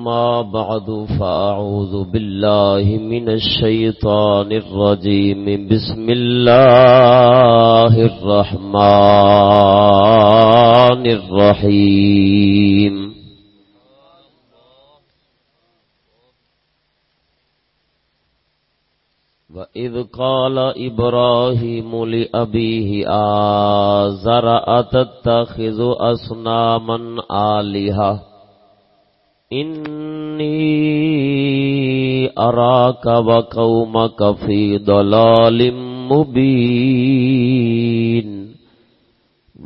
أما بعد، فأعوذ بالله من الشيطان الرجيم. بسم الله الرحمن الرحيم. وَإِذْ قَالَ إِبْرَاهِيمُ لِأَبِيهِ آزَرَ أَتَتَّخِذُ أَصْنَامًا آلِهَةً انی اراک وقومک فی ضلال مبین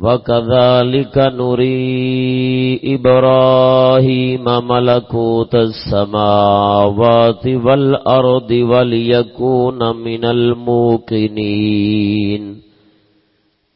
وكذلك نري إبراهيم ملكوت السماوات والأرض وليكون من الموقنين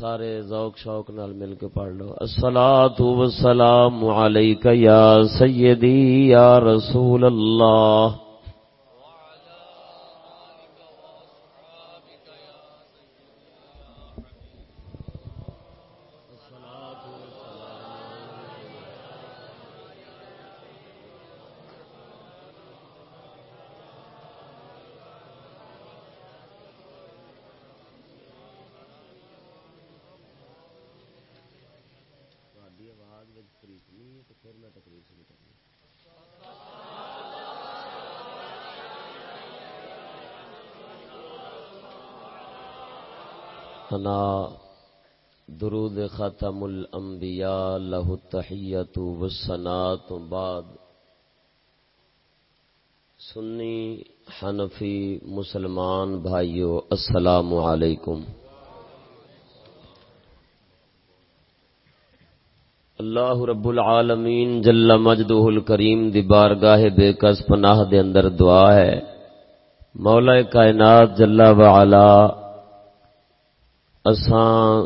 سارے ذوق شوق نال مل کے پڑھ لو۔ الصلاۃ والسلام علیک یا سیدی یا رسول اللہ۔ درود ختم الانبیاء له التحیت والسنات بعد۔ سنی حنفی مسلمان بھائیو، السلام علیکم۔ اللہ رب العالمین جل مجدہ الکریم دی بارگاہ بے کس پناہ دے اندر دعا ہے۔ مولا کائنات جل وعلا اساں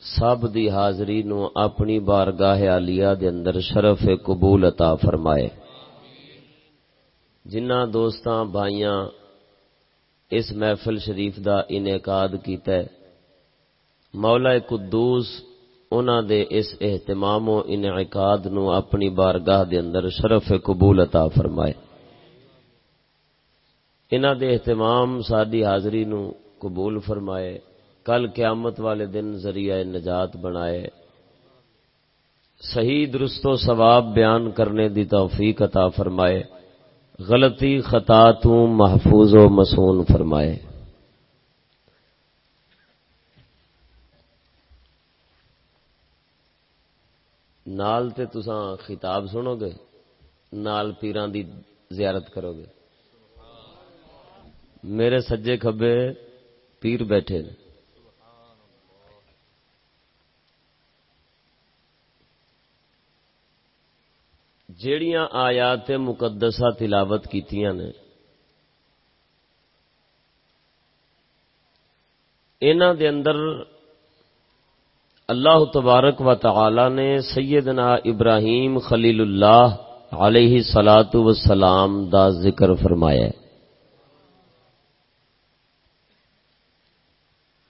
سب دی حاضری نو اپنی بارگاہ عالیہ دے اندر شرف قبول عطا فرمائے۔ جنہ دوستاں بھائیاں اس محفل شریف دا انعقاد کیتا ہے، مولا قدوس انہاں دے اس اہتمام و انعقاد نو اپنی بارگاہ دے اندر شرف قبول عطا فرمائے۔ انہاں دے اہتمام ساری حاضری نو قبول فرمائے۔ کل قیامت والے دن ذریعہ نجات بنائے۔ صحیح درست و ثواب بیان کرنے دی توفیق عطا فرمائے۔ غلطی خطا تو محفوظ و مسون فرمائے۔ نال تے تساں خطاب سنو گے، نال پیران دی زیارت کرو گے۔ میرے سجے کھبے پیر بیٹھے۔ نے جیڑیاں آیات مقدسہ تلاوت کیتیاں نے، انہاں دے اندر اللہ تبارک و تعالی نے سیدنا ابراہیم خلیل اللہ علیہ سلاۃ وسلام دا ذکر فرمایا ہے۔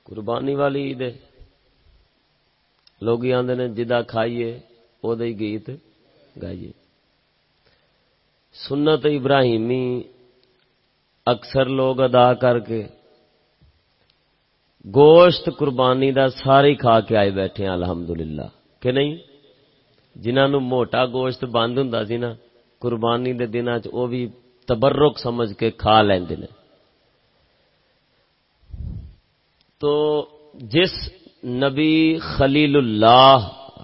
قربانی والی عید ہے لوگ آدھے نے، جدا کھائیے وہ گیت گائیے۔ سنت ابراہیمی اکثر لوگ ادا کر کے گوشت قربانی دا سارے کھا کے آئے بیٹھے ہیں، الحمدللہ۔ کہ نہیں؟ جنہوں موٹا گوشت بند ہوں سی نا، قربانی دے دن وہ بھی تبرک سمجھ کے کھا لیندے نے۔ تو جس نبی خلیل اللہ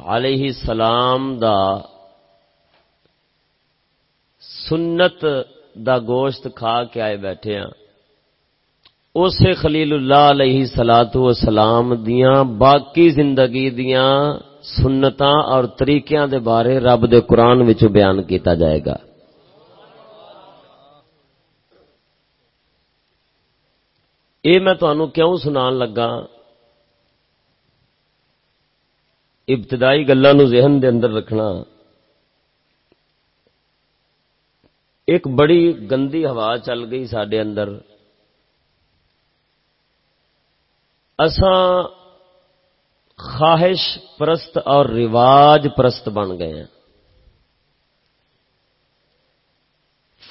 علیہ السلام دا سنت دا گوشت کھا کے آئے بیٹھے ہیں اسے خلیل اللہ علیہ سلاد و سلام دیاں، باقی زندگی دیاں سنتاں اور طریقیاں دے بارے رب دے قرآن وچ بیان کیتا جائے گا۔ اے میں تنوع کیوں سنان لگا؟ ابتدائی گلوں ذہن دے اندر رکھنا۔ ایک بڑی گندی ہوا چل گئی سڈے اندر۔ اساں خواہش پرست اور رواج پرست بن گئے ہیں۔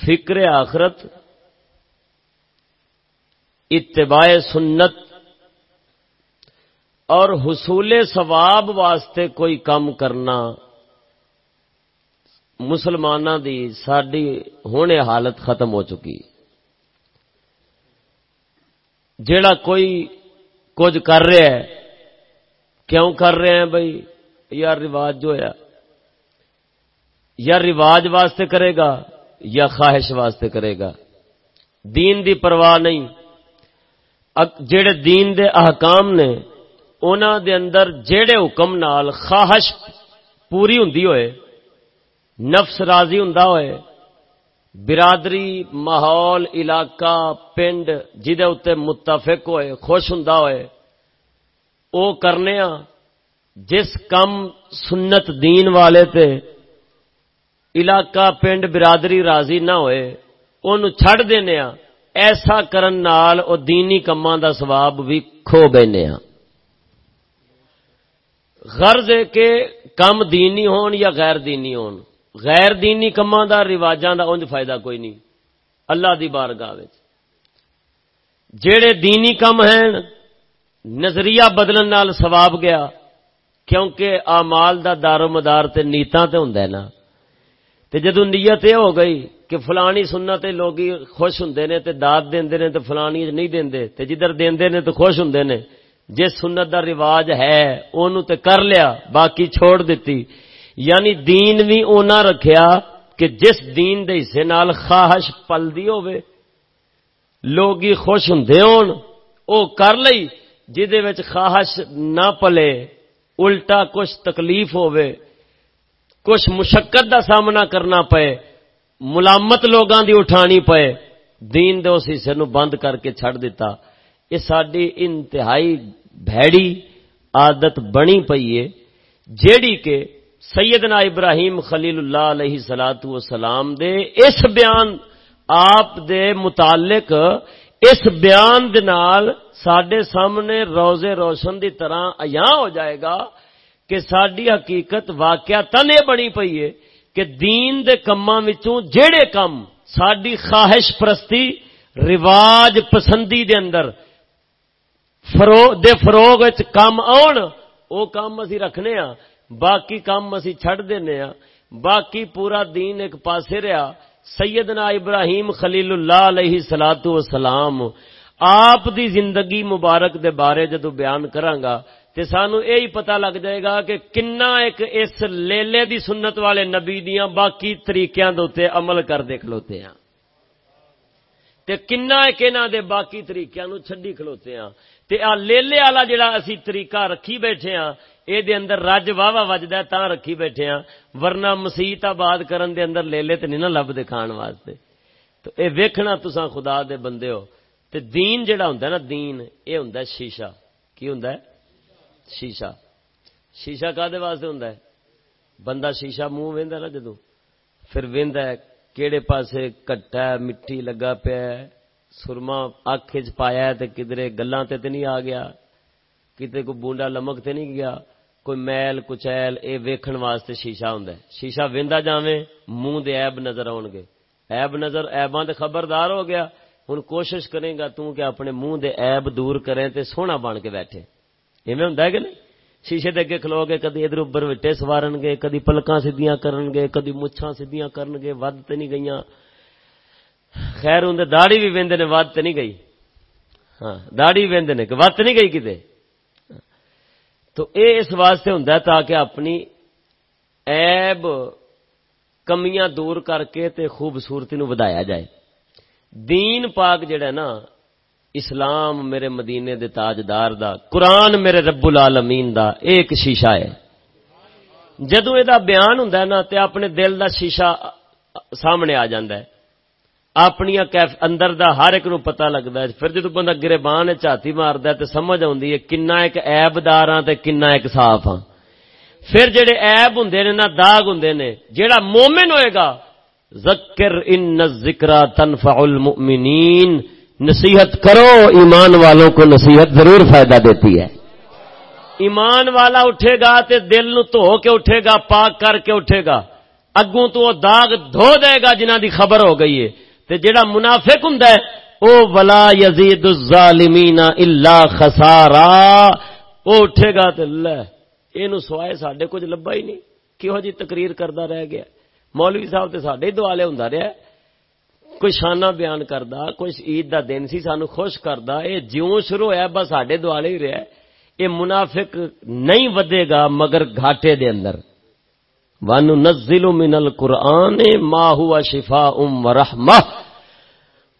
فکر آخرت، اتباع سنت اور حصول ثواب واسطے کوئی کام کرنا۔ مسلمانوں دی ساری ہونے حالت ختم ہو چکی۔ جڑا کوئی کچھ کر رہا ہے، کیوں کر رہے ہیں بھائی یا رواج جو ہے، یا رواج واسطے کرے گا، یا خواہش واسطے کرے گا۔ دین دی پرواہ نہیں۔ جڑے دین دے احکام نے انہوں دے اندر جڑے حکم نال خواہش پوری ہوں ہوئے نفس راضی ہوں ہوئے، برادری، ماحول، علاقہ، پنڈ اتنے متفق ہوئے، خوش ہوں ہوئے، او کرنے ہاں، جس کم سنت دین والے تے علاقہ، پنڈ، برادری راضی نہ ہوئے ان چھڑ دینے ہاں، ایسا کرن نال او دینی کما دا سواب بھی کھو بینے ہاں۔ غرض ہے کہ کم دینی ہون یا غیر دینی ہون۔ غیر دینی کما دا، رواجاں دا انج فائدہ کوئی نہیں۔ اللہ دی بارگاہ وچ۔ جڑے دینی کم ہیں، نظریہ بدلن نال ثواب گیا، کیونکہ آمال دا دار و مدار تے نیتاں تے ہوندا ہے نا۔ تے جدوں نیت یہ ہو گئی کہ فلانی سننا تے لوگ خوش ہوندے نے، تے داد دیندے نے، تے فلانی نہیں دیندے، تے جدھر دیندے نے، تے خوش ہوندے نے۔ جس سنت دا رواج ہے، اونوں تے کر لیا، باقی چھوڑ دیتی۔ یعنی دین بھی اونا رکھیا کہ جس دین دے حصے نال خواہش پلدی ہوے لوگی خوش ہوندے ہون، او کر لئی جدے وچ خواہش نہ پلے، الٹا کچھ تکلیف ہوے کچھ مشقت دا سامنا کرنا پے، ملامت لوگاں دی اٹھانی پے، دین دے اس حصے نو بند کر کے چھڑ دیتا یہ ساری انتہائی بھڑی عادت بنی پئی ہے، جیڑی کہ سیدنا ابراہیم خلیل اللہ علیہ سلاۃ وسلام دے اس بیان آپ دے متعلق اس بیان دے نال سڈے سامنے روزے روشن دی طرح ایا ہو جائے گا کہ ساری حقیقت واقعہ تن یہ بنی پئی ہے کہ دین دے کما جڑے کم ساری خواہش پرستی رواج پسندی دے اندر دے فروغ کم آن وہ کام اسی رکھنے ہاں۔ باقی کام اسی چھڑ دینے ہاں باقی پورا دین ایک پاسے رہا۔ سیدنا ابراہیم خلیل اللہ علیہ سلاد وسلام آپ دی زندگی مبارک دے بارے جدو بیان کرانگا تے سانو یہی پتا لگ جائے گا کہ کنا ایک اس لیلے دی سنت والے نبی دیاں باقی طریقیاں دوتے عمل کر دے کھلوتے ہیں تے کنا ایک انہاں دے باقی طریقیاں نو چھڈی کھلوتے ہیں تے آ لیلے والا جڑا اسی طریقہ رکھی بیٹھے ہیں اے دے اندر رج واہ وجد ہے تا رکھی بیٹھے ہیں ورنہ مسیت آباد کرن دے اندر لے لے تے نہیں نہ لب دے کھان واسطے تو اے ویکھنا تساں خدا دے بندے ہو تے دین جڑا ہوندا نا دین اے ہوندا ہے شیشہ کی ہوندا ہے شیشہ شیشہ کادے واسطے ہوندا ہے بندہ شیشہ منہ ویندا نا جدوں پھر ویندا ہے کیڑے پاسے کٹا ہے مٹی لگا پیا ہے سرما اکھ چ پایا تے کدھر گلاں تے تے نہیں آ گیا کتے کو بونڈا لمک تے نہیں گیا کوئی میل کچیل اے ویکھن واسطے شیشہ ہوندا ہے۔ شیشہ ویندا جاویں، منہ دے عیب نظر آن گے۔ عیب نظر، عیباں تے خبردار ہو گیا۔ ہن کوشش کرے گا تو کہ اپنے منہ دے عیب دور کریں تے سونا بن کے بیٹھے۔ ایویں ہوندا ہے کہ نہیں؟ شیشے دے اگے کھلو گے، کدی ادھر اوپر وٹے سوارن گے، کدی پلکاں سیدیاں کرن گے، کدی مچھاں سیدیاں کرن گے، ود تے نہیں گئیاں۔ خیر ہوں داڑی بھی وہدے نے، ود تے نہیں گئی۔ ہاں داڑی وہدے نے کہ ود نہیں گئی کتے تو اے اس واسطے ہوں تاکہ اپنی عیب کمیاں دور کر کے تے خوبصورتی نو ودایا جائے۔ دین پاک جڑا نا، اسلام میرے مدینے دے تاجدار دا، قرآن میرے رب العالمین دا ایک شیشہ ہے۔ جدو یہ بیان ہوں نا، تے اپنے دل دا شیشہ سامنے آ جاندہ ہے۔ اپنی اندر دا ہر ایک نو پتہ لگتا ہے، پھر جدو بندہ گربان چاتی مارد ہے تو سمجھ آتی ہے کنا ایک ایب دار ہاں تے کنا ایک صاف ہاں۔ پھر جڑے ایب ہوں نے، نہ داغ ہوں نے جڑا مومن ہوئے گا، ذکر ان ذکر تنفع المؤمنین، نصیحت کرو، ایمان والوں کو نصیحت ضرور فائدہ دیتی ہے۔ ایمان والا اٹھے گا تے دل نو تو کے اٹھے گا، پاک کر کے اٹھے گا۔ اگوں تو وہ داغ دھو دے گا جنہ دی خبر ہو گئی ہے۔ تے جڑا منافق ہوں او ولا یزید الظالمین الا خسارا۔ او اٹھے گا تے اللہ اینو سوائے ساڈے کچھ لبا ہی نہیں۔ کیہو جی تقریر کردا رہ گیا؟ مولوی صاحب تے ساڈے دوالے ہوندا رہیا کوئی شانہ بیان کردا، کوئی عید دا دن سی سانو خوش کردا، اے جیوں شروع ہویا بس ساڈے دوالے ہی رہیا اے منافق نہیں ودے گا مگر گھاٹے دے اندر۔ وَنُنَزِّلُ مِنَ الْقُرْآنِ مَا هُوَ شِفَاءٌ وَرَحْمَةٌ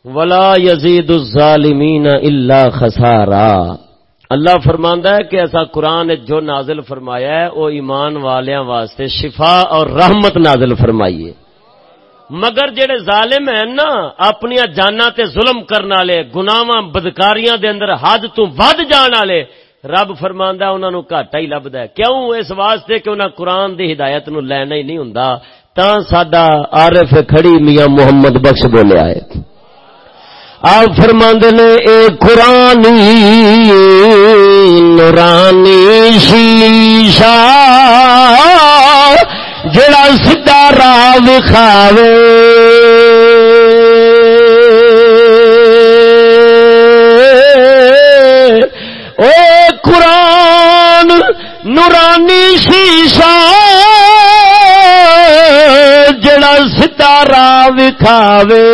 وَلَا يَزِيدُ الظَّالِمِينَ إِلَّا خَسَارًا اللہ فرماندا ہے کہ ایسا قرآن جو نازل فرمایا ہے وہ ایمان والیاں واسطے شفا اور رحمت نازل فرمائیے۔ مگر جڑے ظالم ہیں نا اپنی جانا تے ظلم کرنے والے گناواں بدکاریاں دے اندر حد تو ود جان والے رب فرماندا انہاں نو گھاٹا ہی لبدا ہے۔ کیوں اس واسطے کہ انہاں قرآن دی ہدایت نو لینا ہی نہیں ہوندا؟ تا ساڈا عارف کھڑی میاں محمد بخش بولیا ہے آپ فرماندے نے، اے قرآن نورانی شیشہ، جڑا سیدھا راہ وکھاوے۔ قرآن نورانی شیشا جڑا ستارا وکھاوے۔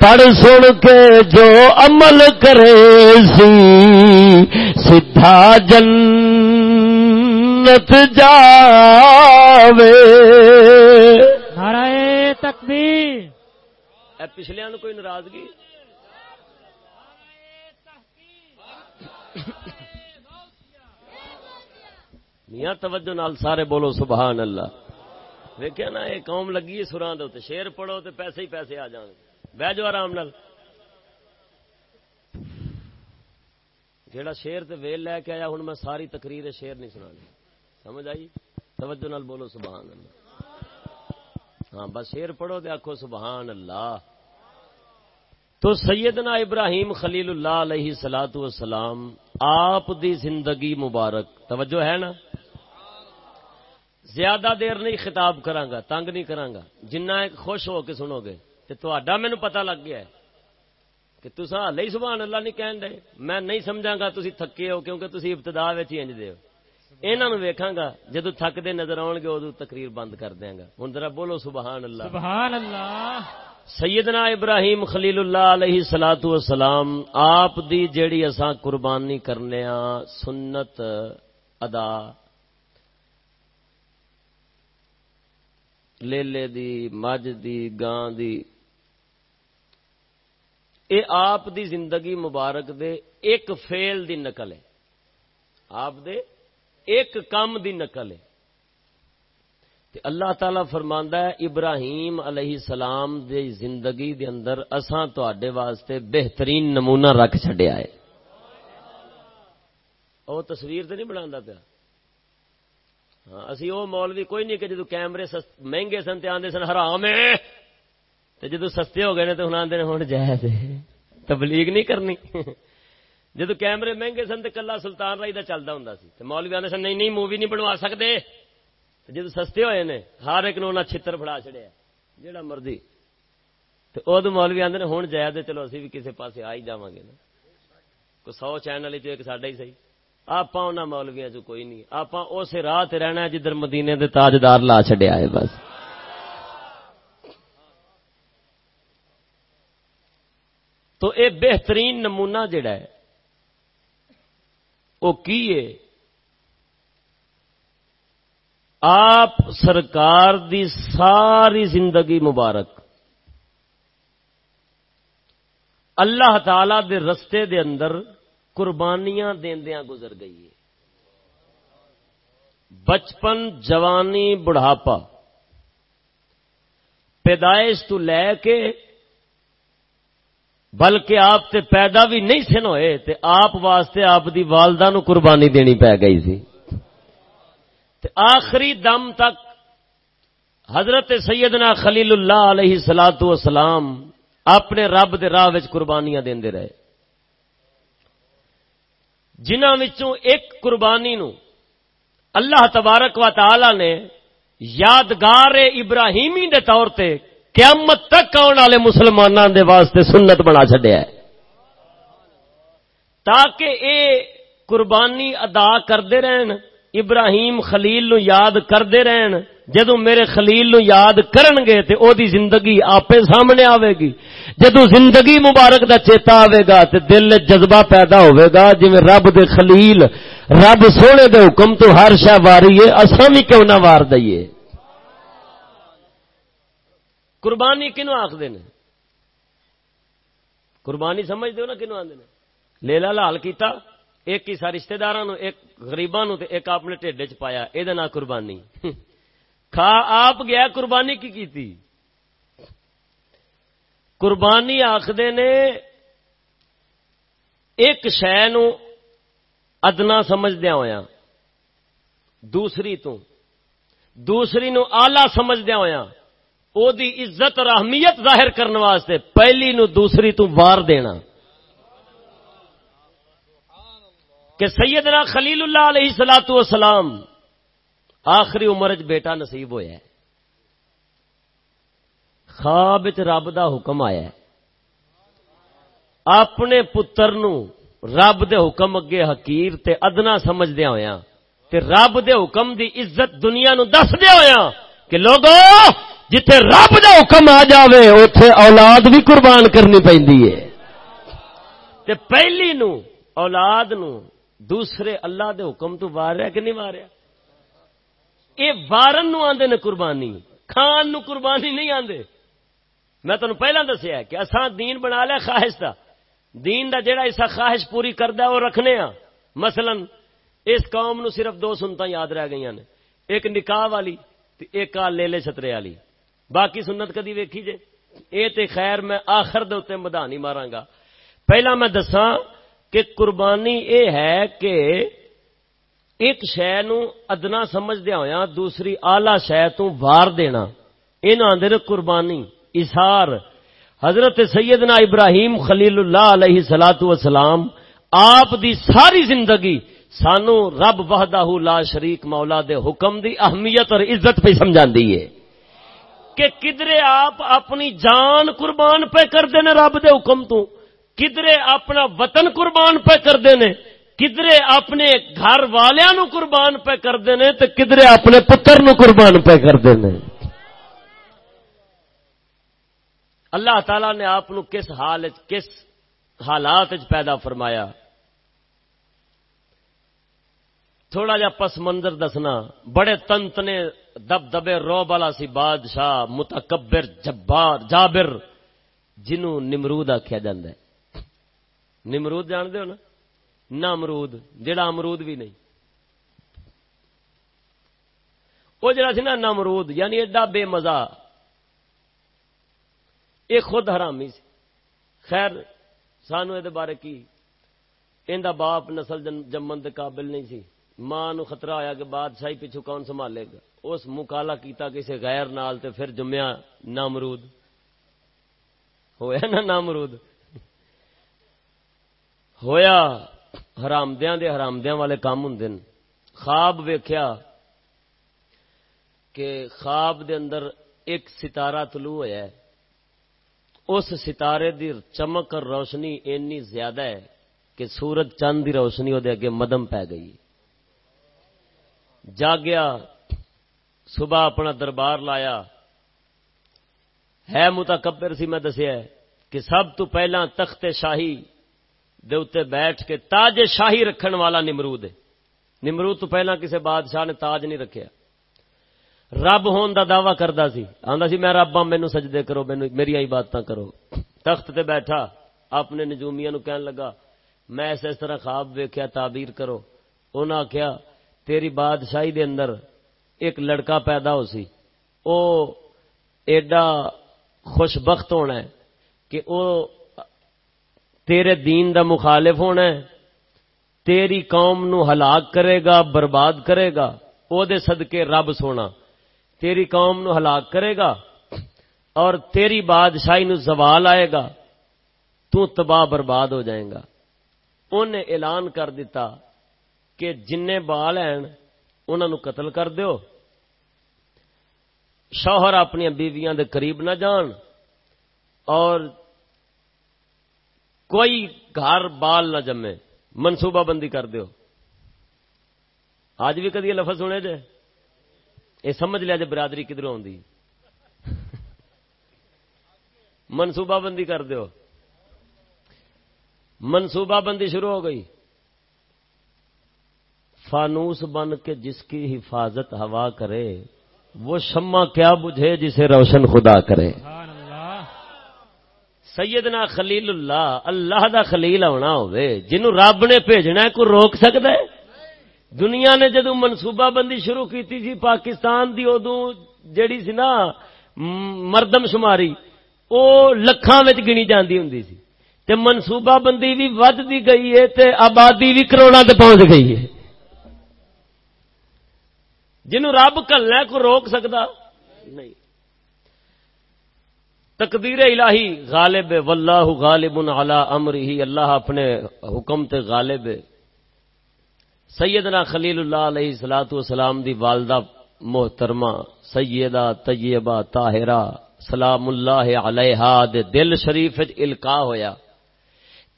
پڑھ سن کے جو عمل کرے سی سدھا جنت جاوے۔ نعرہ تکبیر۔ پچھلے کوئی ناراضگی؟ میاں توجہ نال سارے بولو سبحان اللہ۔ ویکیا نا، یہ قوم لگی ہے سران دے شیر پڑھو تو پیسے ہی پیسے آ جان۔ بہ جاؤ آرام نال۔ جیڑا شیر تے ویل لے کے آیا ہوں میں ساری تقریر شیر نہیں سنا سمجھ آئی؟ توجہ نال بولو سبحان اللہ۔ ہاں بس شیر پڑھو تے آخو سبحان اللہ۔ تو سیدنا ابراہیم خلیل اللہ علیہ سلاۃ والسلام، آپ دی زندگی مبارک۔ توجہ ہے نا؟ زیادہ دیر نہیں خطاب کرانگا تنگ نہیں کرانگا جنہ خوش ہو کے سنو گے تو اڈا مینو پتا لگ گیا ہے کہ تصا ہلے ہی سبحان اللہ نہیں کہن دے۔ میں نہیں سمجھا گا تھی تھکے ہو کیونکہ تھی ابتدا انج دے ہو۔ یہاں ویکھاں گا جدو تھکتے نظر آن گے ادو تقریر بند کر دیا گا۔ ہوں ذرا بولو سبحان اللہ۔ سبحان اللہ۔ سیدنا ابراہیم خلیل اللہ علیہ سلاۃ والسلام آپ دی جیڑی اساں قربانی کرنے سنت ادا لے دی، مجھ دی، گاں دی۔ اے آپ دی زندگی مبارک دے ایک فیل دی نقل ہے۔ آپ دے ایک کام دی نقل ہے۔ اللہ تعالی فرماندا ہے، ابراہیم علیہ السلام دی زندگی دے اندر اساں تواڈے واسطے بہترین نمونہ رکھ چھڈیا ہے۔ او تصویر تے نہیں بناندا پیا؟ ہاں، اسی او مولوی کوئی نہیں کہ جدو کیمرے مہنگے سن تے آندے سن، حرام ہے۔ تے جدو سستے ہو گئے نے تے ہن آندے نے، ہن جائز ہے۔ تبلیغ نہیں کرنی۔ جدو کیمرے مہنگے سن تو کلا سلطان رائی کا چلتا ہوں سی۔ مولوی آدھے سن، نہیں نہیں، مووی نہیں بنوا سکتے جد سستے ہوئے نے، ہر ایک نو چھتر فڑا چڑیا جہاں مرضی۔ تو ادو مولوی آدھے ہوں جایا تو چلو اسی بھی کسی پاس آ ہی جا گے نا۔ کوئی سو چینل ایک ساڈا ہی صحیح۔ آپ مولویا چ کوئی نہیں آپ اس راہ رہنا جدھر مدینے دے تاجدار لا چڈیا ہے، بس۔ تو اے بہترین نمونہ جڑا ہے وہ کی ہے؟ آپ سرکار دی ساری زندگی مبارک، اللہ تعالی دے رستے دے اندر قربانیاں دیندیاں گزر گئی ہے بچپن جوانی بڑھاپا۔ پیدائش تو لے کے بلکہ آپ تے پیدا بھی نہیں سن ہوئے تے آپ واسطے آپ دی والدہ نو قربانی دینی پی گئی سی۔ تے آخری دم تک حضرت سیدنا خلیل اللہ علیہ سلاۃ وسلام اپنے رب دے راہ قربانیاں دے رہے۔ جنہوں ایک قربانی نو اللہ تبارک و تعالی نے یادگار ابراہیمی دے طور تے قیامت تک آنے والے مسلمانوں دے واسطے سنت بنا چڈیا تاکہ اے قربانی ادا کرتے رہن، ابراہیم خلیل نو یاد کرتے رہن جدو میرے خلیل نو یاد کرن گے تے او دی زندگی آپ سامنے آئے گی۔ جدو زندگی مبارک دا چیتا آئے گا تے دل جذبہ پیدا ہوئے گا جی میں رب دے خلیل، رب سونے دے حکم تو ہر شہ واری ہے اصا بھی کیوں نہ وار دئیے؟ قربانی کنو آخر قربانی سمجھ دو نا کنو آدھے لیلا لال کیتا، ایک کسا رشتے دار ایک گریبان ایک اپنے ٹھڈ چ پایا یہ نام قربانی۔ کھا آپ گیا قربانی کی کیتی؟ قربانی آخد نے ایک شہ ادنا سمجھدیا ہوا دوسری تو، دوسری نو آلہ سمجھدیا ہوا او دی عزت اور اہمیت ظاہر کرنے واسطے پہلی نو دوسری تو وار دینا۔ کہ سیدنا خلیل اللہ علیہ سلاۃ والسلام آخری عمر چ بیٹا نصیب ہوا خواب رب دا حکم آیا ہے۔ اپنے پتر نو رب دے حکم اگے حکیر تے ادنا سمجھدیا ہوا تے رب دے حکم دی عزت دنیا نو دس دیا ہوا کہ لوگو، جتھے رب دا حکم آ جاوے، اوتھے اولاد بھی قربان کرنی پیندی ہے۔ تے پہلی نو اولاد نو دوسرے اللہ دے حکم تو واریا کہ نہیں ماریا یہ وارن نو آندے نے قربانی، کھان نو قربانی نہیں آندے۔ میں تمہیں پہلا دسیا کہ اساں دین بنا لیا خواہش دا۔ دین دا جڑا ایسا خواہش پوری کردا وہ رکھنے ہاں۔ مثلا اس قوم نو صرف دو سنتا یاد رہ گئی نے۔ ایک نکاح والی ایک آ لے لے چھترے والی۔ باقی سنت کدی ویکھی جے؟ اے تے خیر میں آخر دے اتنے مدانی ماراں گا پہلا میں دساں کہ قربانی اے ہے کہ ایک شہ ادنا سمجھدیا ہوا دوسری آلہ شہ وار دینا۔ یہ آدھے قربانی اثار حضرت سیدنا ابراہیم خلیل اللہ علیہ سلاۃ وسلام آپ دی ساری زندگی سانو رب وحدہ لا شریک مولا دے حکم دی اہمیت اور عزت پہ سمجھا ہے۔ کہ کدرے آپ اپنی جان قربان پہ کر دینے رب دے حکم تو، کدرے اپنا وطن قربان پہ کرتے ہیں کدرے اپنے گھر والوں قربان پہ کرتے ہیں تو کدرے اپنے پتر نو قربان پہ کرتے ہیں اللہ تعالی نے آپ کس حال کس حالات پیدا فرمایا۔ تھوڑا جا پس منظر دسنا، بڑے تنتنے دب دبے رو بالا سی بادشاہ، متکبر، جبار، جابر، جنوں نمرود آخیا جا نمرود جان دو نا؟ نمرود جڑا امرود بھی نہیں۔ وہ جڑا سی نا نمرود یعنی ایڈا بے مزہ۔ یہ خود حرامی سی۔ خیر، سانو یہ بارے کی؟ اندا باپ نسل جمن دے قابل نہیں سی۔ ماں نو خطرہ آیا کہ بادشاہی پیچھو کون سنبھالے گا۔ اس مکالا کیتا کسی غیر نال تے پھر جمیا نامرود ہویا نا نامرود ہویا۔ حرامدیاں دے حرامدیاں والے کام ہوں خواب ویکھیا کہ خواب دے اندر ایک ستارہ طلوع ہوا ہے۔ اس ستارے دی چمک اور روشنی اینی زیادہ ہے کہ سورج چند دی روشنی وہ اگے مدم پی گئی جاگیا، صبح اپنا دربار لایا۔ ہے متکبر سی میں دسیا کہ سب تو پہلا تخت شاہی دے اتے بیٹھ کے تاج شاہی رکھن والا نمرود ہے۔ نمرود تو پہلا کسی بادشاہ نے تاج نہیں رکھیا۔ رب ہون دا دعوی کردا سی۔ آندا سی، میں رب ہاں مینوں سجدے کرو، مینوں میری عبادتاں کرو۔ تخت تے بیٹھا۔ اپنے نجومیاں نو کہن لگا، میں اس اس طرح خواب ویکھیا، تعبیر کرو۔ انہاں کہیا تیری بادشاہی دے اندر ایک لڑکا پیدا ہو سی۔ او ایڈا خوش بخت ہونا ہے کہ او تیرے دین دا مخالف ہونا ہے، تیری قوم نو ہلاک کرے گا، برباد کرے گا، او دے صدقے رب سونا۔ تیری قوم نو ہلاک کرے گا اور تیری بادشاہی نو زوال آئے گا، تو تباہ برباد ہو جائے گا۔ انہیں اعلان کر دیتا کہ جن بال ہیں انہوں قتل کر دیو۔ شوہر اپنی بیویاں دے قریب نہ جان اور کوئی گھر بال نہ جمے، منصوبہ بندی کر دیو۔ آج بھی کدی لفظ سنے جے؟ یہ سمجھ لیا جی برادری کدھر آئی منصوبہ بندی کر دیو۔ منصوبہ بندی شروع ہو گئی۔ فانوس بن کے جس کی حفاظت ہوا کرے، وہ شمع کیا بجھے جسے روشن خدا کرے۔ سیدنا خلیل اللہ اللہ دا خلیل آنا ہوئے جنہوں رب نے بھیجنا ہے، کوئی روک سکتا ہے؟ دنیا نے جدو منصوبہ بندی شروع کی تھی پاکستان دی ادو جیڑی سی نا، مردم شماری وہ لکھان گنی جاندی ہوں سی۔ تے منصوبہ بندی بھی ودتی گئی ہے، تے آبادی بھی کروڑا تے پہنچ گئی ہے۔ جنہوں رب کلنا کو روک سکتا؟ نہیں۔ تقدیر الہی، غالب، واللہ غالب علی امرہ، اللہ اپنے حکم تے غالب سیدنا خلیل اللہ علیہ الصلوۃ والسلام دی والدہ محترمہ، سیدہ، طیبہ، طاہرہ، سلام اللہ علیہا دے دل شریف وچ القا ہویا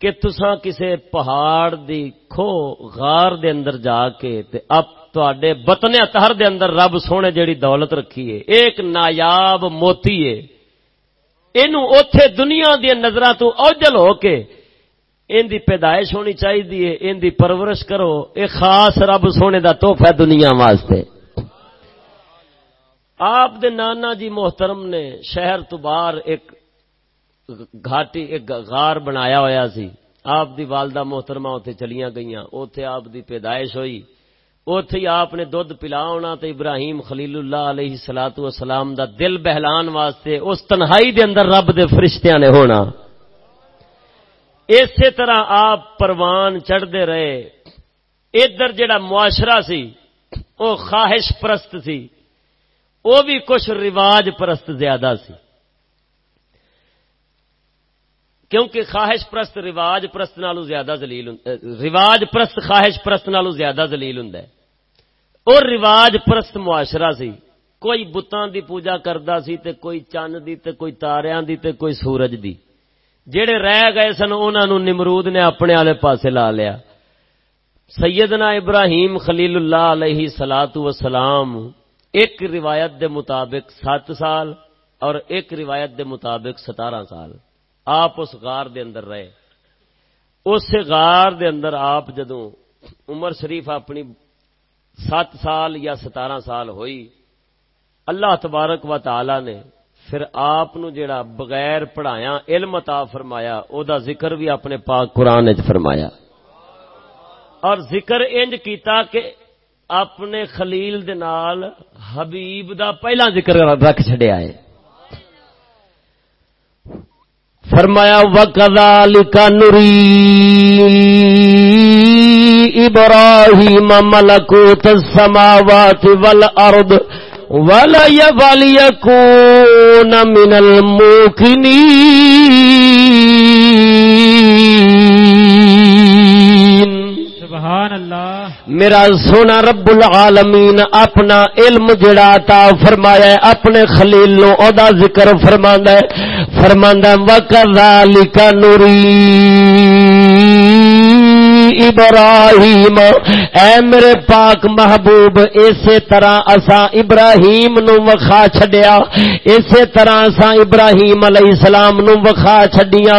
کہ تساں کسے پہاڑ دی کھو غار دے اندر جا کے تے اب تواڈے بطن اطہر دے اندر رب سونے جیڑی دولت رکھی ہے، ایک نایاب موتی ہے۔ اینو اوتھے دنیا دی نظراں تو اوجل ہو کے ان دی پیدائش ہونی چاہیے ان دی پرورش کرو۔ اے خاص رب سونے دا تحفہ دنیا واسطے۔ آپ دے نانا جی محترم نے شہر تو باہر ایک گھاٹی، ایک غار بنایا ہوا سی۔ آپ دی والدہ محترمہ اتنے چلیاں گئیاں، اوتھے آپ دی پیدائش ہوئی۔ اوتھے آپ نے دودھ پلا ہونا تے ابراہیم خلیل اللہ علیہ سلاۃ والسلام دا دل بہلان واسطے اس تنہائی دے اندر رب دے فرشتیاں نے ہونا۔ اسی طرح آپ پروان چڑھتے رہے۔ ادھر جڑا معاشرہ سی وہ خواہش پرست سی۔ وہ بھی کچھ رواج پرست زیادہ سی۔ کیونکہ خواہش پرست رواج پرست نالو زیادہ زلیل رواج پرست، خواہش پرست نالو زیادہ زلیل ہوں اور رواج پرست معاشرہ سی۔ کوئی بتان دی پوجا کرتا سی تے کوئی چند دی تے کوئی تاریاں دی تے کوئی سورج دی۔ جڑے رہ گئے سن انہوں نمرود نے اپنے آلے پاسے لا لیا۔ سیدنا ابراہیم خلیل اللہ علیہ سلاۃ وسلام ایک روایت دے مطابق سات سال اور ایک روایت دے مطابق ستارہ سال۔ آپ اس غار دے اندر رہے۔ اس غار دے اندر آپ جدوں عمر شریف اپنی سات سال یا ستارہ سال ہوئی، اللہ تبارک و تعالی نے پھر آپ جڑا بغیر پڑھایا، علم عطا فرمایا، او دا ذکر بھی اپنے پاک قرآن فرمایا۔ اور ذکر انج کیتا کہ اپنے خلیل دے نال حبیب دا پہلا ذکر رکھ چڈیا ہے۔ فرمایا وَكَذَلِكَ نری إِبْرَاهِيمَ مَلَكُوتَ السَّمَاوَاتِ وَالْأَرْضِ ولا مِنَ من سبحان اللہ۔ میرا سونا رب العالمین، اپنا علم جڑا تا فرمایا ہے، اپنے خلیل نو او دا ذکر فرماندا ہے۔ فرماندا وکذالک نوری ابراہیم اے میرے پاک محبوب اسی طرح اسا ابراہیم نو وکھا چھڈیا اسی طرح اسا ابراہیم علیہ السلام نو وکھا چھڈیاں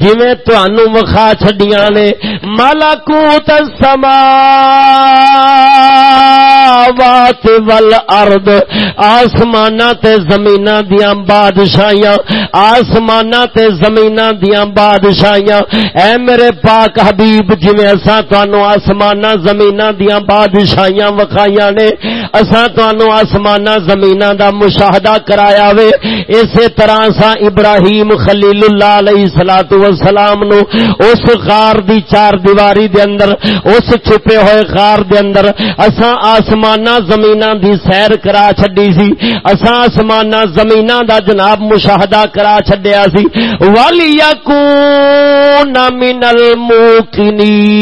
جویں تانوں وکھا چھڈیاں نے ملکوت السماوات والارض آسماناں تے زمیناں دیاں بادشاہیاں آسماناں تے زمیناں دیاں بادشاہیاں اے میرے پاک حبیب جویں اساں تانوں آسماناں زمیناں دیاں بادشاہیاں وکھائیاں نے، اساں تانوں آسماناں زمیناں دا مشاہدہ کرایا وے۔ اسی طرح اساں ابراہیم خلیل اللہ علیہ الصلوۃ والسلام نو اس غار دی چار دیواری دے اندر، اس چھپے ہوئے غار دے اندر اساں آسماناں زمیناں دی سیر کرا چھڈی سی۔ اساں آسماناں زمیناں دا جناب مشاہدہ کرا چھڈیا سی۔ والی وَلِيَكُونَ مِنَ الْمُوقِنِينَ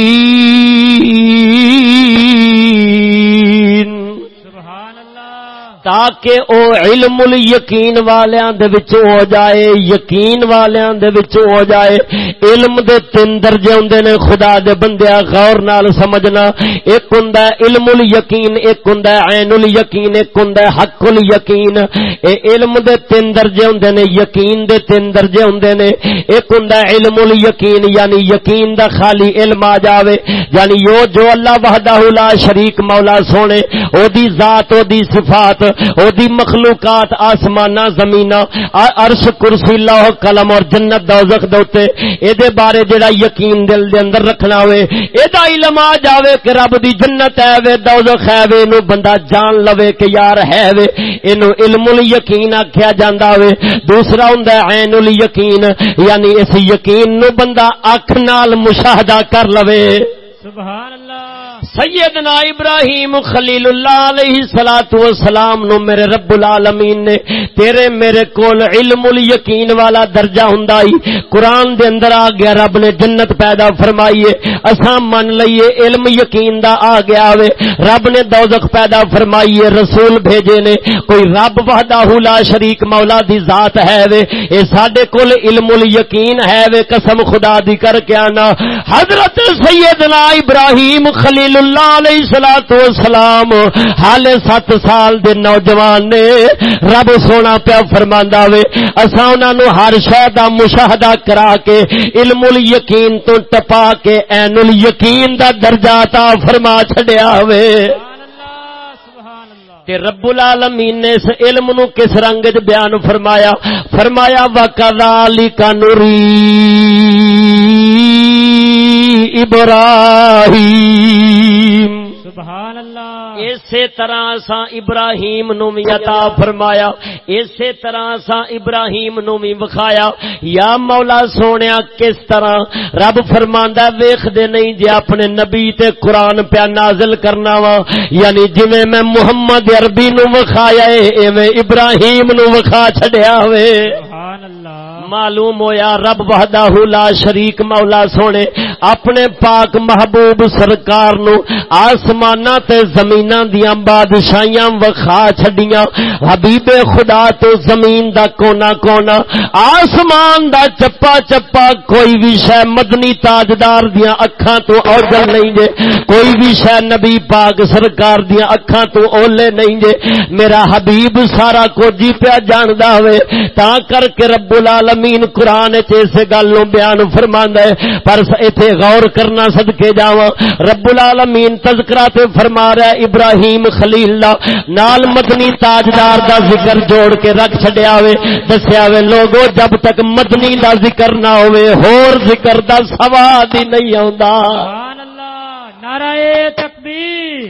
تاکہ او علم الیقین والیاں دے وچ ہو جائے، یقین والیاں دے وچ ہو جائے۔ علم دے تین درجے ہوندے نے، خدا دے بندیا غور نال سمجھنا۔ ایک ہوندا ہے علم الیقین، ایک ہوندا ہے عین الیقین، ایک ہوندا ہے حق الیقین۔ اے علم دے تین درجے ہوندے نے، یقین دے تین درجے ہوندے نے۔ ایک ہوندا ہے علم الیقین یعنی یقین دا خالی علم آ جاوے۔ یعنی یو جو اللہ وحدہ لا شریک مولا سونے، او دی ذات، او دی صفات او دی مخلوقات، آسماناں، زمیناں، آ- عرش، کرسی، لوح، قلم اور جنت دوزخ دے اوتے اے دے بارے جڑا یقین دل دے اندر رکھنا ہوئے اے دا علم آ جاوے کہ رب دی جنت ہے وے دوزخ ہے وے نو بندہ جان لوے کہ یار ہے وے، اینو علم الیقین آکھیا جاندا ہوئے۔ دوسرا ہوندا ہے عین الیقین یعنی اس یقین نو بندہ اکھ نال مشاہدہ کر لوے۔ سبحان اللہ۔ سیدنا ابراہیم خلیل اللہ علیہ الصلات والسلام نو میرے رب العالمین نے، تیرے میرے کول علم الیقین والا درجہ ہوندا ہی قرآن دے اندر آ گیا، رب نے جنت پیدا فرمائی ہے اساں من لئیے، علم یقین دا آ گیا وے۔ رب نے دوزخ پیدا فرمائی ہے رسول بھیجے نے۔ کوئی رب وحدہ لا شریک مولا دی ذات ہے وے۔ اے ساڈے کول علم الیقین ہے وے، قسم خدا دی کر کے آنا۔ حضرت سیدنا ابراہیم خلیل اللہ علیہ الصلوۃ والسلام حالے سات سال دے نوجوان نے رب سونا پیا فرماندا وے۔ اساں انہاں نو ہر شے دا مشاہدہ کرا کے علم الیقین تو ٹپا کے عین الیقین دا درجہ عطا فرما چھڈیا وے۔ تے رب العالمین نے اس علم نو کس رنگ وچ بیان فرمایا؟ فرمایا وکذالک نوری ابراہیم۔ سبحان اللہ۔ اسی طرح سا ابراہیم نو بھی عطا فرمایا اسی طرح سا ابراہیم نو بھی وکھایا۔ یا مولا سونیا کس طرح؟ رب فرماندا ویکھ دے نہیں جے اپنے نبی تے قرآن پیا نازل کرنا وا۔ یعنی جویں میں محمد عربی نو وکھایا اے ایویں ابراہیم نو وکھا چھڈیا ہوئے۔ سبحان اللہ۔ معلوم ہویا، رب وحدہ لا شریک، مولا سونے، اپنے پاک محبوب سرکار نو آسماناں تے زمیناں دیاں بادشاہیاں وکھا چھڈیاں، حبیب خدا تو زمین دا کونا کونا، آسمان دا چپا چپا کوئی بھی شے مدنی تاجدار دیاں اکھاں تو اوجل نہیں جے، کوئی بھی شے نبی پاک سرکار دیاں اکھاں تو اولے نہیں جے، میرا حبیب سارا کچھ ہی پیا جاندا ہوئے، تا کر کے رب العالمین العالمین قرآن چ اس بیان فرماندا ہے، پر ایتھے غور کرنا صدکے جاواں۔ رب العالمین تذکرہ تے فرما رہا ہے، ابراہیم خلیل دا، نال مدنی تاجدار دا ذکر جوڑ کے رکھ چھڈیا ہوئے، دسیا ہوئے، لوگو، جب تک مدنی دا ذکر نہ ہوئے، ہور ذکر دا سواد ہی نہیں آوندا۔ سبحان اللہ، نعرہ تکبیر،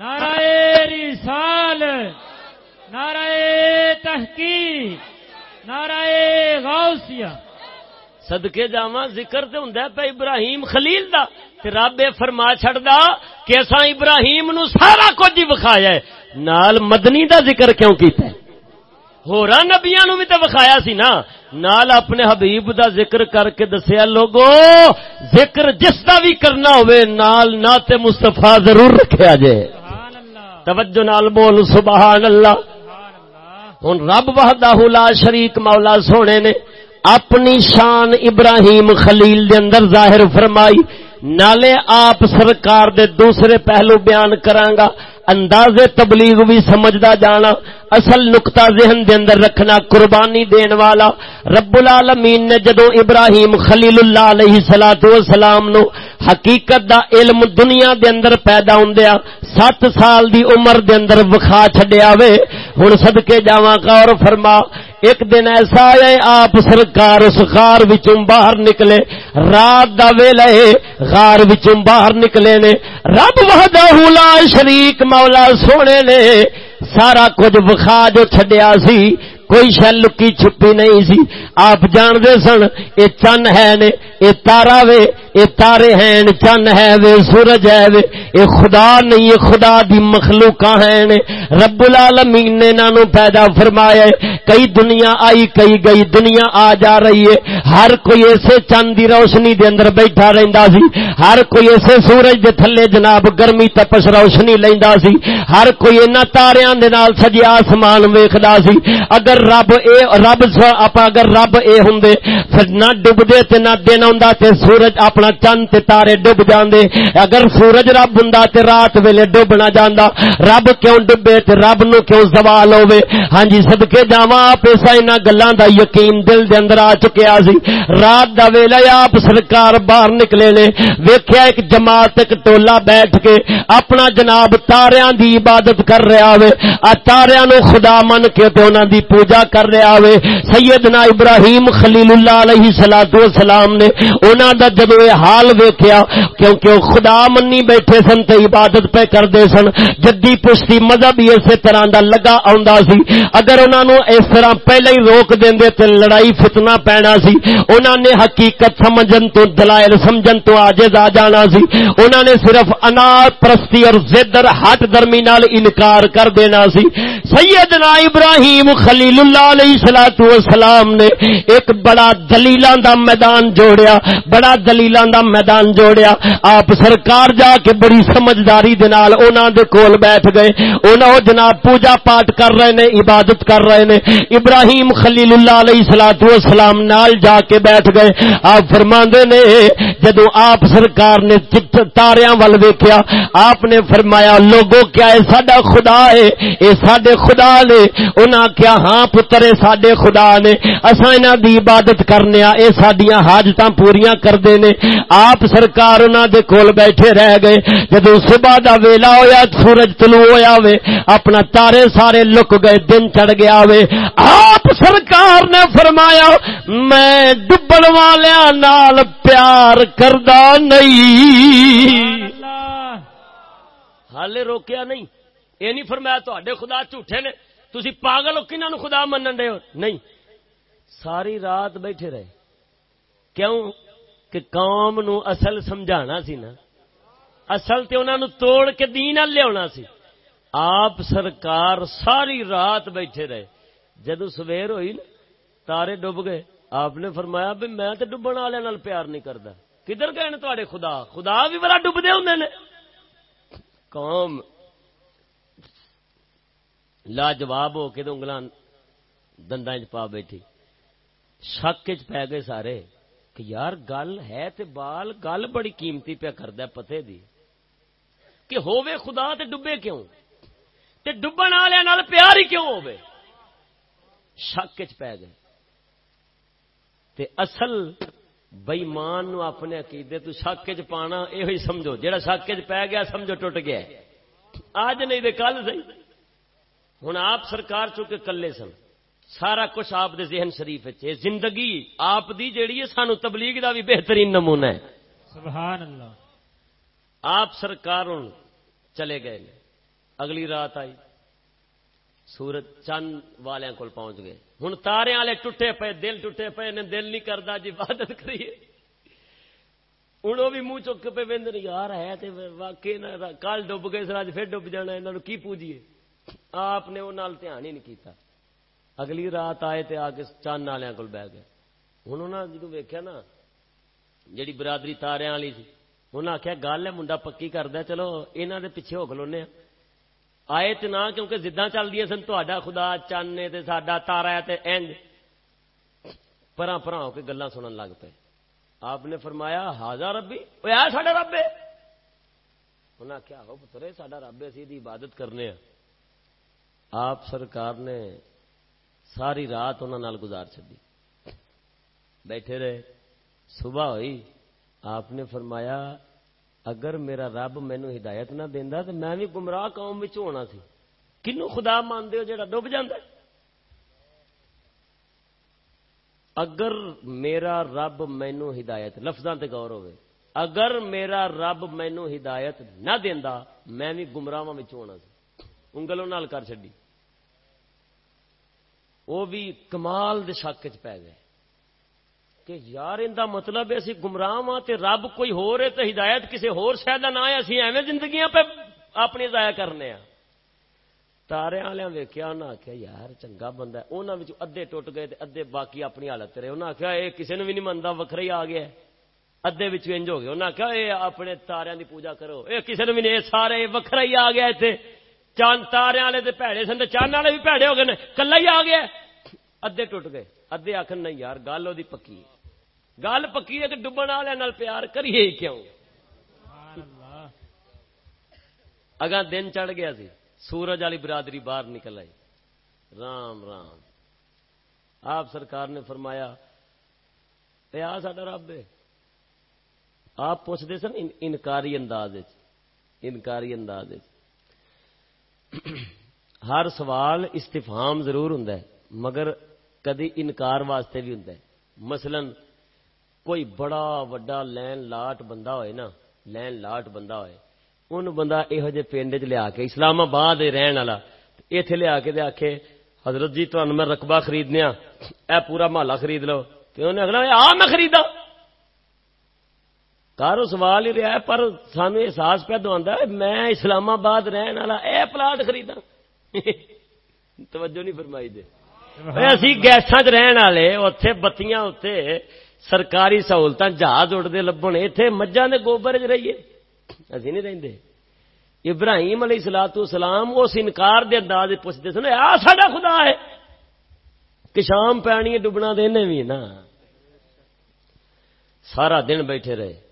نعرہ رسال نعرہ تحقیق۔ نعرہ غوثیہ صدقے جاواں ذکر تے ہوندا پے ابراہیم خلیل دا۔ تے رب فرما چھڑدا کہ اساں ابراہیم نو سارا کچھ ہی وکھایا ہے۔ نال مدنی دا ذکر کیوں کیتا ہے؟ ہورا نبیا نو بھی تو وکھایا سی نا۔ نال اپنے حبیب دا ذکر کر کے دسیا لوگو ذکر جس دا بھی کرنا ہوئے نال نہ تے مصطفیٰ ضرور رکھیا جے توجہ نال بول سبحان اللہ۔ ہوں رب وحدہ لا شریک مولا سونے نے اپنی شان ابراہیم خلیل دے اندر ظاہر فرمائی، نالے آپ سرکار دے دوسرے پہلو بیان کرانگا انداز تبلیغ بھی سمجھدا جانا، اصل نقطہ ذہن دے اندر رکھنا قربانی دین والا۔ رب العالمین نے جدو ابراہیم خلیل اللہ علیہ الصلوۃ والسلام نو حقیقت دا علم دنیا دے اندر پیدا ہوندیا، سات سال دی عمر دے اندر وکھا چھڈیا وے۔ ہن صدکے جاواں کا اور فرما، ایک دن ایسا ہے، آپ سرکار اس غار وچوں باہر نکلے۔ رات دا ویلا ہے، غار وچوں باہر نکلے نے۔ رب وحدہ لا شریک مولا سونے نے سارا کچھ بخا جو چھڈیا سی، کوئی شہ لکی چھپی نہیں سی۔ آپ جانتے سن، یہ چن ہے نے، یہ تارا وے یہ تارے ہیں چن ہے وے سورج ہے وے۔ یہ خدا نہیں یہ خدا دی مخلوق ہیں رب العالمین نے نانو پیدا فرمایا ہے۔ کئی دنیا آئی، کئی گئی دنیا آ جا رہی ہے۔ ہر کوئی ایسے چند دی روشنی دے اندر بیٹھا رہندا سی۔ ہر کوئی ایسے سورج دے تھلے جناب گرمی تپش روشنی لیندا سی۔ ہر کوئی انہاں تاریاں دے نال سجیا آسمان ویکھدا سی۔ اگر رب اے، رب آپ اگر رب اے ہوندے پھر نہ ڈبدے تے نہ دن ہوندا تے سورج اپ اپنا چند تے تارے ڈب جاندے اگر سورج رب ہوندا تے رات ویلے ڈب نہ جاندا رب کیوں ڈبے تے رب نو کیوں زوال ہوے ہاں جی صدکے جاواں آپ ایسا انہاں گلاں دا یقین دل دے اندر آ چکیا سی رات دا ویلا آپ سرکار باہر نکلے نے ویکھیا ایک جماعت ایک ٹولا بیٹھ کے اپنا جناب تاریاں دی عبادت کر رہا ہوے ا تاریاں نو خدا من کے تے انہاں دی پوجا کر رہا ہوئے سیدنا ابراہیم خلیل اللہ علیہ سلاد سلام نے انہوں دا جب یہ حال ویکیا کیونکہ وہ خدا منی بیٹھے سن تے عبادت پہ کرتے سن، جدی پشتی مذہب ہی اسی طرح دا لگا آندا سی۔ اگر انہوں نے اس طرح پہلے ہی روک دیں تے لڑائی فتنا پینا سی انہوں نے حقیقت سمجھن تو دلائل سمجھن تو آجز آ جانا سی۔ انہوں نے صرف انار پرستی اور زدر ہٹ درمی نال انکار کر دینا سی۔ سیدنا ابراہیم خلیل اللہ علیہ سلاۃ والسلام نے ایک بڑا دلیلاں دا میدان جوڑیا۔ بڑا دلیلاں دا میدان جوڑیا۔ آپ سرکار جا کے بڑی سمجھداری دے نال انہاں دے کول بیٹھ گئے۔ انہاں جناب پوجا پاٹ کر رہے نے، عبادت کر رہے نے۔ ابراہیم خلیل اللہ علیہ سلاۃ والسلام نال جا کے بیٹھ گئے۔ آپ فرماندے نے، جدوں آپ سرکار نے تاریاں ول ویکھیا، آپ نے فرمایا لوگوں کیا ہے ساڈا خدا ہے؟ اے ساڈے خدا نے۔ انہاں کیا ہاں پتر سڈے خدا نے۔ اصا انہوں دی عبادت کرنے یہ سڈیا حاجت پوریا کرتے نے۔ آپ سرکار انہوں دے کول بیٹھے رہ گئے۔ جدو صبح دا ویلا ہویا، سورج تلو ہویا وے، اپنا تارے سارے لک گئے، دن چڑھ گیا وے۔ آپ سرکار نے فرمایا، میں ڈبن والوں نال پیار کردہ نہیں۔ حالے روکیا نہیں۔ یہ نہیں فرمایا تو خدا جھوٹے نے۔ تھی پاگل ہو کنہوں خدا منن دے ہو؟ نہیں۔ ساری رات بیٹھے رہے۔ کیوں؟ کہ قوم نو اصل سمجھانا سی نا۔ اصل تے انہوں توڑ کے دین لیا سی۔ آپ سرکار ساری رات بیٹھے رہے۔ جدو سویر ہوئی نا، تارے ڈب گئے۔ آپ نے فرمایا بھی میں تو ڈبن والے پیار نہیں کرتا کدھر گئے تے خدا؟ خدا بھی بڑا ڈبدے ہوں قوم لاجواب ہو کے انگل دندا چ پا بیٹھی۔ شک چ پی گئے سارے۔ کہ یار گل ہے تے بال، گل بڑی قیمتی پیا کرد پتے دی۔ کہ ہووے خدا تے ڈبے کیوں؟ تے ڈبن والے پیار ہی کیوں ہووے؟ شک چ پی گئے۔ تے اصل بئیمان نو اپنے عقیدے تو شک چ پانا یہ سمجھو جہاں شک چ پی گیا سمجھو ٹوٹ گیا۔ آج نہیں دے کل صحیح۔ ہوں آپ سرکار چکے کلے سن۔ سارا کچھ آپ دے ذہن شریف زندگی آپ دی جیڑی ہے سانو تبلیغ دا بھی بہترین نمونہ ہے۔ سبحان اللہ۔ آپ سرکار چلے گئے اگلی رات آئی۔ سورج چند والوں کو پہنچ گئے۔ ہوں تارے والے ٹوٹے پے دل ٹوٹے پے نے دل نہیں کرتا جی عبادت کریے۔ ہوں وہ بھی منہ چک پہ وہد یار ہے واقعی کل ڈب گئے سر اج پھر ڈب جانا یہاں کی پوجیے؟ آپ نے وہ دھیان ہی نہیں کیتا۔ اگلی رات آئے تے آ کے چند والوں کو بہ گئے۔ ہوں انہوں نے جدو ویکیا نا، جیڑی برادری تارے والی سی انہیں آخیا گل ہے، منڈا پکی کردا چلو یہاں دے پیچھے ہو کلونے ہاں۔ آئے تو نہ، کیونکہ زداں چل دیا سن تا خدا چان تے ساڈا تارا تے اینج۔ پرا پرا ہو کے گلا سنن لگ پے آپ نے فرمایا ہاضا ربی وہ آ ساڈا رب ہے۔ انہیں آخیا ہو پترے، ساڈا رب ہے، اسی دی عبادت کرنے ہاں۔ آپ سرکار نے ساری رات انہوں گزار چی بیٹھے رہے۔ صبح ہوئی۔ آپ نے فرمایا، اگر میرا رب مینو ہدایت نہ دینا تو میں بھی گمراہ قوم میں ہونا سی۔ کنو خدا مانتے ہو جا ڈب جا اگر میرا رب مینو ہدایت، لفظاں تے غور ہوئے۔ اگر میرا رب مینو ہدایت نہ دینا میں بھی گمراہ ہونا سی۔ انگلوں نال کر چڈی وہ بھی کمال دے شک چ پی گئے۔ کہ یار، ان کا مطلب ہے اسی گمراہ ہاں تے رب کوئی ہو رہے تو ہدایت کسی ہور شاید نہ ہے، اسی ایویں زندگیاں پہ اپنی ضائع کرنے ہیں تارے والے ویکیا انہیں آخیا یار چنگا بندہ ہے۔ انہوں نے ادے ٹوٹ گئے تے ادے باقی اپنی حالت رہے۔ انہیں آخیا یہ کسی نے بھی نہیں منتا وکھرا ہی آ گیا ادے انج ہو گئے۔ انہیں آخیا یہ اپنے تارے کی پوجا کرو۔ یہ کسی نے بھی نہیں سارے وکھرا ہی آ گیا اتنے چاند تارے والے پیڑے سن چاند والے بھی پیڑے ہو گئے کلا ہی آ گیا۔ ادے ٹوٹ گئے ادے آخر نہیں یار، گل وہ پکی گل پکی ہے کہ ڈبن والے پیار کریے کیوں؟ اگا دن چڑھ گیا سی، سورج والی برادری باہر نکل آئی۔ رام رام۔ آپ سرکار نے فرمایا آ سا رب ہے۔ آپ پوچھتے سن انکاری انداز انکاری انداز ہر سوال استفام ضرور ہوں مگر کدی انکار واسطے بھی ہوں مثلا، کوئی بڑا وڈا لین لاٹ بندہ ہوئے نا، لین لاٹ بندہ ہوئے، ان بندہ یہو جہ پنڈ چ لیا کے اسلام آباد رہن والا اتنے لیا کے آخ حضرت جی تمہیں میں رقبہ خریدنے اے پورا محلہ خرید لو۔ تو انہیں آخنا آ میں خریدا کارو سوال ہی رہا ہے، پر سانو احساس پہ دعا میں اسلام آباد رہن والا، اے پلاٹ خریدا توجہ نہیں فرمائی دے۔ اسی گیساں رہن والے اتے بتیاں اتنے سرکاری سہولت جہاز اڈتے لبن اتنے مجھا کے گوبر چ رہیے۔ اسی نہیں رہتے ابراہیم علیہ سلا تو سلام اس انکار دے انداز پوچھتے سن آ سا خدا ہے۔ کہ شام پانی ڈبنا دینے بھی نا۔ سارا دن بیٹھے رہے۔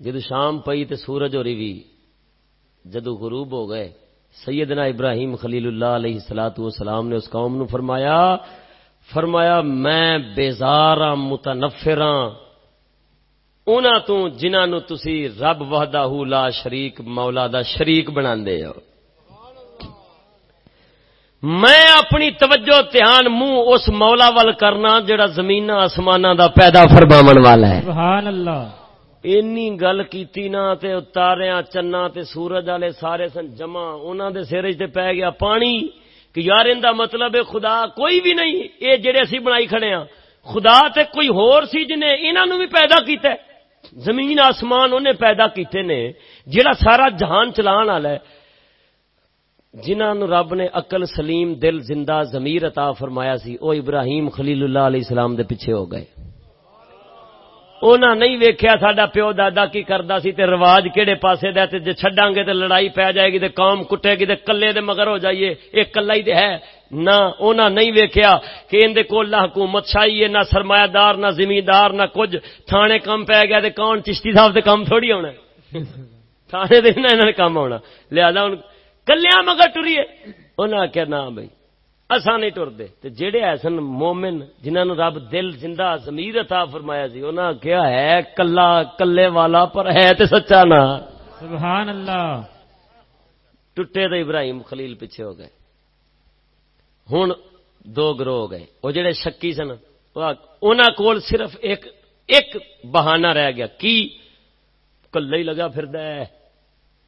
جدو شام پئی تو سورج ہو رہی بھی جدو غروب ہو گئے، سیدنا ابراہیم خلیل اللہ علیہ سلاۃ والسلام نے اس قوم نو فرمایا فرمایا، میں بےزار ہاں متنفر ہاں انہاں تو، جنہاں نو تسی رب وحدہ لا شریک، مولا دا شریک بنا دے ہو۔ میں اپنی توجہ، دھیان، منہ اس مولا وال کرنا، جڑا زمین آسمان دا پیدا فرماون والا ہے۔ سبحان اللہ۔ اینی گل کیتی نا تے اتاریاں چنا تے سورج والے سارے سن جمع، انہاں دے سر تے پی گیا پانی کہ یار ان دا مطلب ہے خدا کوئی بھی نہیں، اے جڑے اسی بنائی کھڑے ہاں۔ خدا تے کوئی ہور سی جنے انہاں نو بھی پیدا کیتا ہے۔ زمین، آسمان انہیں پیدا کیتے نے جڑا سارا جہان چلان والا ہے۔ جنہاں نو رب نے عقل، سلیم، دل، زندہ، ضمیر عطا فرمایا سی، او ابراہیم خلیل اللہ علیہ السلام دے پیچھے ہو گئے۔ انہاں نہیں ویکھیا ساڈا پیو دادا کی کردا سی تے رواج کیڑے پاسے دا تے جے چھڈاں گے تے لڑائی پے جائے گی تے قوم کٹے گی تے کلے دے مگر ہو جائیے، ایک کلا ہی تے ہے۔ نہ انہاں نہیں ویکھیا کہ ان دے کول نہ حکومت شاہی ہے، نہ سرمایہ دار، نہ زمیندار، نہ کچھ۔ تھانے کم پے گیا تے کون چشتی صاحب دے کم تھوڑی ہونا تھانے دے نہ انہاں نے کم ہونا۔ لہذا ان کلیاں مگر ٹریے۔ انہاں کہیا نہ بھائی۔ اساں نہیں ٹرتے۔ تے جڑے ایسن مومن جنہاں نو رب دل زندہ ضمیر عطا فرمایا سی انہاں کیا ہے کلا کلے والا پر ہے تے سچا نا۔ سبحان اللہ۔ ٹٹے تے ابراہیم خلیل پیچھے ہو گئے۔ ہن دو گروہ ہو گئے۔ وہ جڑے شکی سن انہاں کول صرف ایک ایک بہانہ رہ گیا۔ کی؟ کلا ہی لگا پھردا ہے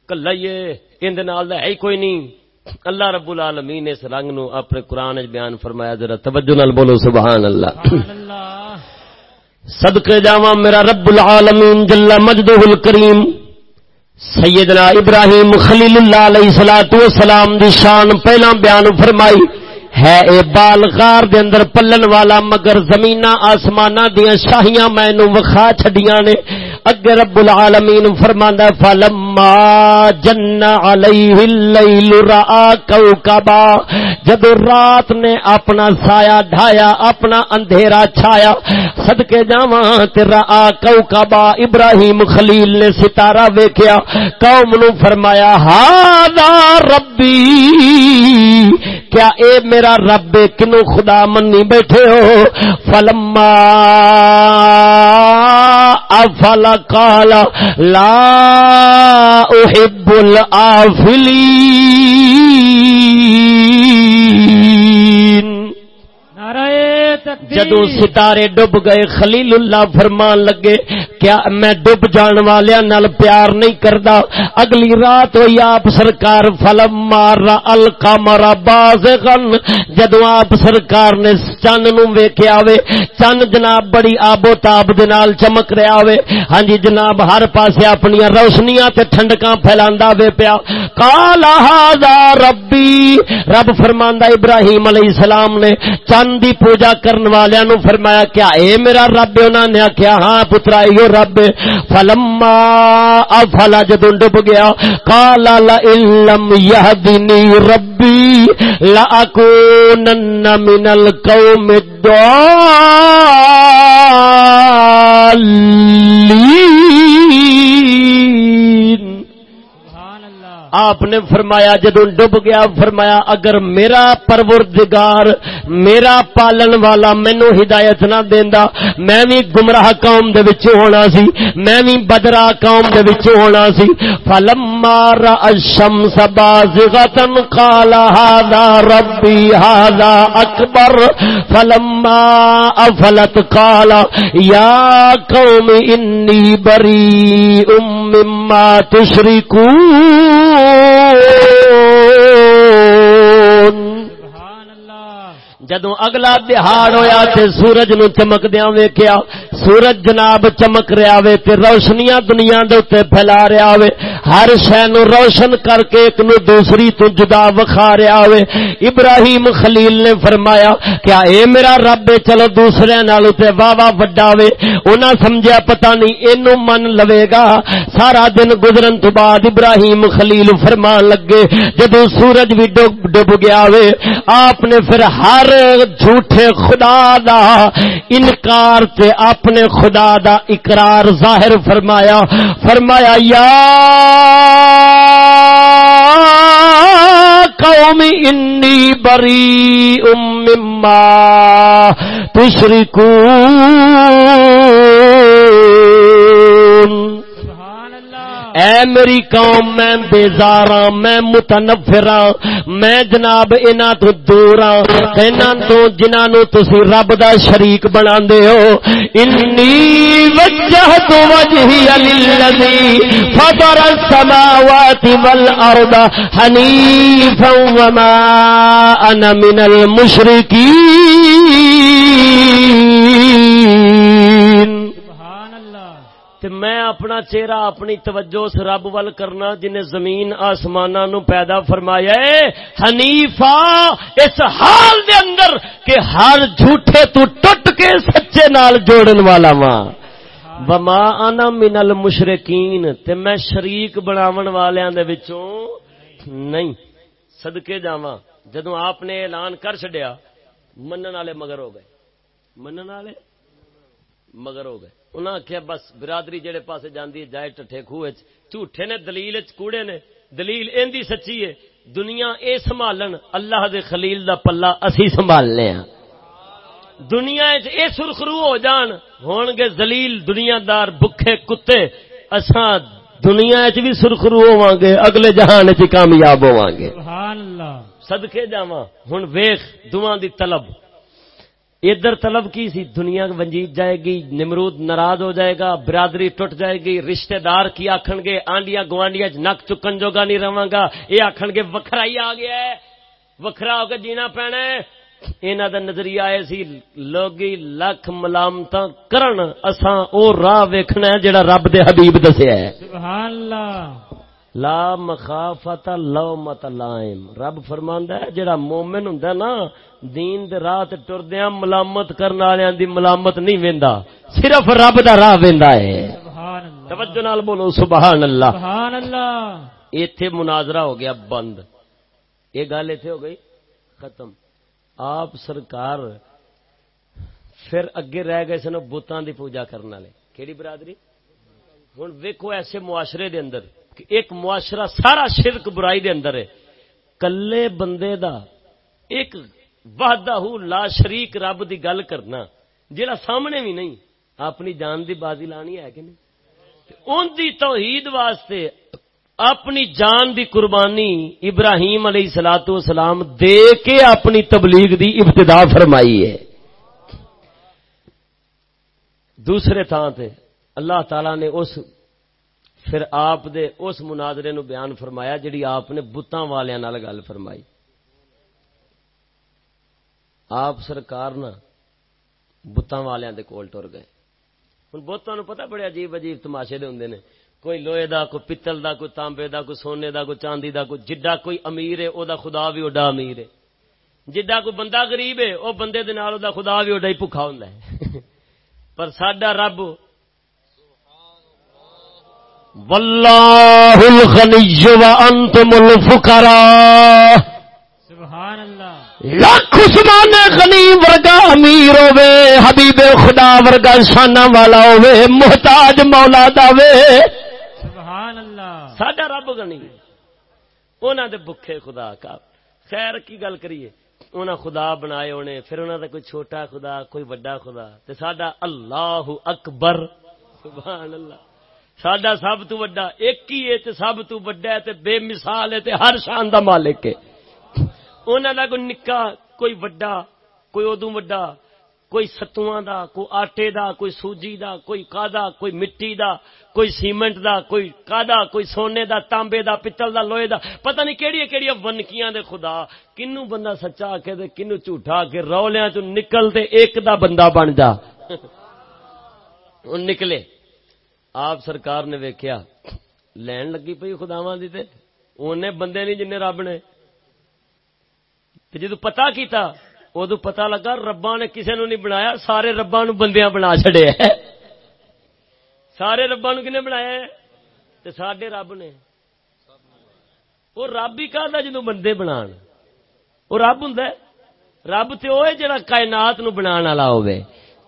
کلا ہی اندے نال ہے ہی کوئی نہیں۔ اللہ رب العالمین نے اس رنگ نو اپنے قرآن بیان فرمایا، ذرا توجہ نال بولو، سبحان اللہ۔ صدقے جاواں میرا رب العالمین جل مجدہ الکریم، سیدنا ابراہیم خلیل اللہ علیہ الصلوۃ والسلام دی شان پہلا بیان فرمائی۔ ہے اے بال غار دے اندر پلن والا مگر زمین آسمان دیا شاہیاں مینو وخا چھڈیاں نے۔ اگے رب العالمین فرماندا فلما جن علیہ اللیل را کوكبا جب رات نے اپنا سایہ ڈھایا، اپنا اندھیرا چھایا صدکے جاواں تے را کوكبا ابراہیم خلیل نے ستارہ ویکھیا، قوم نو فرمایا، ہاذا ربی کیا اے میرا رب کنو خدا منی بیٹھے ہو؟ فلما افل قال لا احب الافلین جدو ستارے ڈب گئے خلیل اللہ فرمان لگے، کیا میں ڈب جان والے نال پیار نہیں کردا؟ اگلی رات ہوئی آپ سرکار فلم مار القمر بازغن جدو آپ سرکار نے چند نو ویکھیا وے، چند جناب بڑی آب و تاب دے نال چمک رہا وے۔ ہاں جی جناب ہر پاسے اپنی روشنیاں تے ٹھنڈکاں پھیلاندا وے پیا۔ قال هذا ربی۔ رب فرماندا ابراہیم علیہ السلام نے چند دی پوجا کرن والے نو فرمایا، کیا اے میرا رب انہوں نے آخیا ہاں پترا یہ رب فلما افلا جدو ڈب گیا کالا لم یهدنی ربی لاکونن من القوم الضالین۔ آپ نے فرمایا جدو ڈب گیا، فرمایا اگر میرا پروردگار، میرا پالن والا مینو ہدایت نہ دینا میں بھی گمراہ قوم دے وچ ہونا سی، میں بھی بدرا قوم دے وچ ہونا سی۔ فلما را الشمس بازغتا قال هذا ربي هذا اکبر فلما افلت قال یا قوم انی بریء مما تشركون۔ Lord. جدو اگلا دہاڑ ہویا تے سورج نو چمک دیا ویکیا سورج جناب چمک رہا وے تے روشنیاں دنیا دے تے پھیلا رہا وے۔ ہر شے نو روشن کر کے ایک نو دوسری تو جدا وکھا رہا وے۔ ابراہیم خلیل نے فرمایا کیا اے میرا رب، چلو دوسرے نال تے واہ واہ وڈا وے۔ انہاں سمجھیا پتہ نہیں، اینو من لوے گا۔ سارا دن گزرن تو بعد ابراہیم خلیل فرمان لگے۔ جدو سورج بھی ڈب گیا وے، آپ نے پھر ہر جھوٹے خدا دا انکار تے اپنے خدا دا اقرار ظاہر فرمایا۔ فرمایا، یا قوم انی بری مما تشرکون۔ اے میری قوم، میں بیزاراں میں متنفراں میں جناب انہاں تو دوراں انہاں تو، جنہاں نو تسی رب دا شریک بناندے ہو، انی وجہت وجہی للذی فطر السماوات والارض حنیفا وما انا من المشرکین. تے میں اپنا چہرہ اپنی توجہ اس رب ول کرنا جنہیں زمین آسمان نو پیدا فرمایا ہے۔ حنیفا اس حال دے اندر کہ ہر جھوٹے تو ٹٹ کے سچے نال جوڑن والا ماں بما انا من المشرکین، تے میں شریک بناون والیاں دے وچوں نہیں۔ صدقے جاواں۔ جدوں آپ نے اعلان کر چھڈیا، منن والے مگر ہو گئے۔ منن والے مگر ہو گئے۔ انہاں آخیا بس برادری جہے پاس جاندی ہے جائے ٹھے خوہ جھوٹے نے دلیل کوڑے نے۔ دلیل ایندی سچی ہے دنیا اے سنبھالن اللہ دے خلیل دا پلا اسی سنبھالنے ہاں۔ دنیا اے سرخرو ہو جان ہون گے زلیل دنیا دار بکھے کتے۔ اساں دنیا چ بھی سرخرو ہوا گے اگلے جہان چ کامیاب ہوا گے۔ صدقے جاواں ہن ویخ دعاں دی طلب۔ ادھر طلب کی سی، دنیا ونجیت جائے گی، نمرود ناراض ہو جائے گا، برادری ٹوٹ جائے گی، رشتہ دار کی آخن گے آنڈیا گوانڈیا نک چکن جوگا نہیں رہا گا، یہ آخن گے وکھرا ہی آ گیا ہے، وکھرا ہو کے جینا پینا ہے۔ انہوں دا نظریہ آئے سی، لوگی لکھ ملامت کرن، اساں او راہ ویکھنا ہے جڑا رب دے حبیب دسیا ہے۔ سبحان اللہ۔ لا مخافت لو مت لائم رب فرماندا ہے جڑا مومن ہوندا نا دین دے راہ تے ٹردیاں ملامت کرن والےاں دی ملامت نہیں ویندا صرف رب دا راہ ویندا ہے۔ سبحان اللہ۔ توجہ نال بولو سبحان اللہ۔ سبحان اللہ۔ ایتھے مناظرہ ہو گیا بند۔ یہ گل ایتھے ہو گئی ختم۔ آپ سرکار پھر اگے رہ گئے سن بتاں دی پوجا کرنے والے۔ کیڑی برادری؟ ہن ویکھو ایسے معاشرے دے اندر۔ کہ ایک معاشرہ سارا شرک برائی دے اندر ہے۔ کلے بندے دا ایک وحدہ لا شریک رب دی گل کرنا جڑا سامنے بھی نہیں، اپنی جان دی بازی لانی ہے کہ نہیں؟ ان دی توحید واسطے اپنی جان دی قربانی ابراہیم علیہ الصلوۃ والسلام دے کے اپنی تبلیغ دی ابتدا فرمائی ہے۔ دوسرے تھان تے اللہ تعالی نے اس پھر آپ دے اس مناظرے نو بیان فرمایا جڑی آپ نے بتاں والیاں نال گل فرمائی۔ آپ سرکار نا بتاں والیاں دے کول ٹر گئے۔ ہن بتاں نو پتہ بڑے عجیب عجیب تماشے دے ہوندے نے۔ کوئی لوہے دا، کوئی پتل دا، کوئی تانبے دا، کوئی سونے دا، کوئی چاندی دا، کوئی جڈا کوئی امیر ہے، او دا خدا بھی اوڈا امیر ہے۔ جڈا کوئی بندہ غریب ہے، او بندے دے نال او دا خدا بھی اوڈا ہی بھکھا ہوندا ہے۔ پر ساڈا رب واللہ الغنی وانتم الفقراء۔ سبحان اللہ۔ لاکھ عثمان غنی ورگا امیر ہوے حبیب خدا ورگا شانہ والا ہوے محتاج مولا دا وے سبحان اللہ۔ ساڈا رب غنی۔ انہاں دے بھکھے خدا کا۔ خیر کی گل کریے انہاں خدا بنائے ہونے پھر انہاں دا کوئی چھوٹا خدا کوئی بڑا خدا تے ساڈا اللہ اکبر۔ سبحان اللہ۔ ساڈا سب تو وڈا، ایک ہی ہے تے سب تو وڈا ہے تے بے مثال ہے تے ہر شان دا مالک ہے۔ انہاں دا کوئی نکا کوئی وڈا، کوئی ادو وڈا، کوئی ستواں دا، کوئی آٹے دا، کوئی سوجی دا، کوئی کادا، کوئی مٹی دا، کوئی سیمنٹ دا، کوئی کادا، کوئی سونے دا، تانبے دا، پتل دا، لوہے دا، پتہ نہیں کیڑی کیڑی ونکیاں دے خدا۔ کنو بندہ سچا آ کے تے کنو جھوٹا کے رولیاں چ نکل تے ایک دا بندہ بن جا۔ نکلے۔ آپ سرکار نے ویکھیا، لین لگی پئی خداواں دی تے، اونے بندے نہیں جن رب نے۔ تے جدو پتا کیتا ادو پتا لگا ربا نے کسے نو نہیں بنایا، سارے ربا نو بندیاں بنا چڑے سارے ربا نو کنے بنایا ہے؟ تے ساڈے رب نے۔ وہ رب ہی کہدا جدو بندے بنان۔ وہ رب ہوں رب تے وہ جڑا کائنات نو بنان والا ہوے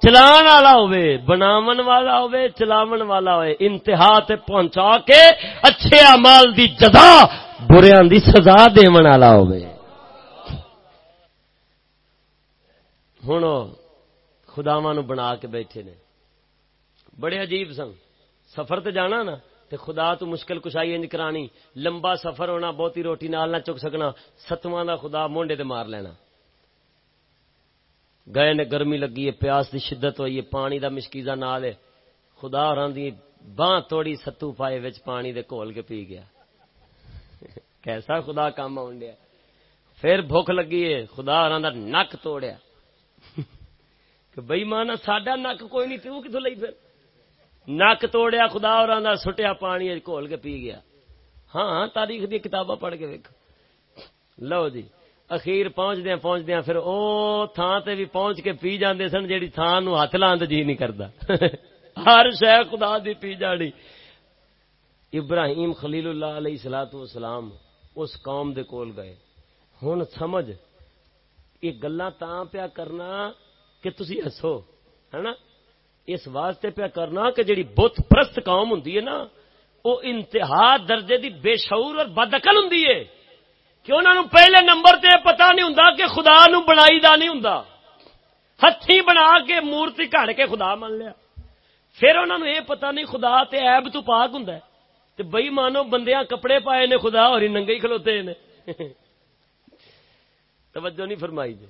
چلان والا ہوے بناون والا ہوے چلاون والا ہوے انتہا تے پہنچا کے اچھے اعمال دی جزا، بریاں دی سزا دیون والا ہوے ہوں خداوا نو بنا کے بیٹھے نے۔ بڑے عجیب سن۔ سفر تے جانا نا، تے خدا تو مشکل کشائی انج کرانی۔ لمبا سفر ہونا بہتی روٹی نال نہ چک سکنا۔ ستواں دا خدا مونڈے تے مار لینا۔ گئے نے گرمی لگی ہے پیاس دی شدت ہوئی ہے پانی دا مشکیزا نال ہے خدا اور دی باں توڑی ستو پائے وچ پانی دے کول کے پی گیا کیسا خدا کام آن ڈیا پھر بھوک لگی ہے خدا اور دا نک توڑیا کہ بئی مانا ساڈا نک کوئی نہیں تو کتوں لئی پھر نک توڑیا خدا اور سٹیا پانی گھول کے پی گیا ہاں تاریخ دی کتاباں پڑھ کے ویک لو جی اخیر پہنچ دیا پہنچ دیا پھر او تھان تے بھی پہنچ کے پی جاندے سن جیڑی تھان نو ہاتھ لان جی نہیں کردا۔ ہر شے خدا دی پی جانی ابراہیم خلیل اللہ علیہ الصلوۃ والسلام اس قوم دے کول گئے۔ ہن سمجھ، یہ گلا تا پیا کرنا کہ تسی ہسو، ہے نا؟ اس واسطے پیا کرنا کہ جڑی بت پرست قوم ہوں نا وہ انتہا درجے دی بے شعور اور بدعقل ہوں کہ انہوں نے پہلے نمبر تے پتا نہیں ہوں کہ خدا نو بنائی دا نہیں ہوں ہاتھی بنا کے مورتی کڑ کے خدا من لیا۔ پھر انہوں نے یہ پتا نہیں خدا تے عیب تو پاک ہوں تے بئی مانو بندیاں کپڑے پائے نے خدا اور ننگے ہی کھلوتے نے۔ توجہ نہیں فرمائی جی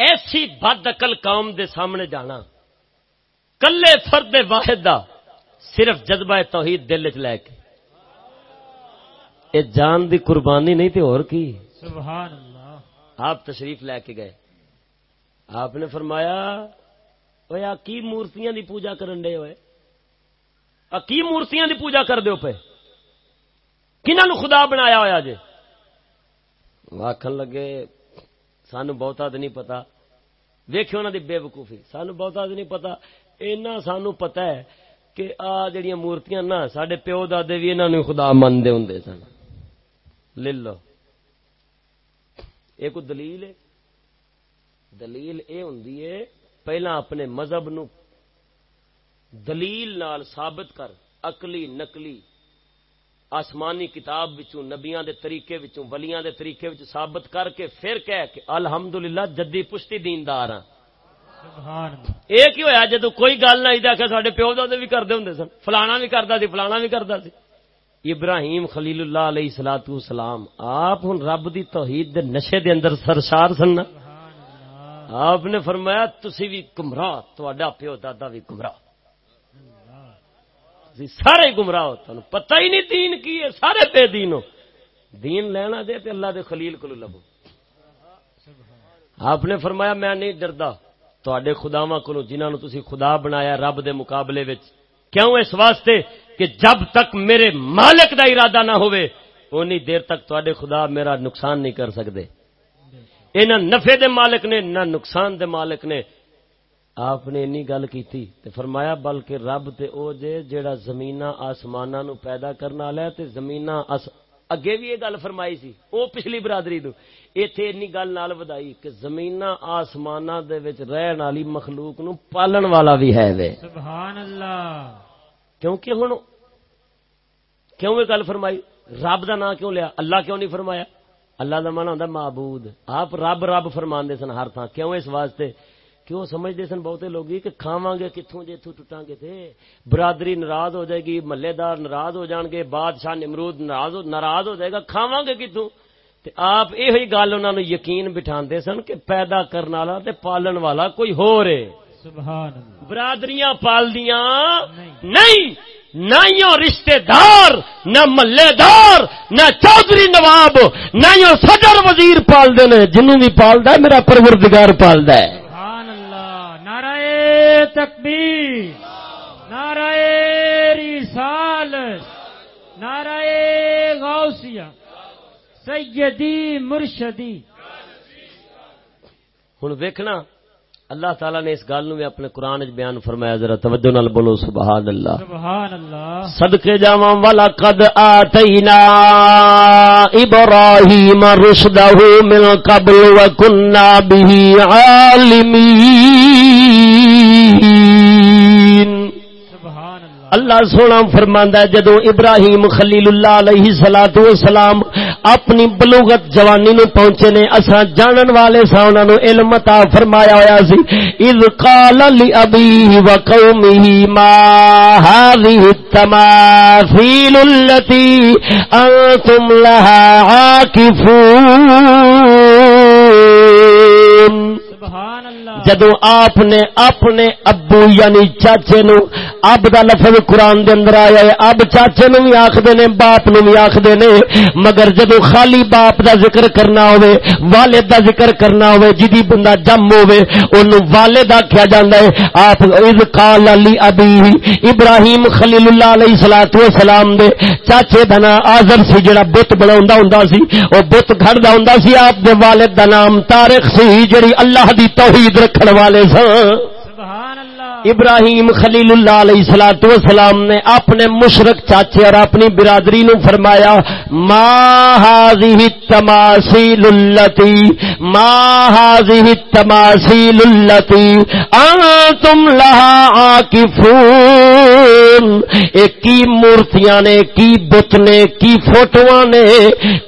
ایسی بد اقل قوم دے سامنے جانا۔ کلے فرد واحد دا صرف جذبہ توحید دل چ لے کے۔ اے جان دی قربانی نہیں تے اور کی؟ سبحان اللہ آپ تشریف لے کے گئے۔ آپ نے فرمایا اویا کی مورتیاں دی پوجا کرن دے ہوئے کی مورتیاں دی پوجا کر دیو پہ کنہوں خدا بنایا ہوا جی آخر لگے سانو بہتا تو نہیں پتا۔ ویخ انہوں کی بے وقوفی۔ سانو بہتا تو نہیں پتا۔ اینا سانو پتا ہے کہ آ جڑیاں مورتیاں نا سڈے پیو دے بھی انہوں خدا منتے ہوں سن۔ لے لو۔ یہ کوئی دلیل ہے؟ دلیل یہ ہوں پہلا اپنے مذہب نو دلیل نال ثابت کر اقلی نقلی آسمانی کتاب وچوں نبیاں دے طریقے وچوں ولیاں دے طریقے وچ ثابت کر کے پھر کہہ کہ الحمدللہ جدی پشتی دیندار ہاں۔ یہ کی ہوا جدو کوئی گل نہ آئی سارے پیو دے بھی کرتے ہوں سن فلانا بھی کرتا سی فلانا بھی کرتا سی۔ ابراہیم خلیل اللہ علیہ سلاۃ سلام آپ ہوں رب دی توحید دے نشے دے اندر سرشار سن آپ نے فرمایا، تسی بھی گمراہ تا پیو دادا بھی گمراہ۔ سارے گمراہ ہو پتہ ہی نہیں دین کی ہے، سارے بے دین ہو۔ دین لینا دے تے اللہ دے خلیل کو لبو۔ آپ نے فرمایا، میں نہیں ڈردا تے خداوا کو جنہوں تسی خدا بنایا رب دے مقابلے وچ۔ کیوں؟ اس واسطے کہ جب تک میرے مالک دا ارادہ نہ ہوئے اونی دیر تک تے خدا میرا نقصان نہیں کر سکتے یہ نہ نفے دے مالک نے نہ نقصان دے مالک نے۔ آپ نے اینی گل کی فرمایا بلکہ رب تے او جے جیڑا زمین آسمان نو پیدا کرنا والا تے زمین اگے بھی یہ گل فرمائی سی او پچھلی برادری نو۔ ایتھے اینی گل نال ودائی کہ زمین آسمان دے وچ رہن والی مخلوق نو پالن والا بھی ہے وے۔ سبحان اللہ۔ کیونکہ ہن کیوں یہ گل فرمائی؟ رب دا نام کیوں لیا؟ اللہ کیوں نہیں فرمایا؟ اللہ کا من آتا معبود۔ آپ رب رب فرما سن ہر تھان کیوں اس واسطے؟ کیوں سمجھتے سن بہتے لوگ کہ کھاوا گے کتوں جی اتوں ٹوٹا گے تھے برادری ناراض ہو جائے گی محلے دار ناراض ہو جان گے بادشاہ نمرود ناراض ہو جائے گا کھاوا گے کتوں آپ یہ گل انہوں نے یقین بٹھا سن کہ پیدا کرنے والا تے پالن والا کوئی ہو رہے برادریاں پال دیا نہیں۔ نہ رشتے دار نہ ملے دار نہ چودھری نواب نہ صدر وزیر پال دے جنوں بھی پالد میرا پروردگار پالد نعرہ تکبیر نعرہ رسال نعرہ غوثیہ سیدی مرشدی۔ ہوں ویکھنا اللہ تعالیٰ نے اس گل بھی اپنے قرآن بیان فرمایا ذرا توجہ نال بولو سبحان اللہ سبحان اللہ صدقے جاواں والا قد آتینا ابراہیم رشدہ من قبل وکنا به عالمین۔ اللہ سونا فرماندا ہے، جدو ابراہیم خلیل اللہ علیہ سلاد سلام اپنی بلوغت جوانی نو پہنچے نے، اساں جانن والے سا انہاں نو علم عطا فرمایا ہویا سی۔ اذ قال لابيه وقومه ما هذه التماثيل التي انتم لها عاكفون جدو آپ نے اپنے ابو یعنی چاچے نو، اب دا لفظ قرآن دے اندر آیا ہے۔ اب چاچے نو بھی آخر نے، باپ نو بھی آخر نے۔ مگر جدو خالی باپ دا ذکر کرنا ہوئے، والد دا ذکر کرنا ہوئے، جدی بندہ جم ہوئے انو والد آکھیا جاندہ ہے، آپ اذ قال علی ابی ابراہیم خلیل اللہ علیہ السلام دے۔ چاچے دنا آزر سی، جڑا بت بڑا ہوندا ہوندا سی۔ او بت گھڑ دا ہوندا سی، آپ دے والد دا نام تارخ سی، جڑی اللہ دی توحید رکھ رکھن والے سن۔ ابراہیم خلیل اللہ علیہ سلاۃ وسلام نے اپنے مشرق چاچے اور اپنی برادری نو فرمایا، ما هذه التماثيل التي ما هذه التماثيل التي انتم لها کی مورتیاں نے، کی بت نے، کی فوٹواں نے،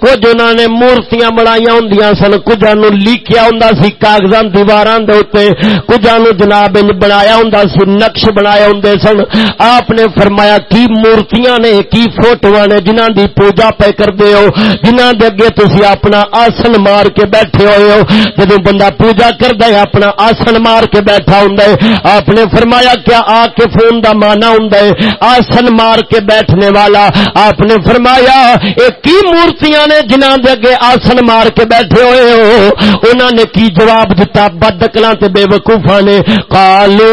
کچھ انہاں نے مورتیاں بنائیاں ہوندیاں سن، کچھ نو لکھیا ہوندا سی کاغذاں دیواراں دے اوتے کچھ نو جناب بنایا ہوندا نقش بنایا ہوندے سن۔ آپ نے فرمایا، کی مورتیاں نے، کی فوٹواں نے جنہاں دی پوجا پہ کردے ہو، جنہاں دے اگے تسی اپنا آسن مار کے بیٹھے ہوئے ہو۔ جدوں بندہ پوجا کردا ہے، اپنا آسن مار کے بیٹھا ہوندا ہے۔ آپ نے فرمایا، کیا آ کے فون دا مانا ہوندا ہے؟ آسن مار کے بیٹھنے والا۔ آپ نے فرمایا، اے کی مورتیاں نے جنہاں دے اگے آسن مار کے بیٹھے ہوئے ہو؟ انہاں نے کی جواب دتا؟ بدکلاں تے بے وقوفاں نے۔ قالو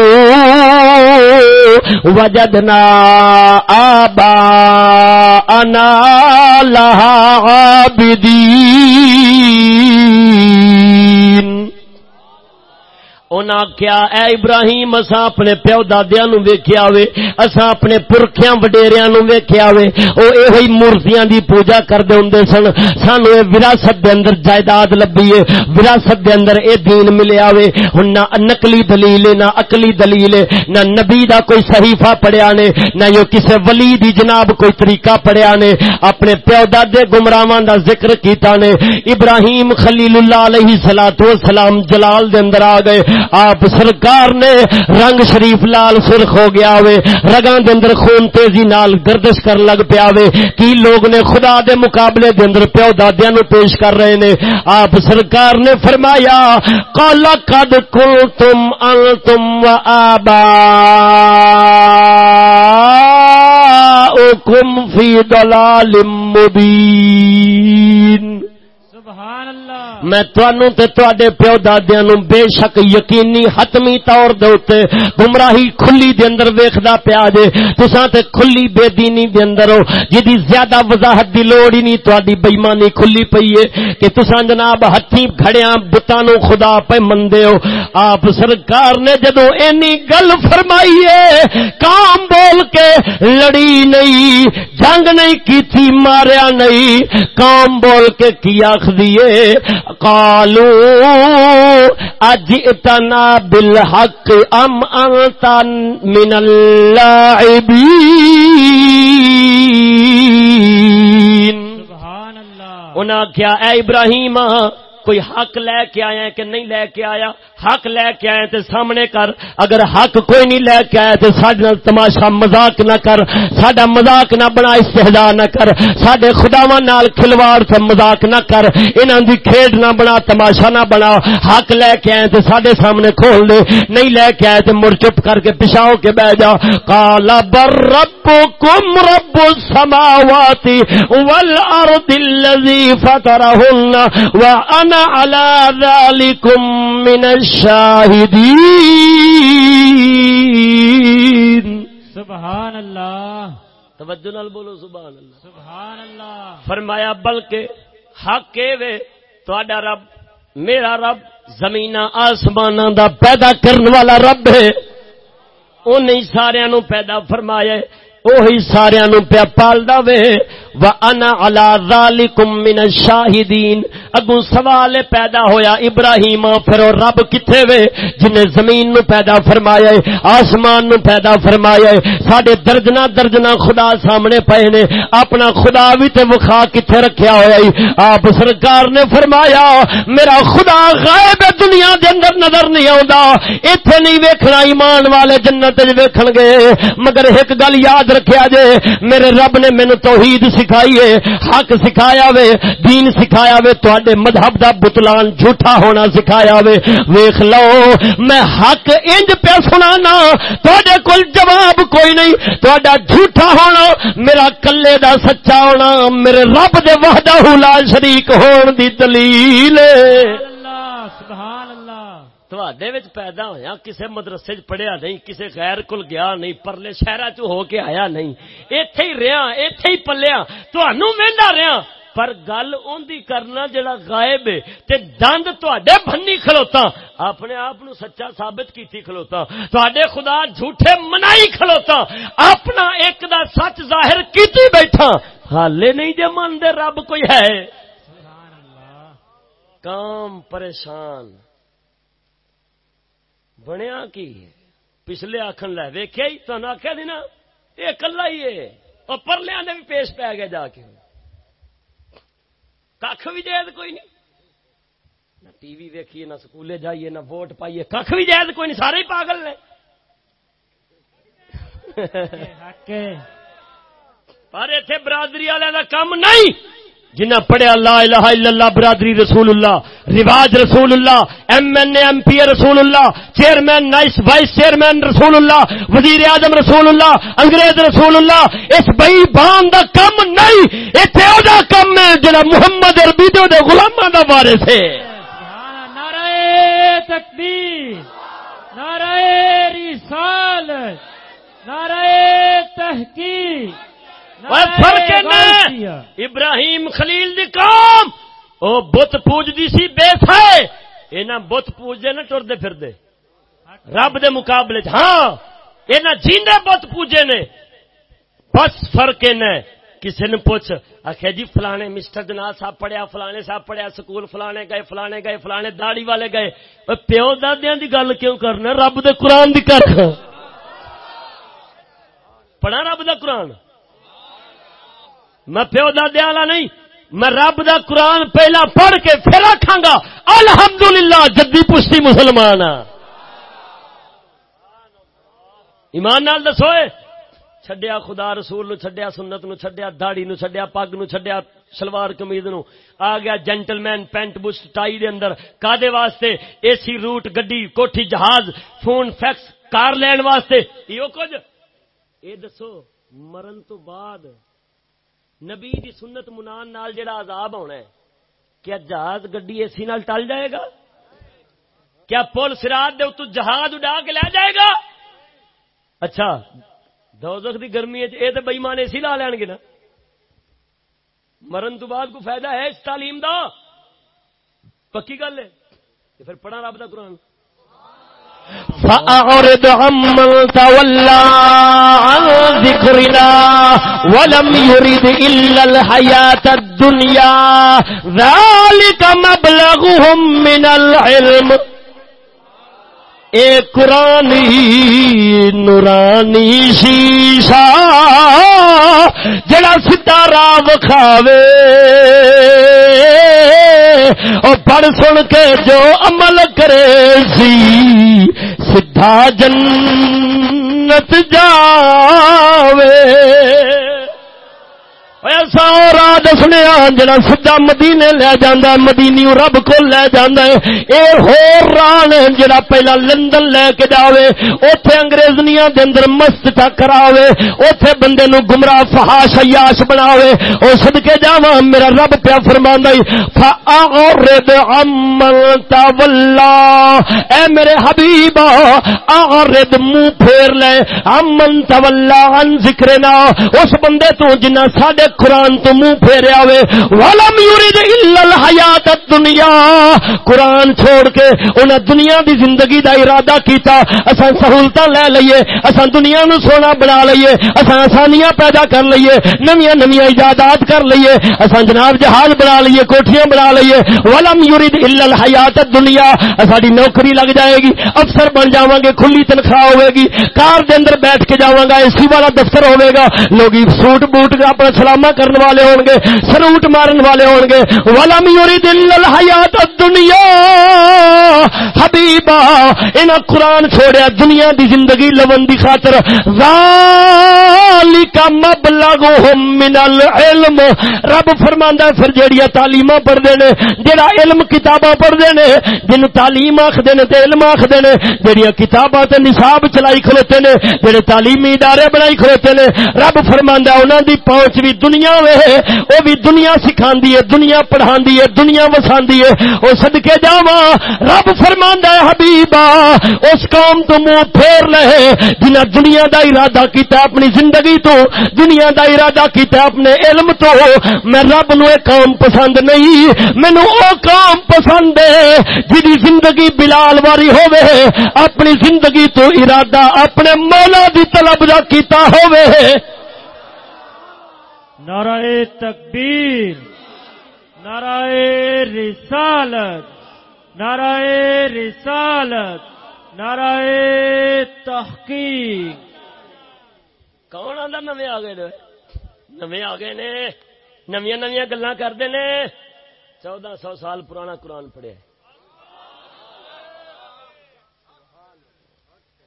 وجدنا آبا انا لها عابدین انہاں کیا اے ابراہیم اسا اپنے پیو دادیاں نو ویکھیا وے اسا اپنے پرکھیاں وڈیریاں نو ویکھیا وے او ایہی مورتیاں دی پوجا کردے ہوندے سن۔ سانو اے وراثت دے اندر جائیداد لبھی ہے وراثت دے اندر اے دین ملیا وے ہن نہ نقلی دلیل نہ عقلی دلیل نہ نبی دا کوئی صحیفہ پڑھیا نے، نہ یو کسے ولی دی جناب کوئی طریقہ پڑھیا نے۔ اپنے پیو دادے گمراہاں دا ذکر کیتا نے۔ ابراہیم خلیل اللہ علیہ الصلوۃ والسلام جلال دے اندر آ گئے۔ آپ سرکار نے رنگ شریف لال سرخ ہو گیا وے رگاں دے اندر خون تیزی نال گردش کر لگ پیا وے کی لوگ نے خدا دے مقابلے دے اندر پیو دادیاں نو پیش کر رہے نے؟ آپ سرکار نے فرمایا قال قد کنتم انتم و آبا فی ضلال مبین۔ میں تانوں تے تواڈے پیو دادیاں نو بے شک یقینی حتمی طور دے اوتے گمراہی کھلی دے اندر ویکھدا پیا جے۔ تساں تے کھلی بے دینی دے اندر ہو، جدی زیادہ وضاحت دی لوڑ ہی نہیں، تواڈی بے ایمانی کھلی پئی ہے کہ تساں جناب ہتھی گھڑیاں بتاں نو خدا پہ مندے ہو۔ آپ سرکار نے جدوں اینی گل فرمائی ہے، کام بول کے لڑی نہیں، جنگ نہیں کی تھی، ماریا نہیں۔ کام بول کے کی آخ دیے قالو اجئتنا بالحق ام انت من اللاعبین سبحان اللہ۔ انہاں کیا اے ابراہیم کوئی حق لے کے آیا ہے کہ نہیں لے کے آیا؟ حق لے کے آئے تے سامنے کر۔ اگر حق کوئی نہیں لے کے آیا تے ساڈے تماشا مذاق نہ کر، ساڈا مذاق نہ بنا استہزاء نہ کر۔ ساڈے خداواں نال کھلواڑ تے مذاق نہ کر۔ انہاں دی کھیڈ نہ بنا، تماشا نہ بنا۔ حق لے کے آئے تے ساڈے سامنے کھول دے۔ نہیں لے کے آئے تے مڑ چپ کر کے پچھاؤ کے بیٹھ جا۔ قال بر ربكم رب السماوات والارض الذي فطرهن وانا على ذلكم من الشاہدین سبحان اللہ۔ توجہ نال بولو سبحان اللہ۔ سبحان اللہ۔ فرمایا بلکہ حق اے وے تہاڈا رب میرا رب زمین آسماناں دا پیدا کرن والا رب ہے۔ انہیں سارے نو پیدا فرمایا ہے۔ اوہی سارے نو پیا پالدا وے۔ وانا علی ذالکم من الشاہدین اگوں سوال پیدا ہویا ابراہیم، پھر او رب کتھے وے؟ جن زمین نو پیدا فرمایا ہے، آسمان نو پیدا فرمایا ہے۔ ساڈے درجنا درجنا خدا سامنے پئے نے۔ اپنا خدا بھی تے وکھا کتھے رکھیا ہویا ہے۔ آپ سرکار نے فرمایا، میرا خدا غائب دنیا دے اندر نظر نہیں آوندا۔ ایتھے نہیں ویکھنا، ایمان والے جنت وچ ویکھن گے۔ مگر ایک گل یاد رکھیا جے، میرے رب نے مینوں توحید سکھائی ہے، حق سکھایا وے، دین سکھایا وے، تواڈے مذہب دا بتلان جھوٹا ہونا سکھایا وے۔ ویکھ لو، میں حق انج پہ سنانا، تواڈے کول جواب کوئی نہیں، تواڈا جھوٹا ہونا، میرا کلے دا سچا ہونا، میرے رب دے وحدہ لا شریک ہون دی دلیل۔ اللہ، سبحان اللہ۔ تواڈے وچ پیدا ہویا کسے مدرسے پڑھیا نہیں کسے غیر کول گیا نہیں پرلے شہراں چ ہو کے آیا نہیں ایتھے ہی رہیا ایتھے ہی پلیا تانوں ویندا رہیا پر گل اوندی کرنا جڑا غائب ہے تے دند تواڈے بھنی کھلوتا اپنے آپ نو سچا ثابت کیتی کھلوتا تواڈے خدا جھوٹے منائی کھلوتا اپنا ایک دا سچ ظاہر کیتی بیٹھا حالے نہیں جے من دے رب کوئی ہے کام پریشان بنیا کی پچھلے آخر لے ویخیا ہی؟ آخیا نا یہ کلا ہی ہے۔ اور پرلیا نے بھی پیش پی گیا جا کے۔ کھ بھی جائز کوئی نہیں۔ نہ ٹی وی ویکھیے نہ سکولے جائیے نہ ووٹ پائیے۔ کھ بھی جائز کوئی نہیں سارے ہی پاگل نے۔ پر اتنے برادری والے کا کام نہیں۔ جنہ پڑھیا لا الہ الا اللہ، برادری رسول اللہ، رواج رسول اللہ M N A M P A رسول اللہ، چیئرمین، نائس وائس چیئرمین رسول اللہ، وزیر اعظم رسول اللہ، انگریز رسول اللہ، اس بئی بان دا کم نہیں اتنے او دا کم ہے جڑا محمد عربی دے دے غلاماں دا وارث ہے۔ سبحان نعرہ تکبیر، نعرہ رسالت، نعرہ تحقیق ابراہیم خلیل دی قوم او بت پوجدی سی بے تھے اینا بت پوجدے نہ ٹردے پھردے رب دے مقابلے ہاں اینا جیندے بت پوجے نے بس فرق ہے کسی نے پوچھ آخیا جی فلانے مسٹر جناب صاحب پڑھیا فلانے صاحب پڑھیا سکول فلانے گئے فلانے گئے فلانے داڑی والے گئے پیو دادیاں دی گل کیوں کرنا رب دے قرآن دی کر پڑھا رب دا قرآن میں پیو دادیا والا نہیں، میں رب دا قرآن پہلا پڑھ کے پھر آخا گا، الحمدللہ جدی پشتی مسلمان ہاں۔ ایمان نال دسوئے چھڈیا خدا رسول نو، چھڈیا سنت نو، چھڈیا داڑی نو، چھڈیا پگ نو، چھڈیا شلوار کمیز نو۔ آ گیا gentleman pant bush tie دے اندر۔ کادے واسطے؟ اے سی روٹ، گڈی، کوٹھی، جہاز، فون، فیکس، کار لین واسطے۔ یہ کچھ اے دسو، مرن تو بعد نبی دی سنت منان نال جڑا عذاب ہونا ہے، کیا جہاز گڈی اے سی نال ٹل جائے گا؟ کیا پل سرات دے تو جہاز اڈا کے لے جائے گا؟ اچھا دوزخ دی گرمی اے تے بےمان اے سی لا لین گے نا۔ مرن تو بعد کو فائدہ ہے اس تعلیم دا؟ پکی گل ہے۔ پھر پڑھا رب دا قرآن۔ فأعرض عمن تولى عن ذكرنا ولم يرد إلا الحياة الدنيا. ذلك مبلغهم من العلم. اے قرآنی نورانی شیشا جڑا ستارا وکھاوے۔ او پڑھ سن کے جو عمل کرے سی سدھا جنت جاوے۔ ایسا راہ دسنے جڑا سجا مدینے لے جانا مدینی رب کو لے جانا ہے اے ہور راہ جڑا پہلا لندن لے کے جاوے اوتھے انگریزنیاں دے اندر مست تا کراوے اوتھے بندے نو گمراہ فحاش عیاش بناوے او صدکے جاواں میرا رب پیا فرماندا ہے فاعرض عمن تولا اے میرے حبیبا اعرض منہ پھیر لے عمن تولا عن ذکرنا اس بندے تو جنہ ساڈے قرآن تو منہ پھیریا ہوئے ولم یرید الا الحیات الدنیا قرآن چھوڑ کے انہیں دنیا دی زندگی دا ارادہ کیتا، اساں سہولتاں لے لئیے، اساں دنیا نو سونا بنا لئیے، اساں آسانیاں پیدا کر لئیے نمیاں نمیاں ایجادات کر لئیے، اساں جناب جہاز بنا لئیے، کوٹھیاں بنا لئیے۔ ولم یرید الا الحیات الدنیا ساڈی نوکری لگ جائے گی، افسر بن جاواں گے، کھلی تنخواہ ہوے گی۔ کار دے اندر بیٹھ کے جاواں گا، اے سی والا دفتر ہوے گا۔ لوگ سوٹ بوٹ اپنا سلام جمع کرنے والے ہون گے سروٹ مارن والے ہون گے۔ ولم یرید الحیات الدنیا۔ حبیبا، انہاں قرآن چھوڑیا، دنیا دی زندگی لون دی خاطر۔ ذالک مبلغهم من العلم۔ رب فرماندا ہے، پھر جیڑیاں تعلیماں پڑھدے نے، جیڑا علم کتاباں پڑھدے نے، جن تعلیم آکھدے نے تے علم آکھدے نے، جیڑیاں کتاباں تے نصاب چلائی کھلوتے نے جڑے تعلیمی ادارے بنائی کھلوتے نے، رب فرماندا ہے، انہاں دی پہنچ بھی دنیا وے وہ بھی دنیا سکھا ہے، دنیا پڑھا ہے، دنیا وسا ہے وہ سدکے جا رب فرما ہے حبیبا، اس قوم تو منہ پھیر لے جنہیں دنیا دا ارادہ کیتا اپنی زندگی تو، دنیا دا ارادہ کیتا اپنے علم تو، میں رب نو ایک کام پسند نہیں مینو او کام پسند ہے جی زندگی بلال واری ہوے اپنی زندگی تو ارادہ اپنے مولا دی طلب دا کیتا ہوے نعرہ تکبیر، نعرہ رسالت نعرہ رسالت، نعرہ تحقیق۔ کون آدھا نویں آ گئے نویں آ گئے نے۔ نویاں نویاں گلا کرتے نے۔ چودہ سو سال پرانا قرآن پڑھیا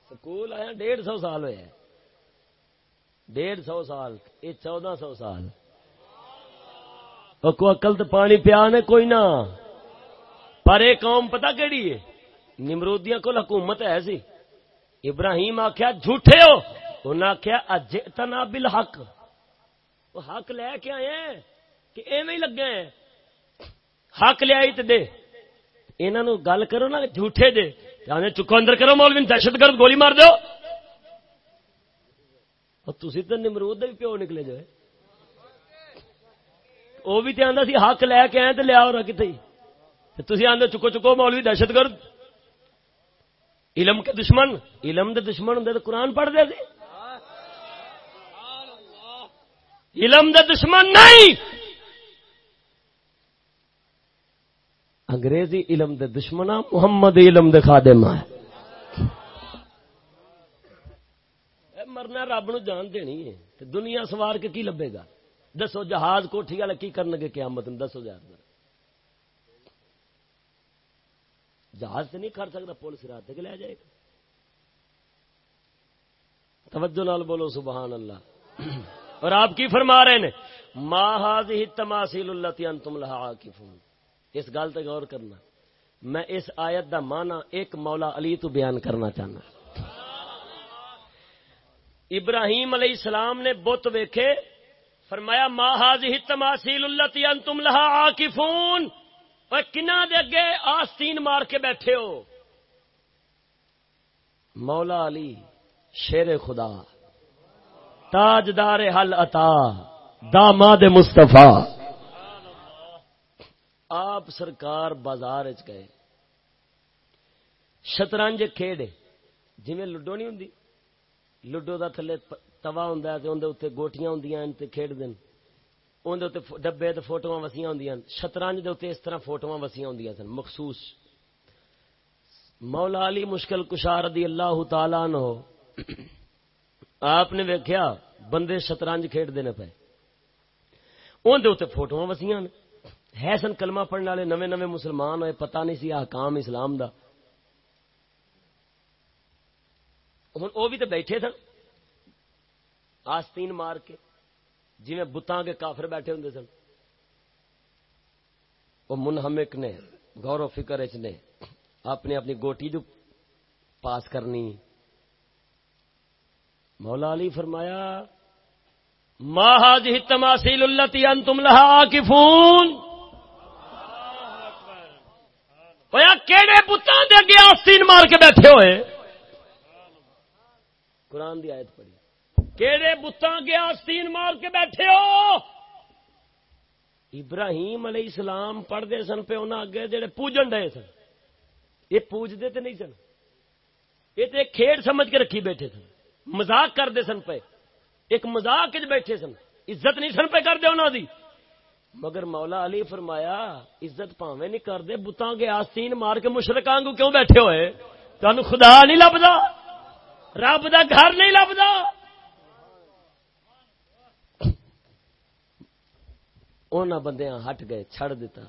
سکول آیا، ڈیڑھ سو سال ہوئے ڈیڑھ سو سال، یہ چودہ سو سال۔ کو اکل تو پانی پیا نے کوئی نہ۔ پر یہ قوم پتا کہڑی ہے؟ نمرودیاں کو حکومت ہے سی۔ ابراہیم آخیا جھوٹے ہو۔ انہیں آخیا اج تنا بل حق وہ حق لے کے آئے ہیں کہ ایویں لگے ہیں۔ حق لیا تو دے۔ انہوں گل کرو نا، جھوٹے دے۔ یعنی چکو اندر کرو، مولوی، دہشت گرد گولی مار دو۔ تھی تو نمرود بھی پیو نکلے جو وہ بھی تو سی حق لے کے آئے تو لیا ہو رہا کتنے تھی آدھے چکو چکو مولوی دہشت گرد۔ علم کے دشمن، علم دے دشمن ہوں تو قرآن پڑھتے تھے علم دے دشمن نہیں۔ انگریزی علم دے دشمن محمد علم دے خادم ہے مرنا رب نو جان دینی ہے۔ دنیا سوار کے کی لبے گا؟ دسو جہاز کوٹھی والے کی کرن گے قیامت دسو یار جہاز سے نہیں کر سکتا، پولیس رات کے لے جائے گا۔ توجہ نال بولو، سبحان اللہ۔ اور آپ کی فرما رہے ہیں ماہاز ہی تماسیل اللہ تم لہا اس گل تک غور کرنا۔ میں اس آیت دا مانا ایک مولا علی تو بیان کرنا چاہنا۔ ابراہیم علیہ السلام نے بت ویکھے، فرمایا ماہاز ہی تماسیل اللہ تم لہا آکفون اور کنا دے اگے آستین مار کے بیٹھے ہو؟ مولا علی، شیر خدا، تاجدار حل عطا، داماد مستفا آپ سرکار بازار گئے۔ شطرنج کھیڈ جی لڈو نہیں ہوں لڈو دا تھلے توا ہوں اندر اتنے گوٹیاں ہوں کھیڈ دن اندر ڈبے فوٹو وسیع ہوں شطرنج دے اس طرح فوٹو وسیع ہوں سن، مخصوص۔ مولا علی مشکل کشار دی اللہ تعالی نو آپ نے ویکیا بندے شطرنج کھیڈتے ہیں پے اندر اتنے فوٹو وسیع ہے سن کلمہ پڑھنے والے نویں نویں مسلمان ہوئے پتہ نہیں سی حکام اسلام دا ہوں وہ بھی تو بیٹھے سن آستین مار کے جی بتان کے کافر بیٹھے ہوں سن۔ وہ منہمک نے غور و فکر نے اپنی اپنی گوٹی جو پاس کرنی۔ مولا علی فرمایا ماہج تماسیل ان تم لہا کی فون کہڑے بتان دے آستین مار کے بیٹھے ہوئے؟ قرآن دی آیت پڑھی۔ کہڑے بتان گیا آستین مار کے بیٹھے ہو؟ ابراہیم علیہ السلام پڑھتے سن پہ انہیں اگے جڑے پوجن ڈے سن۔ یہ پوجتے تو نہیں سن۔ یہ تو ایک کھیڑ سمجھ کے رکھی بیٹھے سن۔ مزاق کرتے سن پہ۔ ایک مزاق بیٹھے سن۔ عزت نہیں سن پہ کرتے انہوں دی۔ مگر مولا علی فرمایا، عزت پاوے نہیں کرتے بتان کے آستین مار کے مشرق آنگو کیوں بیٹھے ہوئے؟ تمہیں خدا نہیں لبدا۔ رب دا گھر نہیں لبدا۔ بندے ہٹ گئے، چھڑ دیتا۔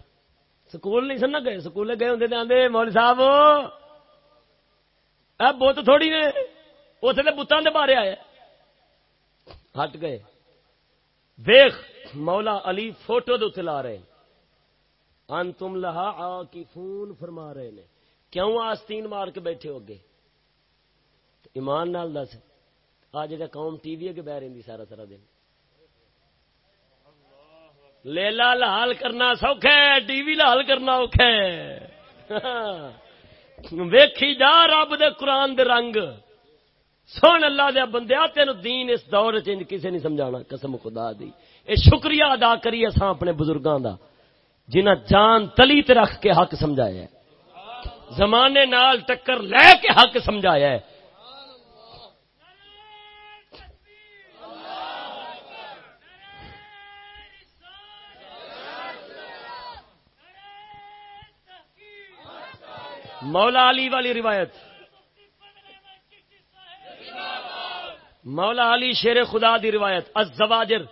سکول نہیں سن گئے سکول گئے ہوں آدھے مول صاحب بت تھوڑی نے اسے بتان دے بارے آیا ہٹ گئے۔ ویخ مولا علی فوٹو دے لا رہے۔ ان تم لہا آ کی فون فرما رہے نے۔ کیوں آستین مار کے بیٹھے ہو گے ایمان نال دس۔ آ جگہ قوم ٹی وی کے بہ رہی سارا سارا دن۔ لیلا لال کرنا سوکھ ہے، ٹی وی لال کرنا اوکھ ویکھی جا رب دے قرآن دے رنگ۔ سن اللہ دیا بندیا تین دین اس دور چ کسی نہیں سمجھانا۔ قسم خدا دی۔ اے شکریہ ادا کری اساں اپنے بزرگاں دا، جنہ جان تلی تے رکھ کے حق سمجھایا ہے۔ زمانے نال ٹکر لے کے حق سمجھایا ہے۔ مولا علی والی روایت۔ مولا علی شیر خدا دی روایت۔ الزواجر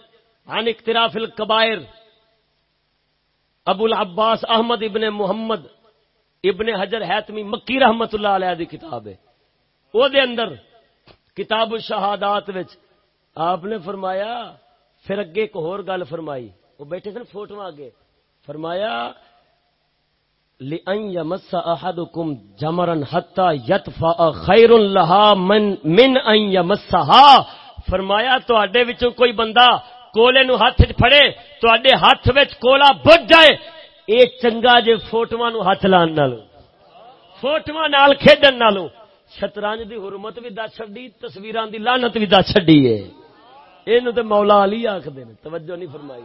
عن اقتراف القبائر۔ ابو العباس احمد ابن محمد ابن حجر حتمی مکی رحمت اللہ علیہ دی کتاب ہے۔ او دے اندر کتاب الشہادات وچ آپ نے فرمایا، پھر اگے ایک اور گل فرمائی۔ وہ بیٹھے سن فوٹو آگے۔ فرمایا لئن يمس احدكم جمرا حتى يطفا خير لها من من ان يمسها۔ فرمایا تواڈے وچوں کوئی بندہ کولے نو ہاتھ وچ پھڑے تواڈے ہاتھ وچ کولا بج جائے، اے چنگا جے فوٹواں نو ہاتھ لان نالو فوٹواں نال کھیڈن نالو شطرنج دی حرمت بھی دس چھڈی، تصویراں دی لعنت بھی دس چھڈی ہے یہ تو مولا علی آخر توجہ نہیں فرمائی۔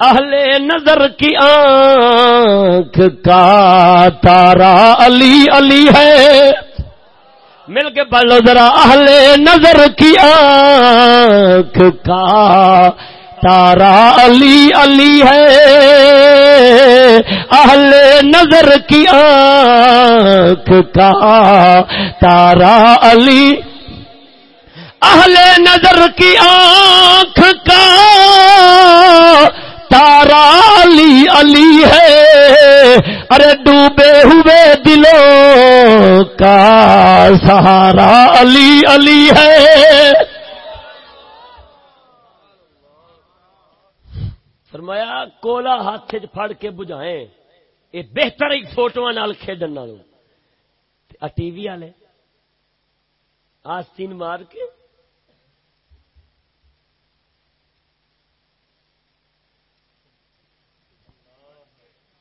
اہل نظر کی آنکھ کا تارا علی علی ہے۔ مل کے پڑھ ذرا، اہل نظر کی آنکھ کا تارا علی علی ہے۔ اہل نظر کی آنکھ کا تارا علی۔ اہل نظر کی آنکھ کا تارا علی علی ہے۔ ارے ڈوبے ہوئے دلوں کا سہارا علی علی ہے۔ فرمایا، کولا ہاتھ پھڑ کے بجھائیں۔ یہ بہتر ایک فوٹو نال کھیڈن ٹی وی والے آستین مار کے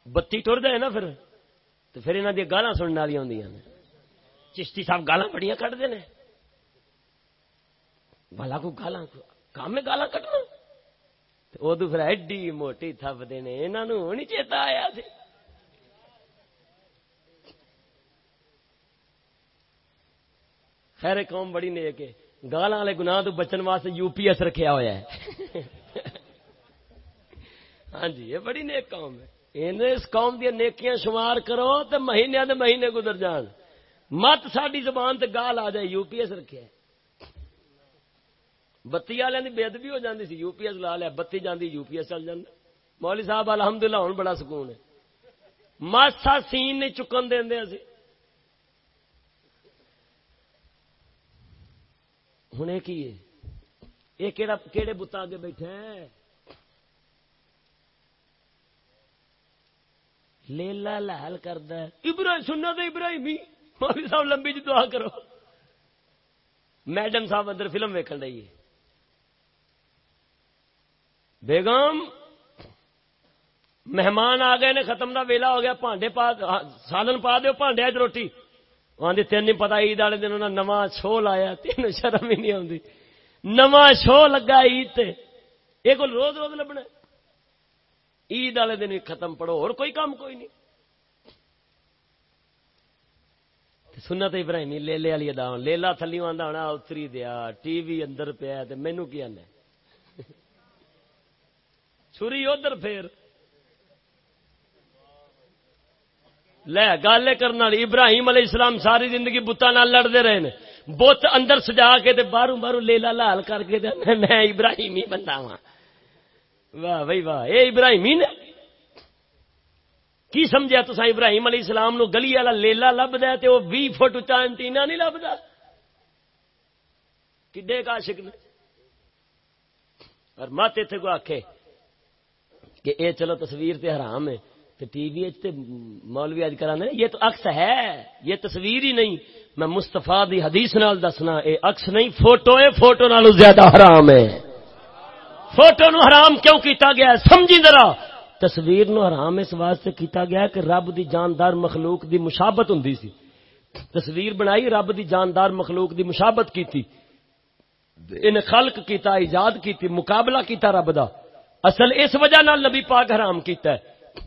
بتی ٹر دے نا پھر، تو پھر یہاں دیا گالا سننے والی آدی چشتی صاحب گالا بڑی کٹتے ہیں بھلا کو گالا کام گالا کٹنا ادو پھر ایڈی موٹی تھپ دے یہاں نہیں چیتا آیا سی۔ خیر قوم بڑی نیک ہے۔ گالا والے گناہ تو بچن واسطے یو پی ایس رکھا ہوا ہے۔ ہاں جی یہ بڑی نیک قوم ہے۔ اس قوم دیا نیکیاں شمار کرو تو مہینے دے مہینے گزر جان۔ مت ساری زبان تے گال آ جائے، یو پی ایس رکھے۔ بتی والے کی بےد بھی ہو جاتی سی، یو پی ایس لا لیا، بتی جاندی، یو پی ایس چل جانا مولی صاحب الحمدللہ ہوں بڑا سکون ہے۔ ماسا سین نہیں چکن دے اسی۔ ہوں یہ کہڑے بتاں اگے بیٹھے ہیں؟ لیلا لہل کرتا ہے۔ ابراہیم سننا تو ابراہیمی۔ مولوی صاحب لمبی جی دعا کرو۔ میڈم صاحب اندر فلم ویکن رہی ہے۔ بیگم، مہمان آ گئے نے، ختم دا ویلا ہو گیا۔ پانڈے پا، سالن پا دو پانڈے چ روٹی۔ آدھی تین پتا عید والے دن انہیں نواں شو لایا، تین شرم ہی نہیں آتی نواں شو لگا عید یہ کو روز روز لبنا عید والے دن ختم پڑھو، اور کوئی کام کوئی نہیں۔ سنت ابراہیمی لیلے والی ادا لیلا تھلی آدھا ہونا، اتری دیا، ٹی وی اندر پیا مینو کی آنا چھری ادھر پھر لے گل کرنے والی ابراہیم علیہ السلام ساری زندگی بتان لڑتے رہے ہیں بت اندر سجا کے باہروں باہروں لیلا لال کر کے میں ابراہیم ہی بندہ وا واہ بھائی واہ یہ ابراہیم نے کی سمجھا تو ابراہیم علیہ السلام نو گلی والا لیلا لبدا ہے تے وہ 20 فٹ اچا انٹینا نہیں لبدا؟ کڈے کا عاشق نے؟ اور مت ایتھے کو آکھے کہ اے چلو تصویر تے حرام ہے، تے ٹی وی تے مولوی اج کرانے یہ تو عکس ہے، یہ تصویر ہی نہیں۔ میں مصطفی دی حدیث نال دسنا، اے عکس نہیں، فوٹو ہے فوٹو نالوں زیادہ حرام ہے۔ فوٹو نو حرام کیوں کیتا گیا ہے؟ سمجھی ذرا۔ تصویر نو حرام اس واسطے کیتا گیا ہے کہ رب دی جاندار مخلوق دی مشابت ہوں سی۔ تصویر بنائی، رب دی جاندار مخلوق دی مشابت کیتی۔ ان خلق کیتا، ایجاد کیتی، مقابلہ کیتا رب دا۔ اصل اس وجہ نال نبی پاک حرام کیتا ہے۔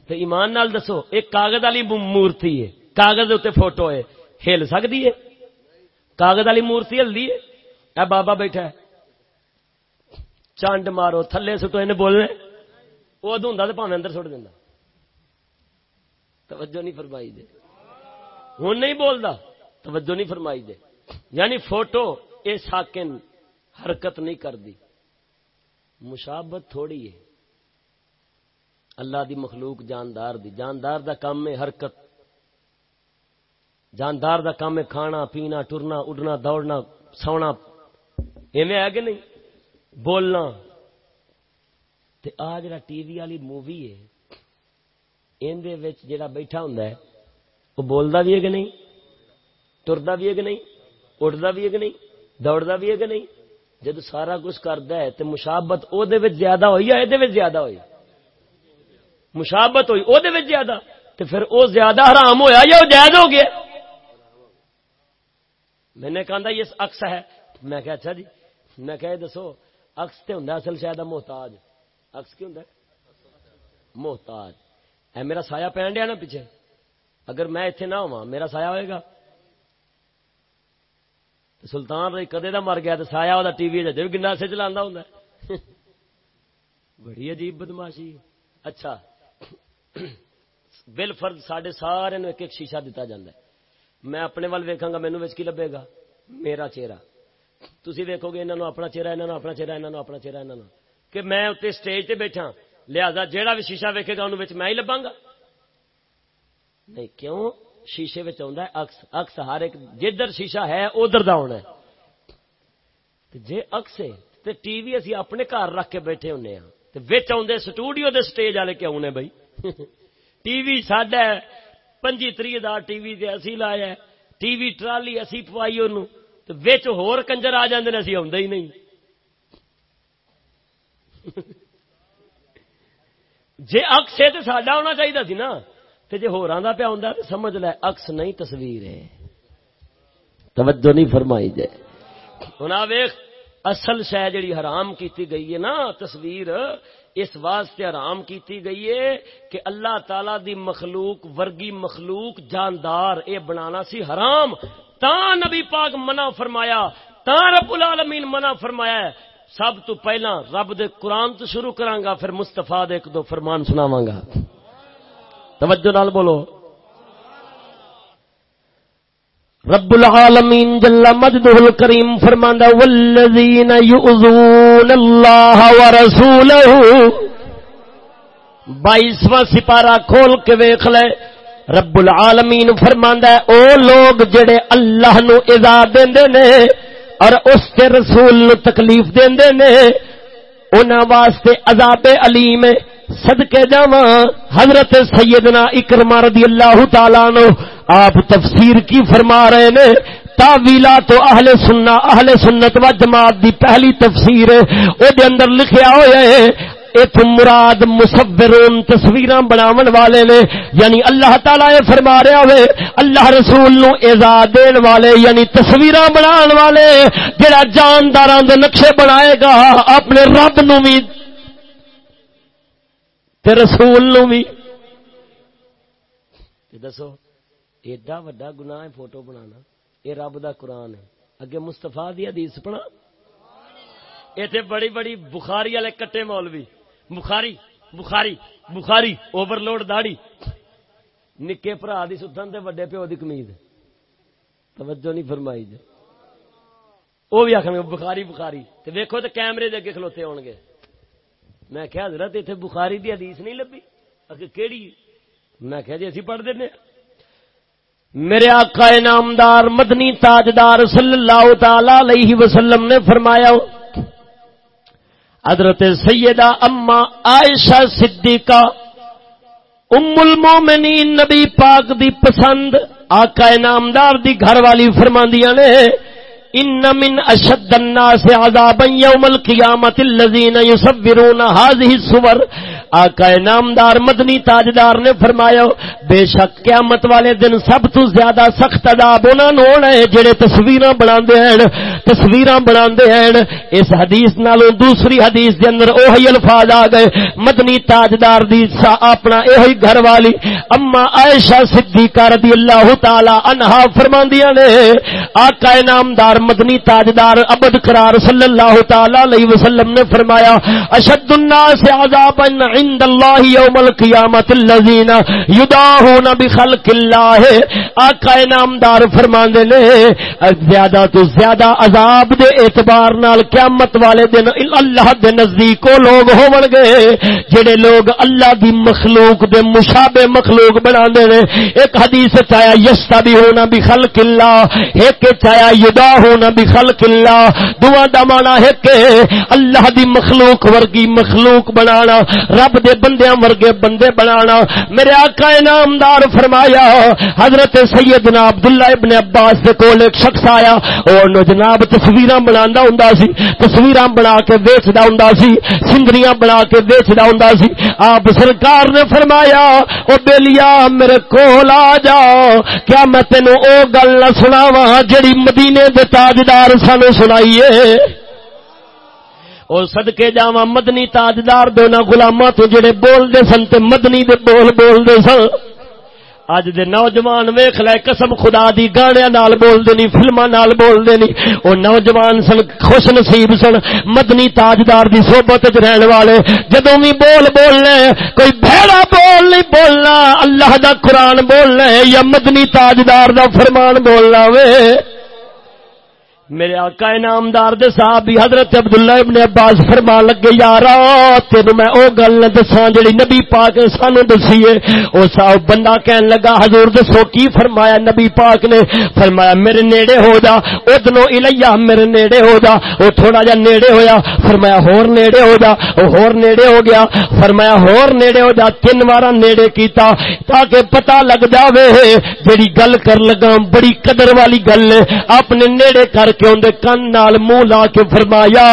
تو ایمان نال دسو، ایک کاغذ والی مورتی ہے۔ کاغذ اتنے فوٹو ہے۔ ہل سکتی ہے؟ کاغذ والی مورتی ہلدی ہے؟ اے بابا بیٹھا ہے۔ چانڈ مارو، تھلے سٹو یہ بولنے۔ وہ ادو ہوں تو پاوے اندر سٹ دینا توجہ نہیں فرمائی دے۔ ہوں نہیں بولتا توجہ نہیں فرمائی دے۔ یعنی فوٹو یہ ساکن حرکت نہیں کرتی مشابت تھوڑی ہے۔ اللہ دی مخلوق جاندار دی۔ جاندار دا کام ہے حرکت۔ جاندار دا کام ہے کھانا، پینا، ٹرنا، اڈنا، دوڑنا، سونا۔ ایویں ہے کہ نہیں؟ بولنا۔ تے آ جڑا ٹی وی والی مووی ہے اندر جڑا بیٹھا ہوں وہ بولتا بھی ہے کہ نہیں؟ ٹرتا بھی ہے کہ نہیں؟ اٹھتا بھی ہے کہ نہیں؟ دوڑتا بھی ہے کہ نہیں؟ جب سارا کچھ کرتا ہے تو مشابت وہ زیادہ ہوئی یا یہ زیادہ ہوئی؟ مشابت ہوئی وہ زیادہ تو پھر وہ زیادہ حرام ہویا یا وہ جائز ہو گیا؟ میں نے کہا یہ اکس ہے۔ میں کہا اچھا جی میں کہا دسو اکس تے ہوں اصل شاید محتاج اکس کی ہوں محتاج۔ اے میرا سایہ پہن ڈیا نا پیچھے؟ اگر میں اتنے نہ ہوا میرا سایہ ہوئے گا؟ سلطان رہی کدے دا مر گیا تو سایہ وہ ٹی وی بھی گنا سے چلا ہوں بڑی عجیب بدماشی اچھا۔ بل فرد سڈے سارے ایک ایک شیشہ دتا جا میں اپنے وال ویکاں گا مینو کی لبے گا؟ میرا چہرہ۔ تھی ویکو گے انہوں اپنا چہرہ انہوں اپنا چہرہ انہوں اپنا چہرہ انہوں کہ میں اتنے اسٹیج تے بیٹھا، لہذا جہاں بھی شیشہ ویکے گا انہوں میں ہی لبا گا نہیں، کیوں؟ شیشے آ اکس اکس ہر ایک، جدھر شیشہ ہے، ادھر دا ہونا جی اکس ہے تو ٹی وی اسی اپنے گھر رکھ کے بیٹھے ہونے ہاں۔ آدھے سٹوڈیو دے سٹیج والے کیوں نے بھائی۔ ٹی وی ساڈا پنجی تری ہزار ٹی وی اسی لایا ٹی وی ٹرالی اسی پوائی ان ہور کنجر آ جاندے نے اسی آدھے ہی نہیں جی اکس ہے تو ساڈا ہونا چاہیے سی نا تو جی ہورا پیا ہوں تو سمجھ لے اکس نہیں تصویر ہے توجہ نہیں فرمائی جائے ہوں ویخ اصل شہ جڑی حرام کیتی گئی ہے نا تصویر اس واسطے حرام کیتی گئی ہے کہ اللہ تعالی دی مخلوق ورگی مخلوق جاندار اے بنانا سی حرام تا نبی پاک منع فرمایا، تا رب العالمین منع فرمایا ہے، سب تو پہلا رب دے قرآن تو شروع کرانگا پھر مستفا دے ایک دو فرمان سناواں گا۔ توجہ نال بولو۔ رب العالمین جل مجدہ الکریم فرماندا والذین یؤذون اللہ ورسولہ۔ بائیسواں سپارہ کھول کے ویکھ لے۔ رب العالمین فرماندا ہے، او لوگ جڑے اللہ نو اذا دیندے نے اور اس کے رسول نو تکلیف دیندے نے، انہاں واسطے عذاب علیم ہے، صدقے جاواں. حضرت سیدنا اکرمہ رضی اللہ تعالی عنہ آپ تفسیر کی فرما رہے نے تاویلا تو اہل سننا اہل سنت و جماعت دی پہلی تفسیر او دے اندر لکھیا ہویا ہے ایت مراد مصورون تصویراں بناون والے نے یعنی اللہ تعالی یہ فرما رہا ہوئے، اللہ رسول نو ایزا دین والے یعنی تصویراں بنان والے، جڑا جانداراں دے نقشے بنائے گا، اپنے رب نو بھی تے رسول نو بھی۔ دسو، ایڈا وڈا گناہ ہے فوٹو بنانا، یہ رب دا قرآن ہے۔ اگے مستفا دی حدیث پڑھا اتنے بڑی بڑی بخاری والے کٹے مولوی۔ بخاری بخاری بخاری اوور لوڈ داڑی نکے برا دی ستن تے وڈے پیو دی کمیز. توجہ نہیں فرمائی جی. وہ بھی آخر بخاری بخاری. تے ویکھو تے کیمرے دے اگے کھلوتے ہون گے. میں کیا حضرت اتنے بخاری دی حدیث نہیں لبھی؟ اگے کیڑی؟ میں کہا جی اسی پڑھ دینے ہاں. میرے آقا نامدار مدنی تاجدار صلی اللہ تعالی علیہ وسلم نے فرمایا حضرت سیدہ اما عائشہ صدیقہ ام المومنین نبی پاک دی پسند، آقا نامدار دی گھر والی فرماندیاں نے ان من اشد الناس عذابا يوم القيامه الذين يصورون هذه الصور. آقا نامدار، مدنی تاجدار نے فرمایا، بے شک قیامت والے دن سب تو زیادہ سخت عذاب انہاں نو ہونا ہے جڑے تصویراں بناندے ہیں، تصویراں بناندے ہیں۔ اس حدیث نالوں دوسری حدیث دے اندر اوہی الفاظ آ گئے، مدنی تاجدار دی سا اپنا ایہی گھر والی اما عائشہ صدیقہ رضی اللہ تعالی عنہا فرماندیاں نے، آقا نامدار مدنی تاجدار ابد قرار صلی اللہ تعالی علیہ وسلم نے فرمایا، اشد الناس عذابا عند اللہ یوم القیامت الذین یداہون بخلق اللہ. آقا نامدار فرماندے نے، زیادہ تو زیادہ عذاب دے اعتبار نال قیامت والے دن اللہ دے نزدیک کو لوگ ہون گے جڑے لوگ اللہ دی مخلوق دے مشابہ مخلوق بنا دے نے۔ ایک حدیث چایا یستا بھی ہونا بخلق اللہ ایک چایا یدا ہونا بخلق اللہ۔ دعا دا مانا ہے کہ اللہ دی مخلوق ورگی مخلوق بنانا، رب دے بندیاں ورگے بندے بنانا۔ میرے آقا انعامدار فرمایا، حضرت سیدنا عبداللہ ابن عباس دے کول ایک شخص آیا اور نو جناب تصویراں بناندا ہوندا سی، تصویراں بنا کے ویچدا ہوندا سی، سندریاں بنا کے ویچدا ہوندا سی۔ آپ سرکار نے فرمایا، او بیلیا میرے کول آ جا، کیا میں تینو او گل نہ سناواں، جڑی مدینے دے تاجدار سانو سنائیے۔ اور صدقے جاواں مدنی تاجدار دونوں غلاماں تو جڑے بول دے سن تے مدنی دے بول بول دے سن۔ اج دے نوجوان ویخ لے، قسم خدا دی گانے نال بول دے نہیں فلما نال بول دے نہیں او نوجوان سن، خوش نصیب سن، مدنی تاجدار دی صحبت وچ رہن والے۔ جدوں بھی بول بولنے کوئی بھڑا بول نہیں بولنا۔ اللہ دا قرآن بولنا یا مدنی تاجدار دا فرمان بولنا وے۔ میرے آقا انعامدار دے صحابی حضرت عبداللہ ابن عباس فرما لگے یارا تینو میں او گل نہ دساں جڑی نبی پاک نے سانو دسی ہے. او صاحب بندہ کہن لگا، حضور دسو کی فرمایا نبی پاک نے؟ فرمایا، میرے نیڑے ہو جا، ادنو الیا میرے نیڑے ہو جا۔ او تھوڑا جا نیڑے ہویا، فرمایا، ہور نیڑے ہو جا۔ او ہور نیڑے ہو گیا، فرمایا، ہور نیڑے ہو جا۔ تین وارا نیڑے کیتا تاکہ پتہ لگ جاوے، جڑی گل کر لگا بڑی قدر والی گل اپنے نیڑے کر کے اندر کن نال منہ لا کے فرمایا،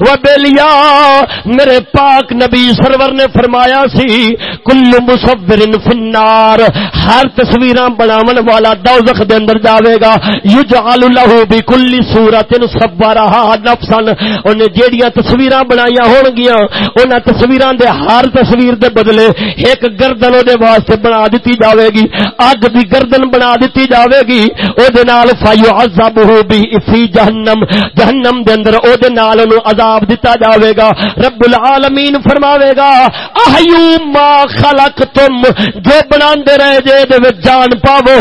وہ بیلیا میرے پاک نبی سرور نے فرمایا سی، کل مصور فنار ہر تصویر بناون والا دوزخ دے اندر جاوے گا، یجعل له بكل صورت صبرها نفسا۔ انہیں جیڑیاں تصویراں بنائیاں ہون گیاں، انہاں تصویراں دے ہر تصویر دے بدلے ایک گردن دے واسطے بنا دتی جاوے گی۔ اگ دی گردن بنا دتی جاوے گی او دے نال فیعذبه بی فی جہنم جہنم دے اندر او دے نال انو عذاب دتا جاوے گا رب العالمین فرماوے گا احیو ما خلقتم، جو بناندے رہے جے دے وچ جان پاوو،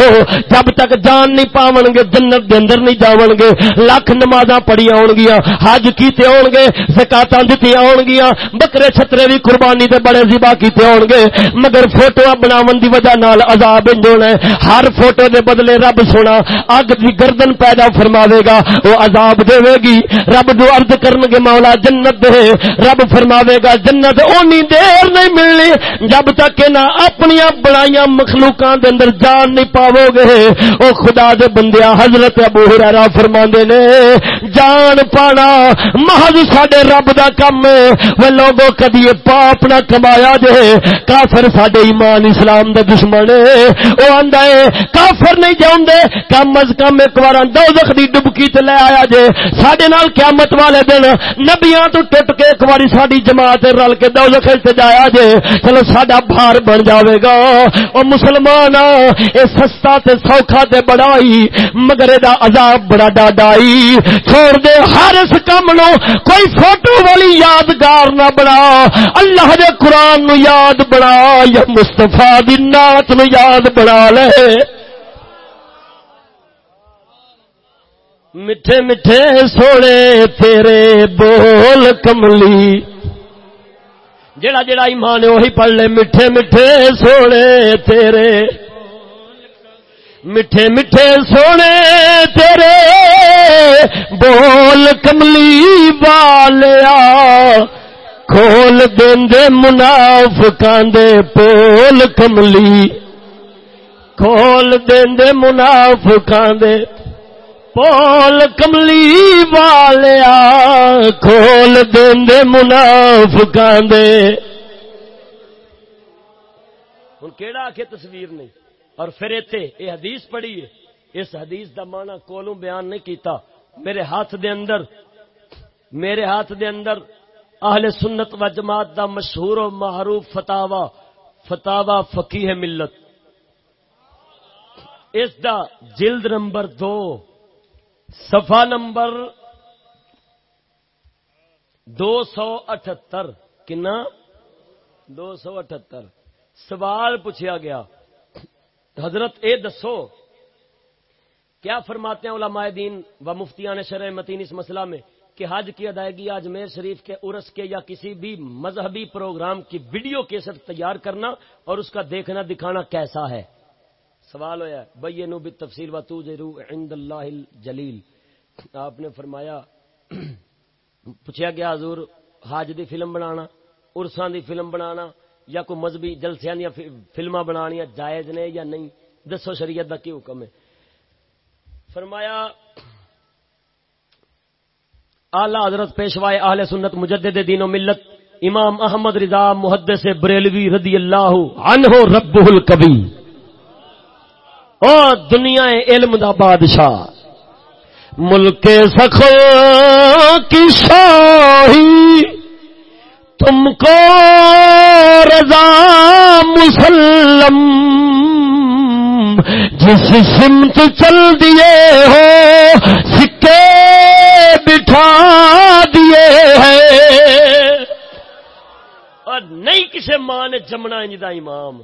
جب تک جان نہیں پاون گے، جنت دے اندر نہیں جاون گے۔ لاکھ نمازاں پڑھی ہون گیاں، حج کیتے ہون گے، زکاتاں دتی ہون گیاں۔ بکرے چھترے بھی قربانی تے بڑے ذبح کیتے ہون گے، مگر فوٹو بناون دی وجہ نال عذاب انجونا ہے۔ ہر فوٹو دے بدلے رب سونا، اگ دی گردن پیدا فرماوے گا۔ وہ عذاب دے گی. رب دو عرض کرن گے مولا جنت دے. رب فرماوے گا جنت اونی دیر نہیں ملنی. جب تک نہ اپنی بڑائیاں مخلوقاں دے اندر جان نہیں پاو گے. او خدا دے بندیا حضرت ابو ہریرہ فرماندے نے، جان پانا، محض ساڈے رب دا کم وہ لوگوں کدی پاپ نہ کمایا جے. کافر ساڈے ایمان اسلام دا دشمن او آندا ہے، کافر نہیں جاوندے کم از کم ایک بار دوزخ دی ڈبکی تے لے آیا جے۔ ساڈے نال قیامت والے دن نبیاں تو ٹٹ کے ایک باری ساڈی جماعت رل کے دوزخ تے جایا جے۔ چلو ساڈا بھار بن جاوے گا۔ او مسلمان، اے سستا تے سوکھا تے بڑائی، مگر دا عذاب بڑا ڈاڈائی۔ چھوڑ دے ہر اس کم نو، کوئی فوٹو والی یادگار نہ بنا۔ اللہ دے قرآن نو یاد بنا، یا مصطفیٰ دی نات نو یاد بنا لے۔ میٹھے میٹھے سونے تیرے بول کملی۔ جڑا جڑا ایمان وہی پڑھ لے۔ میٹھے میٹھے سونے تیرے۔ میٹھے میٹھے سونے تیرے بول کملی والیا۔ کھول دے منافقاں دے پول کملی۔ کھول دے منافقاں دے پول کملی والیا کھول دے منافقاں دے۔ ہن کیڑا آکھے تصویر نہیں اور پھر ایتھے اے حدیث پڑھی ہے۔ اس حدیث دا معنی کولوں بیان نہیں کیتا۔ میرے ہاتھ دے اندر، میرے ہاتھ دے اندر اہل سنت و جماعت دا مشہور و معروف فتاوا فتاوا فقیہ ملت۔ اس دا جلد نمبر دو۔ صفحہ نمبر دو سو اٹھتر. کنا؟ دو سو اٹھتر. سوال پوچھا گیا. حضرت اے دسو، کیا فرماتے ہیں علماء دین و مفتیان شرع متین اس مسئلہ میں کہ حج کی ادائیگی اجمیر شریف کے عرس کے یا کسی بھی مذہبی پروگرام کی ویڈیو کیسٹ تیار کرنا اور اس کا دیکھنا دکھانا کیسا ہے؟ سوال ہوا بھائی نو بھی تفصیل و تو عند اللہ جلیل آپ نے فرمایا پوچھا گیا حضور حج دی فلم بنانا ارساں دی فلم بنانا، یا کوئی مذہبی جلسیاں دیا فلما بنانیا جائز نے یا نہیں؟ دسو شریعت کا کی حکم ہے۔ فرمایا، اعلی حضرت پیشوائے اہل سنت مجدد دین و ملت امام احمد رضا محدث بریلوی رضی اللہ عنہ رب الکبی او دنیا علم دا بادشاہ ملک سخ کی شاہی تم کو رضا مسلم جس سمت چل دیے ہو سکے بٹھا دیے ہیں اور نہیں کسی ماں نے جمنا انجدہ امام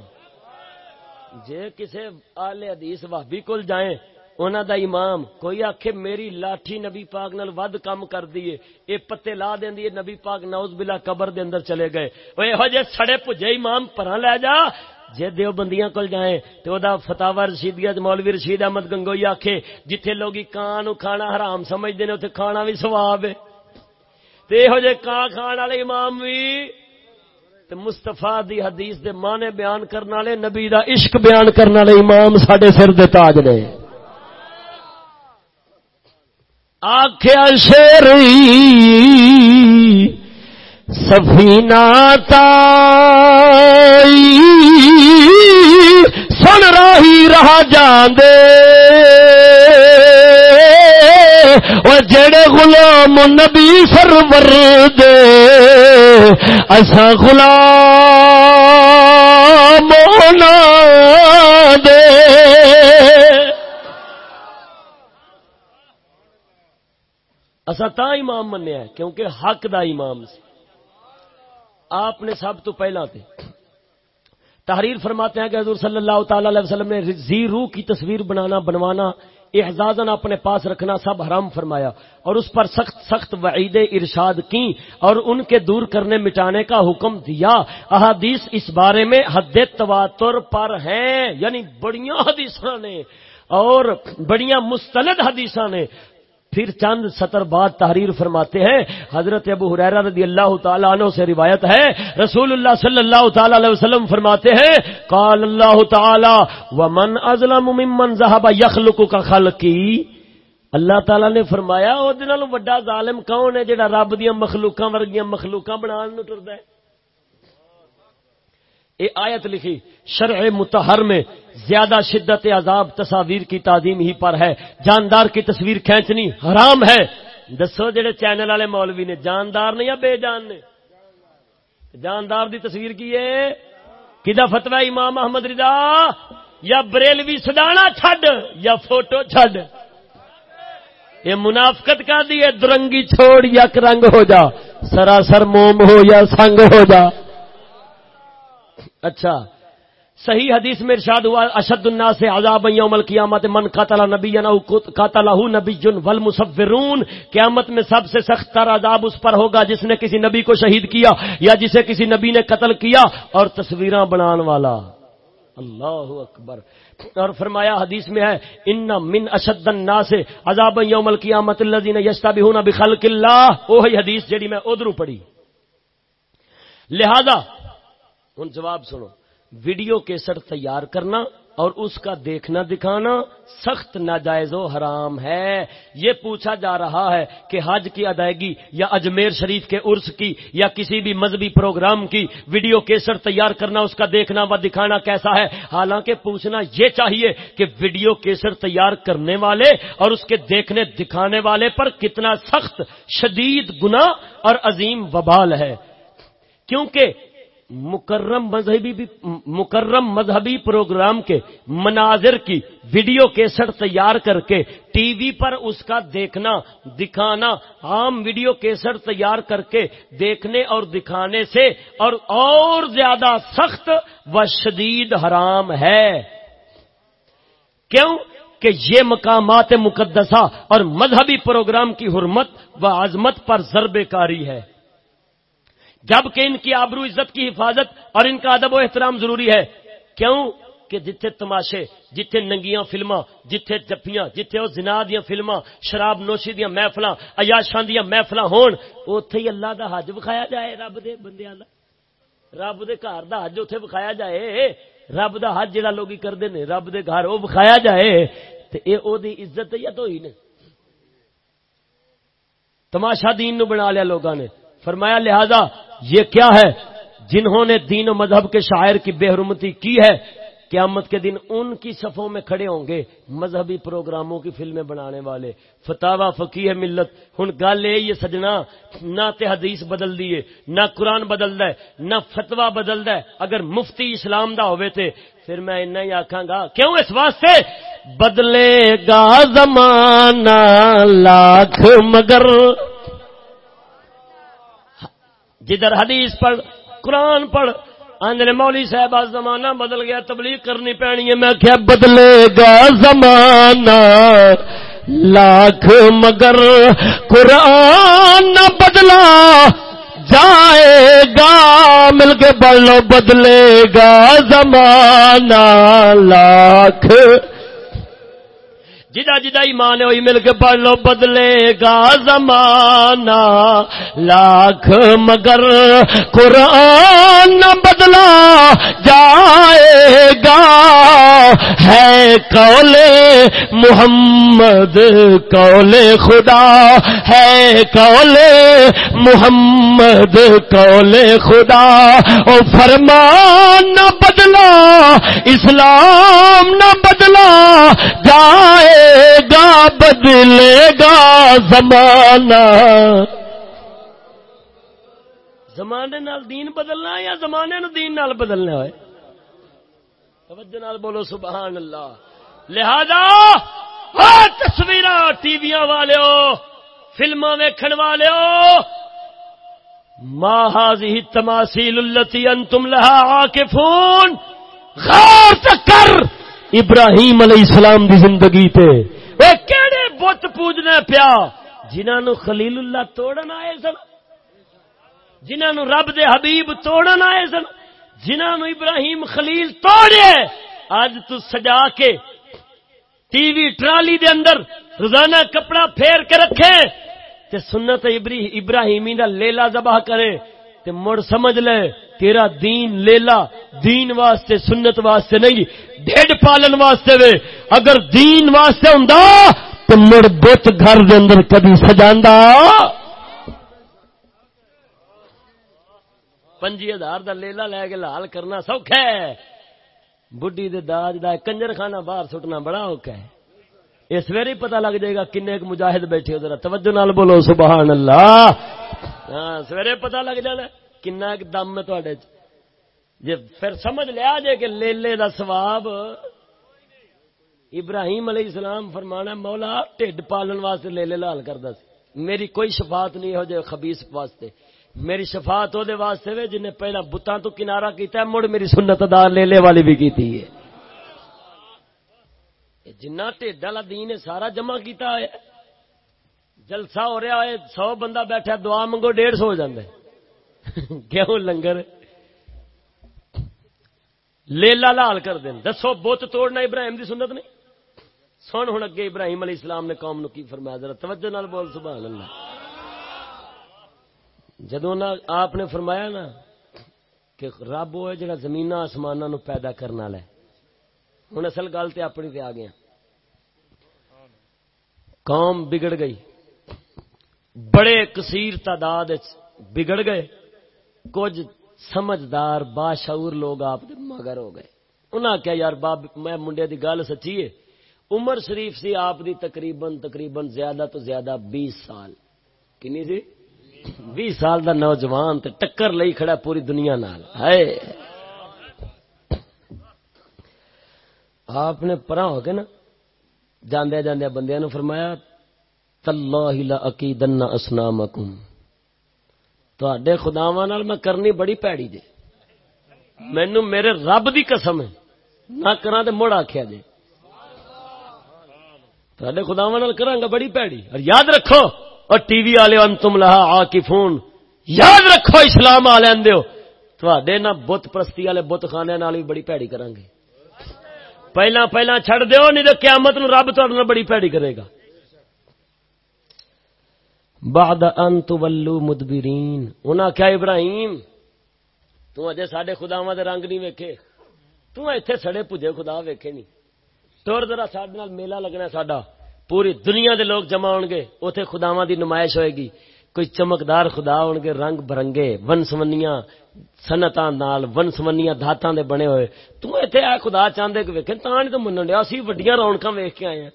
جے کسے آلے حدیث بھابی کول جائیں، انہاں دا امام کوئی آکھے میری لاٹھی نبی پاک نال ود کم کر دیے اے پتے لا دیندی ہے نبی پاک نعوذ باللہ قبر دے اندر چلے گئے۔ اوے ہو جے سڑے پجے امام پراں لے جا، جے دیو بندیاں کول جائیں، تے او دا فتاوا رشیدیہ مولوی رشید احمد گنگوئی آکھے، جتھے لوگی کان نو کھانا حرام سمجھدے نے، اوتھے کھانا وی ثواب ہے۔ تے ہو جے کان کھان والے امام وی تے مصطفیٰ دی حدیث دے معنی بیان کرنے والے، نبی دا عشق بیان کرنے والے امام ساڈے سر دے تاج نے۔ آخیا شیر سفینہ تائی، سن راہی رہا جاندے۔ وہ جڑے غلام نبی سرور دے اسا غلام دے۔ اسا تا امام منیا ہے، کیونکہ حق دا امام سی۔ آپ نے سب تو پہلا تھے تحریر فرماتے ہیں کہ حضور صلی اللہ تعالی علیہ وسلم نے زی روح کی تصویر بنانا، بنوانا احزازن اپنے پاس رکھنا سب حرام فرمایا اور اس پر سخت سخت وعید ارشاد کی اور ان کے دور کرنے مٹانے کا حکم دیا۔ احادیث اس بارے میں حد تواتر پر ہیں یعنی بڑیاں حدیث نے اور بڑیاں مستند حدیث نے۔ پھر چند سطر بعد تحریر فرماتے ہیں، حضرت ابو حریرہ رضی اللہ تعالیٰ عنہ سے روایت ہے، رسول اللہ صلی اللہ تعالی علیہ وسلم فرماتے ہیں، قال اللہ تعالی، ومن ازلم ممن ذهب يخلق کا خلقی اللہ تعالی نے فرمایا او دے نالوں بڑا ظالم کون ہے جڑا رب دیاں مخلوقاں ورگیاں مخلوقاں بنان نو ٹردا ہے؟ اے آیت لکھی، شرع متحر میں زیادہ شدت عذاب تصاویر کی تعظیم ہی پر ہے۔ جاندار کی تصویر کھینچنی حرام ہے۔ دسو جڑے چینل والے مولوی نے، جاندار نے یا بے جان نے؟ جاندار دی تصویر کی ہے؟ کدا فتوا امام محمد رضا؟ یا بریلوی سڈانا چھڈ یا فوٹو چھڈ؟ یہ منافقت کا دی ہے، درنگی چھوڑ یا رنگ ہو جا۔ سراسر موم ہو یا سنگ ہو جا۔ اچھا صحیح حدیث میں ارشاد ہوا، اشد الناس سے عذاب یوم القیامت من قتل نبی قتلہ نبی والمصورون، قیامت میں سب سے سخت تر عذاب اس پر ہوگا جس نے کسی نبی کو شہید کیا یا جسے کسی نبی نے قتل کیا اور تصویراں بنان والا۔ اللہ اکبر۔ اور فرمایا حدیث میں ہے، ان من اشد الناس عذاب یوم القیامت الذين يشتبهون بخلق اللہ۔ وہی حدیث جڑی میں ادھروں پڑھی۔ لہذا ان جواب سنو۔ ویڈیو کیسٹ تیار کرنا اور اس کا دیکھنا دکھانا سخت ناجائز و حرام ہے۔ یہ پوچھا جا رہا ہے کہ حج کی ادائیگی یا اجمیر شریف کے عرس کی یا کسی بھی مذہبی پروگرام کی ویڈیو کیسٹ تیار کرنا، اس کا دیکھنا و دکھانا کیسا ہے؟ حالانکہ پوچھنا یہ چاہیے کہ ویڈیو کیسٹ تیار کرنے والے اور اس کے دیکھنے دکھانے والے پر کتنا سخت، شدید گنا اور عظیم وبال ہے۔ کیونکہ مکرم مذہبی مکرم مذہبی پروگرام کے مناظر کی ویڈیو کیسٹ تیار کر کے ٹی وی پر اس کا دیکھنا، دکھانا، عام ویڈیو کیسٹ تیار کر کے دیکھنے اور دکھانے سے اور اور زیادہ سخت و شدید حرام ہے۔ کیوں؟ کہ یہ مقامات مقدسہ اور مذہبی پروگرام کی حرمت و عظمت پر ضرب کاری ہے۔ جبکہ ان کی آبرو عزت کی حفاظت اور ان کا ادب و احترام ضروری ہے۔ کیوں؟ کہ جتھے تماشے، جتھے ننگیاں فلما جتھے جفیاں جتھے وہ زنا دیا فلما شراب نوشی دیا محفل عیاشاں دیا محفل ہون، اوتھے ہی اللہ دا حج بکھایا جائے، رب دے بندیاں دا رب دے گھر دا حج اوتھے بکھایا جائے۔ رب دا حج جڑا لوگ کردے نے، رب دے گھر وہ بکھایا جائے۔ تے اے او دی عزت یا تو ہی نے۔ تماشا دین نو بنا لیا لوگاں نے۔ فرمایا، لہذا یہ کیا ہے جنہوں نے دین و مذہب کے شاعر کی بے حرمتی کی ہے قیامت کے دن ان کی صفوں میں کھڑے ہوں گے مذہبی پروگراموں کی فلمیں بنانے والے فتوا فقی ہے ملت ہوں گل یہ سجنا نہ تے حدیث بدل دیے نہ قرآن بدل ہے نہ فتوا بدل ہے اگر مفتی اسلام دا ہوئے تھے پھر میں اتنا ہی آخا گا، کیوں اس واسطے؟ بدلے گا زمانہ لاکھ مگر جدھر حدیث پڑھ، قرآن پڑھ آندر مولی صاحب آج زمانہ بدل گیا، تبلیغ کرنی پینی ہے، میں کیا بدلے گا زمانہ، لاکھ مگر قرآن نہ بدلا جائے گا، مل کے پڑھ لو، بدلے گا زمانہ، لاکھ جدا جدا ایمان ہے وہی مل کے پڑھ لو بدلے گا زمانہ۔ لاکھ مگر قرآن نہ بدلا جائے گا۔ ہے کول محمد کول خدا۔ ہے کول محمد کول خدا۔ او فرمان نہ بدلا، اسلام نہ بدلا جائے گا، بدلے گا زمانہ۔ زمانے نال دین بدلنا یا زمانے نو دین نال بدلنا ہے توجہ نال بولو، سبحان اللہ۔ لہذا ہاں تصویر ٹی وی والے فلما ویکھن والے ماں حاضی تماثیل التی انتم لہا عاکفون۔ غور کر۔ ابراہیم علیہ السلام دی زندگی تے۔ اے کیڑے بت پوجنا پیا؟ جنہوں خلیل اللہ توڑن آئے سن جنہوں رب دے حبیب توڑن آئے سن جنہوں ابراہیم خلیل توڑے اج تو سجا کے ٹی وی ٹرالی دے اندر روزانہ کپڑا پھیر کے رکھے، تے سنت ابراہیمی دا لیلا ذبح کرے، تے مڑ سمجھ لے۔ تیرا دین لیلا، دین واسطے، سنت واسطے نہیں ڈیڈ پالن واسطے وے۔ اگر دین واسطے ہوں تو مڑ بت گھر دے اندر کدی سجا پنجی ہزار دا لیلا لے کے لال کرنا سوکھا ہے۔ بڈی دے داج دا کنجر خانہ باہر سٹنا بڑا اوکھا ہے۔ اس ویری پتہ لگ جائے گا کنے ایک مجاہد بیٹھے ادھر توجہ نال بولو، سبحان اللہ۔ ہاں سویرے پتہ لگ جانا۔ کنا دم ہے تھوڑے جی پھر سمجھ لیا جے کہ لیلے دا ثواب ابراہیم علیہ السلام فرمانا مولا ٹھڈ پالن واسطے لیلے لال کردا سی میری کوئی شفاعت نہیں ہو جائے خبیث واسطے میری شفاعت وہ واسطے وے جن نے پہلا بتاں تو کنارہ کیتا ہے مڑ میری سنت دار لیلے والی بھی کیتی ہے جنہ ٹھڈ والا دین ہے سارا جمع کیتا ہے جلسہ ہو رہا ہے سو بندہ بیٹھا دعا منگو ڈیڑھ سو ہو جاندے کیوں لنگر لیلا لال کر دیں دسو، بت توڑنا ابراہیم دی سنت نہیں؟ سن ہوں اگے ابراہیم علیہ السلام نے قوم نو کی فرمایا؟ ذرا توجہ نال بول، سبحان اللہ۔ جدو نا آپ نے فرمایا نا کہ رب وہ ہے جڑا زمین آسمان نو پیدا کرنا لے ہوں اصل گل تو اپنی پہ آ گیا ہاں۔ قوم بگڑ گئی۔ بڑے کثیر تعداد بگڑ گئے۔ کچھ سمجھدار باشعور لوگ آپ مگر ہو گئے۔ انہاں کیا یار باب، میں منڈے دی گل سچی ہے۔ عمر شریف سی آپ دی تقریباً تقریباً زیادہ تو زیادہ بیس سال۔ کنی سی بیس سال دا نوجوان تے ٹکر لئی کھڑا پوری دنیا نال۔ ہے آپ نے پرا ہو کے نا، جاندے جاندے بندیاں نو فرمایا، تاللہ لا اکیدن اسنامکم۔ تے خداوا میں کرنی بڑی پیڑی جے مینو میرے رب دی قسم ہے نہ کرا تو مڑ آخیا جی تے خداوا کرا بڑی پیڑی اور یاد رکھو اور ٹی وی والے تم لہا آ کی فون یاد رکھو اسلام آ لین دو نہ بت پرستی والے بت خانے بھی بڑی پیڑی کریں گے پہلا پہلا چھڑ دیو نہیں تو قیامت نو رب تھوڑے بڑی پیڑی کرے گا بعد ان تولو مدبرین۔ انہاں کیا ابراہیم تو اجے ساڈے خداواں دے رنگ نہیں ویکھے۔ تو ایتھے سڑے پجے خدا ویکھے نہیں۔ ٹور ذرا ساڈے نال میلہ لگنا ساڈا۔ پوری دنیا دے لوگ جمع ہون گے اوتھے خداواں دی نمائش ہوئے گی کوئی چمکدار خدا ہون گے رنگ برنگے ون سمنیاں سنتاں نال ون سمنیاں دھاتاں دے بنے ہوئے۔ تو ایتھے آ خدا چاہندے کہ ویکھن، تاں نہیں تو منن ڈیا، اسی وڈیاں رونقاں ویکھ کے آئے ہیں۔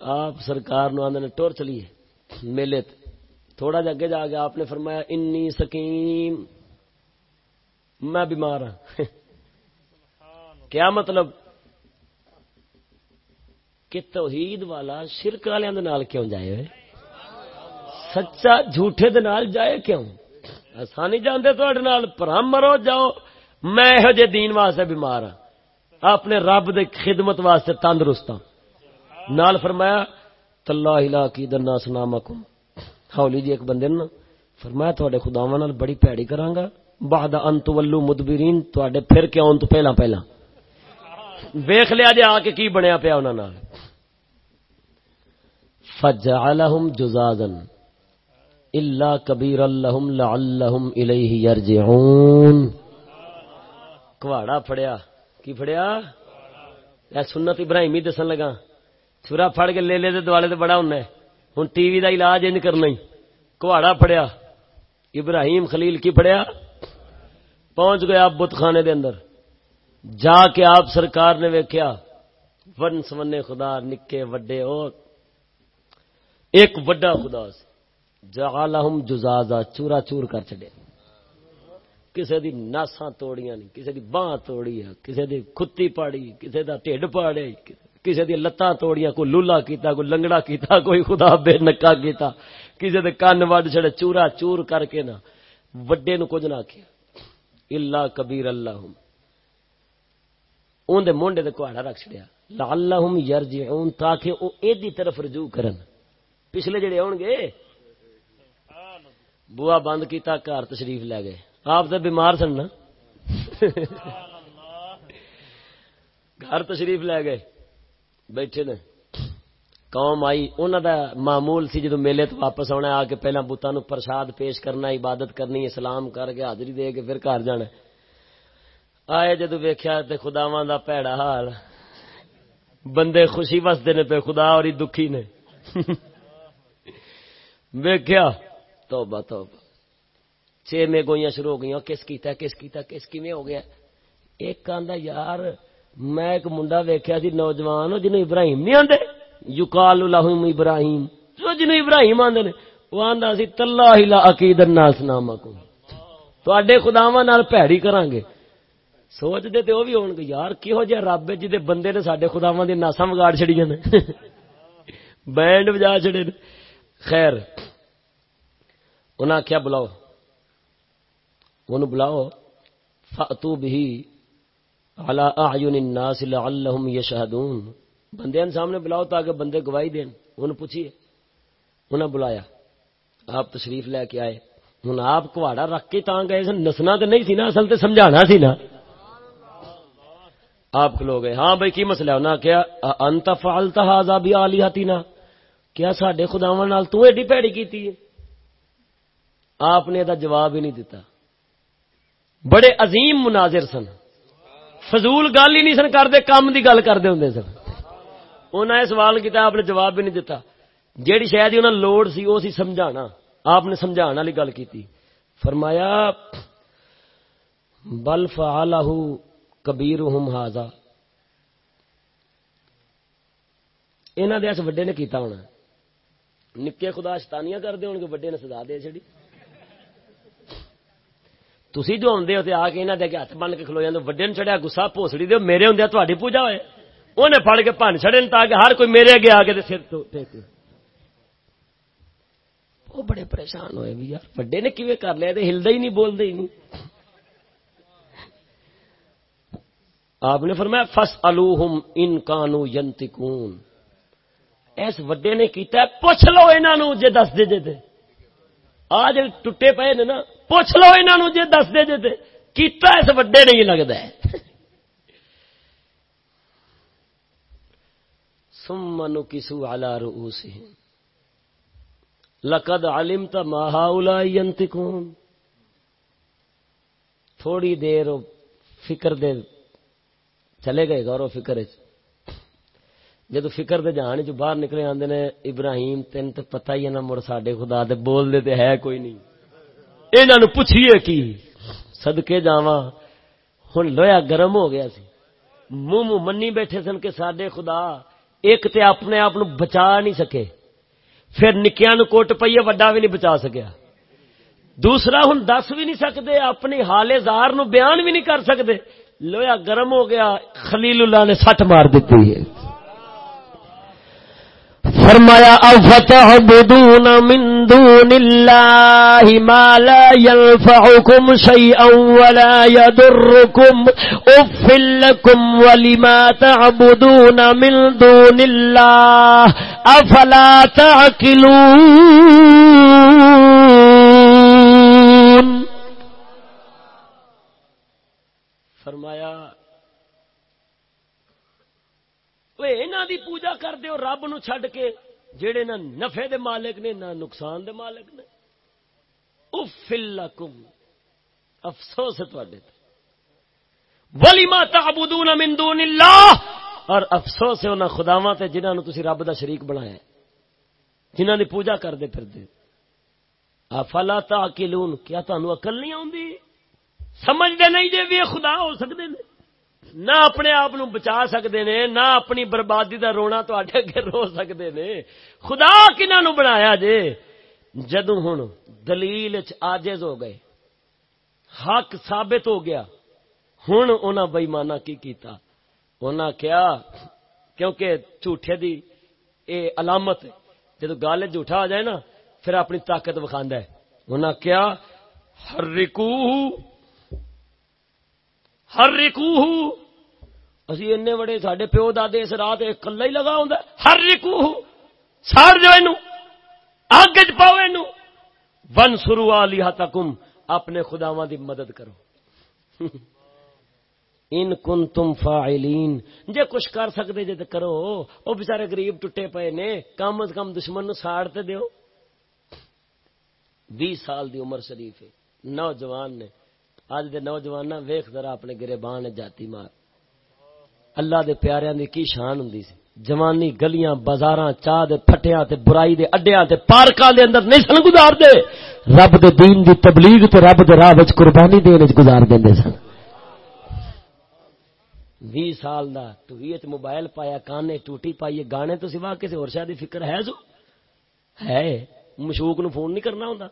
آپ سرکار نو آندے نے ٹور چلیے میلے تے۔ تھوڑا جا اگے جا کے آپ نے فرمایا انی سکیم۔ میں بیمار ہوں کیا مطلب؟ کہ توحید والا شرک والے نال کیوں جائے ہوئے؟ سچا جھوٹے دے نال جائے کیوں؟ آسانی جانتے تھوڑے نال، پرام مرو، جاؤ۔ میں یہو جے دین واسطے بیمار ہاں۔ اپنے رب دے خدمت واسطے تندرست ہاں۔ نال فرمایا تلا ہلا کی دنا سنامکم ہولی جی ایک بندے نے فرمایا تھوڑے خداواں نال بڑی پیڑی کراں گا۔ بعد ان تولوا مدبرین تواڈے پھر کے اون تو پہلا پہلا ویکھ لیا جے آ کے کی بنیا پیا انہاں نال۔ فجعلهم جزازا الا كبير لهم لعلهم اليه يرجعون۔ کواڑا پھڑیا۔ کی پھڑیا؟ اے سنت ابراہیمی دسن لگا چھرا پھڑ کے لے لے دے دوالے تے بڑا ہوندا ہے۔ ہن ٹی وی دا علاج انج کرنا ہی۔ کواڑا پھڑیا۔ ابراہیم خلیل کی پھڑیا۔ پہنچ گیا بت خانے دے اندر۔ جا کے آپ سرکار نے ویکھیا۔ ون سمنے خدا، نکے وڈے او۔ ایک وڈا خدا سے جعلہم جزازا، چورا چور کر چڑے کسے دی ناساں توڑیاں نہیں کسے دی باں توڑی ہے، کسے دی کھتی پاڑی، کسے دا ٹھڈ پاڑے۔ کسے کسی دی لتاں توڑیاں، کوئی لولا کیتا، کوئی لنگڑا کیتا، کوئی خدا بے نکا کیتا، کسے دے کان وڈ چھڑے چورا چور کر کے نا، وڈے نو کچھ نہ کیا الا کبیر اللہم اون دے مونڈے دے کوڑا رکھ چھڑیا۔ لعلہم یرجعون تاکہ او ایدی طرف رجوع کرن۔ پچھلے جڑے آن گے بوا بند کیتا، گھر تشریف لے گئے۔ آپ تو بیمار سن نا؟ گھر تشریف لے گئے۔ بیٹھے نے۔ قوم آئی۔ انہوں دا معمول سی جدو میلے تو واپس آنا آ کے پہلے بتان نو پرساد پیش کرنا، عبادت کرنی، اسلام کر کے حاضری دے کے پھر گھر جانا آئے جدو ویخیا تے خداواں دا پیڑا حال۔ بندے خوشی وستے نے پہ خدا اور دکھی نے۔ ویکیا توبہ توبہ۔ چھ میں گوئیاں شروع ہو گئی کس کیتا کس کیتا، کس کی میں ہو گیا؟ ایک آندا، یار میں ایک منڈا ویکھیا سی نوجوان جنوں ابراہیم نہیں آندے، یقال لہم ابراہیم۔ جو جنوں ابراہیم آندے نے، وہ آندا سی، تاللہ لا عقید الناس نامکم۔ تواڈے خداواں نال بھڑی کران گے سوچ دے تے او بھی ہون گے، یار کیہو جہا رب ہے جدے بندے نے ساڈے خداواں دی ناساں وگاڑ چھڑیاں نے بینڈ بجا چھڑے نے۔ خیر، انہاں کیا بلاؤ۔ انہوں بلاؤ فاتو بھی علی اعین الناس لعلهم یشهدون بندے سامنے بلاؤ تاکہ بندے گواہی دین۔ انہوں پوچھیے انہوں بلایا۔ آپ تشریف لے کے آئے۔ ہوں آپ کواڑا رکھ کے تاں گئے نسنا تو نہیں سی نا، اصل تو سمجھانا سی نا۔ آپ کھلو گئے۔ ہاں بھائی، کی مسئلہ انہاں کیا انت فعلت هذا بآلهتنا؟ کیا سڈے خداوا تو ایڈی پیڑی کی آپ نے دا جواب ہی نہیں دیتا۔ بڑے عظیم مناظر سن۔ فضول گل ہی نہیں سن کرتے کام کی گل کرتے ہوں سن۔ انہوں نے سوال کیا آپ نے جواب بھی نہیں دیتا جیڑی شاید انہوں نے لوڑ سی وہ سی سمجھانا۔ آپ نے سمجھا والی گل کی فرمایا، بل فعلہ کبیر ہم ہاضا یہاں دس وڈے نے کیتا ہونا۔ نکے خدا شتانیاں کرتے ہو وڈے نے سزا دے چڑی تھی جو آدھے ہو آ کے یہاں دے کے ہاتھ بن کے کھلو جاتے وڈے نے چڑیا گسا پوسڑی دے میرے ہوں تاری پوجا ہوئے انہیں پڑ کے بن چڑے تاکہ ہر کوئی میرے اگے آ کے سر تو وہ بڑے پریشان ہوئے بھی یار وڈے نے کیویں کر لیا ہلدا ہی نہیں بولتے ہی نہیں آپ نے فرمایا فس الوہم ان کانو ینتکون اس وڈے نے کیتا ہے پوچھ لو انہوں جے دس دے جے آ جی ٹوٹے پے نے نا پوچھ لو انہوں جے دس دے جے کیتا اس وڈے نہیں لگتا ہے۔ ثم نکسو علی رؤوسہم۔ لقد علمت ما هؤلاء ينتقون تھوڑی دیر فکر دے چلے گئے، غور و فکر جدو فکر دے جان چ باہر نکلے آندے نے، ابراہیم تین تو پتہ ہی ہے نا، مڑ ساڈے خدا دے بول دے تے ہے کوئی نہیں۔ انہاں نو پوچھیے کی؟ صدکے جاواں۔ ہن لویا گرم ہو گیا سی۔ منہ منہ منی بیٹھے سن کہ سڈے خدا، ایک تے اپنے آپ بچا نہیں سکے۔ پھر نکیا نو کوٹ پیے وڈا بھی نہیں بچا سکیا۔ دوسرا ہوں دس بھی نہیں سکتے اپنی حال زار نو بیان بھی نہیں کر سکتے لویا گرم ہو گیا خلیل اللہ نے سٹ مار دیتی ہے۔ فرمایا افتح بدون من دون اللہ ما لا ينفعكم شيئا ولا يضركم افل لكم ولما تعبدون من دون اللہ افلا تعقلون؟ فرمایا دی پوجا کر دیو رب نو چھڈ کے جڑے نہ نفے دے مالک نے نہ نقصان دے مالک نے افلکم افسوس ہے تواڈے تے ولی ما تعبدون من دون اللہ اور افسوس ہے انہاں خداواں تے جنہاں نو تسی رب دا شریک بنایا ہے جنہاں دی پوجا کردے پھردے افلا تعقلون کیا تانوں عقل نہیں اوندی سمجھ دے نہیں جے وی خدا ہو سکدے نے نہ اپنے آپ بچا سکتے نے، نہ اپنی بربادی دا رونا تو اگے رو سکتے نے۔ خدا کنہ نو بنایا جے؟ جدو ہوں دلیل آجز ہو گئے، حق ثابت ہو گیا ہوں انہاں بئیمانہ کی کیتا؟ انہاں کیا؟ کیونکہ جھوٹے دی اے علامت جدو گل جھوٹا آ جائے نا، پھر اپنی طاقت وکھاندا ہے۔ انہاں کیا؟ ہر رکو ہر ریکو اسی این بڑے سڈے پیو دے اس رات کلا ہی لگا ہوں ہر ریکو ساڑ جو اگ چ پاؤ ون سرو آلی تکم اپنے خداواں دی مدد کرو. ان کن تم فاعلین. جے کچھ کر سکتے جے کرو او بچارے غریب ٹوٹے پے نے کم از کم دشمن نو ساڑ تے دیو. بیس سال دی عمر شریف ہے نوجوان نے. اج دے نوجوان ویخ ذرا اپنے گرے بان جاتی مار۔ اللہ دے پیاریاں دی کی شان ہوندی سی؟ جوانی گلیاں، بازاراں، چاہ دے پھٹیاں تے برائی دے اڈیاں تے پارکاں دے اندر نہیں سن گزار دے۔ رب دے دین دی تبلیغ تے رب دے راہ وچ قربانی دین وچ گزار دیندے سن۔ وی سال دا تو وچ موبائل پایا، کانے ٹوٹی پائیے گانے تو سوا کسی اور شاہ دی فکر ہے جو ہے۔ مشوق نو فون نہیں کرنا ہوندا۔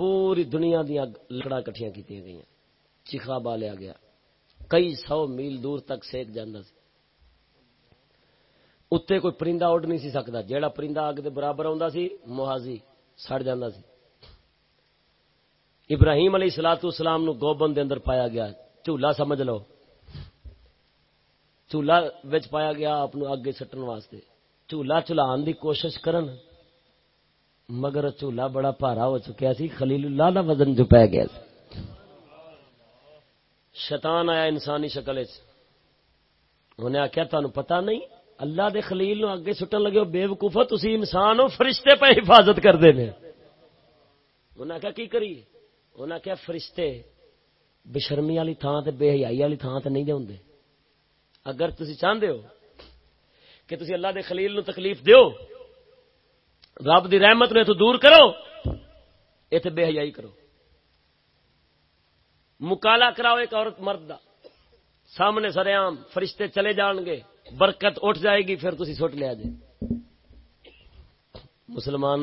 پوری دنیا دیا لکڑا کٹھیاں کی گئی چیخا بالیا گیا۔ کئی سو میل دور تک سیک جانا سی۔ اتنے کوئی پرندہ اڈ نہیں سی سکتا۔ جیڑا پرندہ اگ دے برابر آتا سی محاذی سڑ جانا سی۔ ابراہیم علیہ سلاۃ اسلام نو گوبند دے اندر پایا گیا۔ جھولا سمجھ لو۔ جھولا پایا گیا آپ اگے سٹن واسطے۔ جھولا چلان دی کوشش کرن۔ مگر چولا بڑا پارا ہو چکیا سی خلیل اللہ دا وزن جو پی گیا سی شیطان آیا انسانی شکل انہیں آخیا تمہیں پتا نہیں اللہ دے خلیل نو اگے سٹن لگے بے وقوفا تسی انسان ہو فرشتے پہ حفاظت کرتے ہیں انہیں آخیا کی کری انہیں آخیا فرشتے بشرمی والی تھان تے بے حیائی والی تھان تے نہیں دے ہوندے اگر تسی چاہتے ہو کہ تسی اللہ دے خلیل نو تکلیف دیو رب دی رحمت نے تو دور کرو اتنے بے حیائی کرو۔ مکالا کراؤ ایک عورت مرد دا۔ سامنے سر عام فرشتے چلے جان گے، برکت اٹھ جائے گی، پھر تھی سٹ لیا جائے مسلمان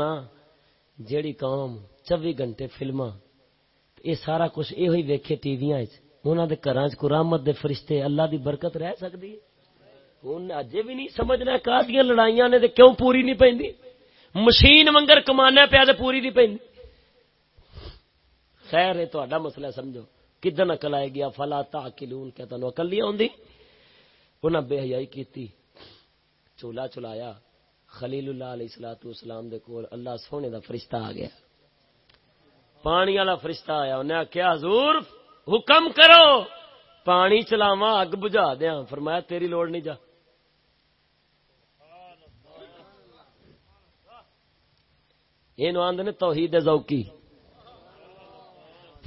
جیڑی قوم چوبی گھنٹے فلما یہ سارا کچھ یہ ویکھے ٹی وی انہوں کے گھر چرامت دے فرشتے، اللہ دی برکت رہ سکتی ہے۔ اجے بھی نہیں، سمجھنا کا لڑائیاں نے کیوں پوری نہیں پہ مشین منگر کمانا پیا تو پوری نہیں پی خیر ہے تو مسئلہ سمجھو۔ کدن اکل آئے گیا فلا تا کلون کیا تمہیں اکل نہیں آتی انہیں بے حیائی کی چولا چلایا۔ خلیل اللہ علیہ السلاۃ اسلام دے کول اللہ سونے دا فرشتہ آ گیا۔ پانی والا فرشتہ آیا۔ انہیں آخیا حضور، حکم کرو۔ پانی چلاوا اگ بجھا دیا فرمایا، تیری لوڑ نہیں جا۔ یہ آدھے نے توحید ذوقی۔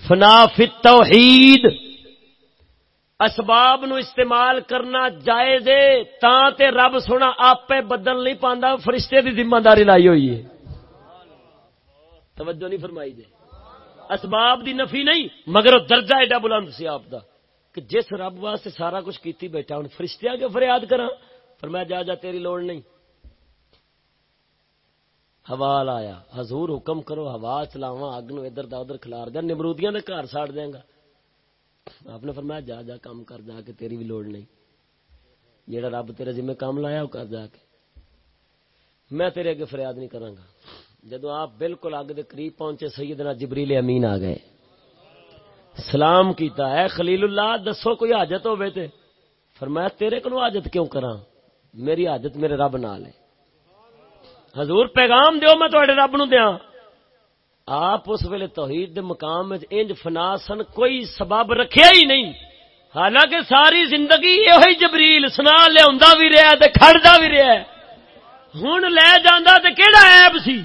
فنا فی توحید اسباب نو استعمال کرنا جائز ہے، تاں تے رب سونا آپ بدل نہیں پاندا، فرشتے دی ذمہ داری لائی ہوئی ہے۔ توجہ نہیں فرمائی دے۔ اسباب دی نفی نہیں، مگر درجہ ایڈا بلند سی آپ دا کہ جس رب واسطے سارا کچھ کیتی بیٹھا ہوں فرشتیاں کے فریاد کرا فرمایا جا جا، تیری لوڑ نہیں۔ حوال آیا، حضور حکم کرو، ہوا چلاوا اگ نو ادھر دا ادھر کھلار دیا، نمرودیاں دے گھر ساڑ دیں گا۔ آپ نے فرمایا، جا جا، کام کر، جا کے تیری بھی لوڑ نہیں۔ جیڑا رب تیرے ذمہ کام لایا، وہ کر جا کے۔ میں تیرے اگے فریاد نہیں کراں گا۔ جدو آپ بالکل اگ دے قریب پہنچے، سیدنا جبریل امین آ گئے۔ سلام کیتا ہے خلیل اللہ، دسو کوئی حاجت ہوے تے؟ فرمایا، تیرے کو حاجت کیوں کراں؟ میری حاجت میرے رب نال ہے۔ حضور پیغام دیو، میں تواڈے رب نو دیاں۔ آپ اس ویلے توحید دے مقام وچ انج فنا سن، کوئی سبب رکھیا ہی نہیں۔ حالانکہ ساری زندگی یہ جبریل سنا لیا بھی رہا تے کھڑدا بھی رہا ہن لے جاندا تے کیڑا عیب سی؟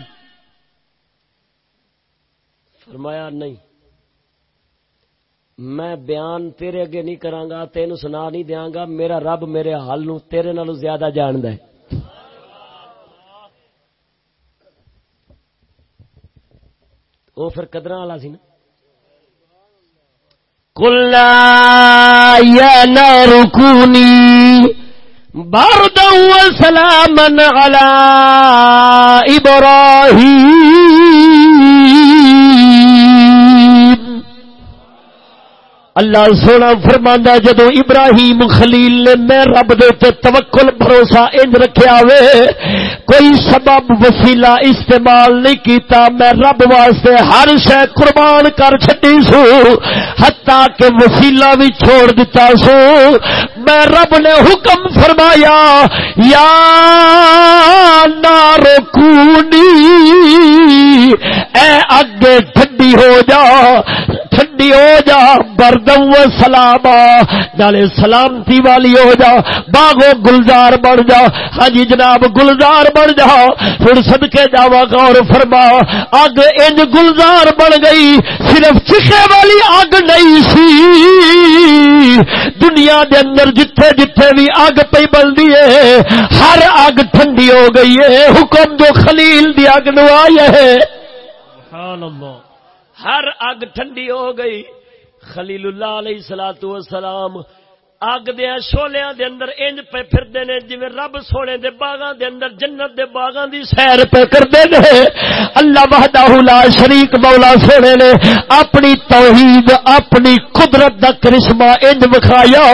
فرمایا، نہیں۔ میں بیان تیرے اگے نہیں کرانگا تینو سنا نہیں دیاں گا۔ میرا رب میرے حال نو تیرے نالو زیادہ جاندا ہے۔ وہ پھر قدر والا سی نا۔ کلا یا نارکونی باردا سلامن علی ابراہیم اللہ سونا فرماندا جدو ابراہیم خلیل نے میں رب دے تے توکل، بھروسہ انج رکھیا وے، کوئی سبب وسیلہ استعمال نہیں کیتا، میں رب واسطے ہر شے قربان کر چھڈی سو حتا کہ وسیلہ بھی چھوڑ دیتا سو۔ میں رب نے حکم فرمایا، یا نار کونی، اے اگے ٹھڈی ہو جا ٹھنڈی ہو جا، بردم و سلاما نالے سلامتی والی ہو جا باغو گلزار بن جا ہاں جی جناب گلزار بن جا، پھر سدکے جاوا گور فرما، اگ انج گلزار بن گئی، صرف چکے والی اگ نہیں سی۔ دنیا دے اندر جتھے جتھے بھی اگ پی بلدی ہے، ہر اگ ٹھنڈی ہو گئی ہے، حکم جو خلیل دی اگ نو آئی ہے۔ سبحان اللہ۔ ہر اگ ٹھنڈی ہو گئی۔ خلیل اللہ علیہ سلاۃ والسلام اگ دیا شولیاں دے اندر انج پہ پھردے نے، جویں رب سونے دے باغاں دے اندر جنت دے باغاں دی سیر پہ کردے نے۔ اللہ وحدہ لا شریک مولا سونے نے اپنی توحید، اپنی قدرت دا کرشمہ انج وکھایا۔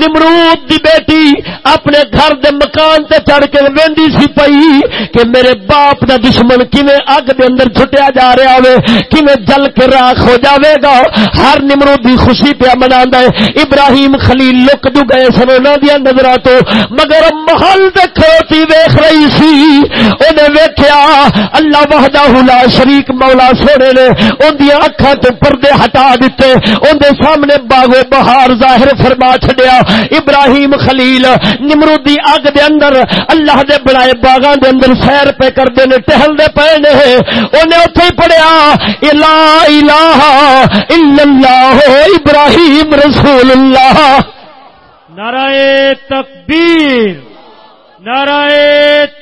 نمرود دی بیٹی اپنے گھر دے مکان تے چڑھ کے ویندی سی پئی کہ میرے باپ دا دشمن کیویں اگ دے اندر چھٹیا جا رہا ہوے کیویں جل کے راکھ ہو جاوے گا۔ ہر نمرود دی خوشی پہ مناندا ہے۔ ابراہیم خلیل خلیل لک جو گئے سن انہوں دیا نظر تو، مگر محل کھوتی ویخ رہی سی۔ انہیں ویکھیا، اللہ وحدہ لا شریک مولا سونے نے ان دیا اکھا تو پردے ہٹا دیتے۔ ان دے سامنے باغو بہار ظاہر فرما چھڈیا۔ ابراہیم خلیل نمرودی اگ دے اندر، اللہ دے بڑائے باغاں دے اندر سیر پہ کر دے نے ٹہل دے پے نے۔ انہیں اوتھے ہی پڑھیا الا الہ الا اللہ، ابراہیم رسول اللہ نعرہ تکبیر نعرہ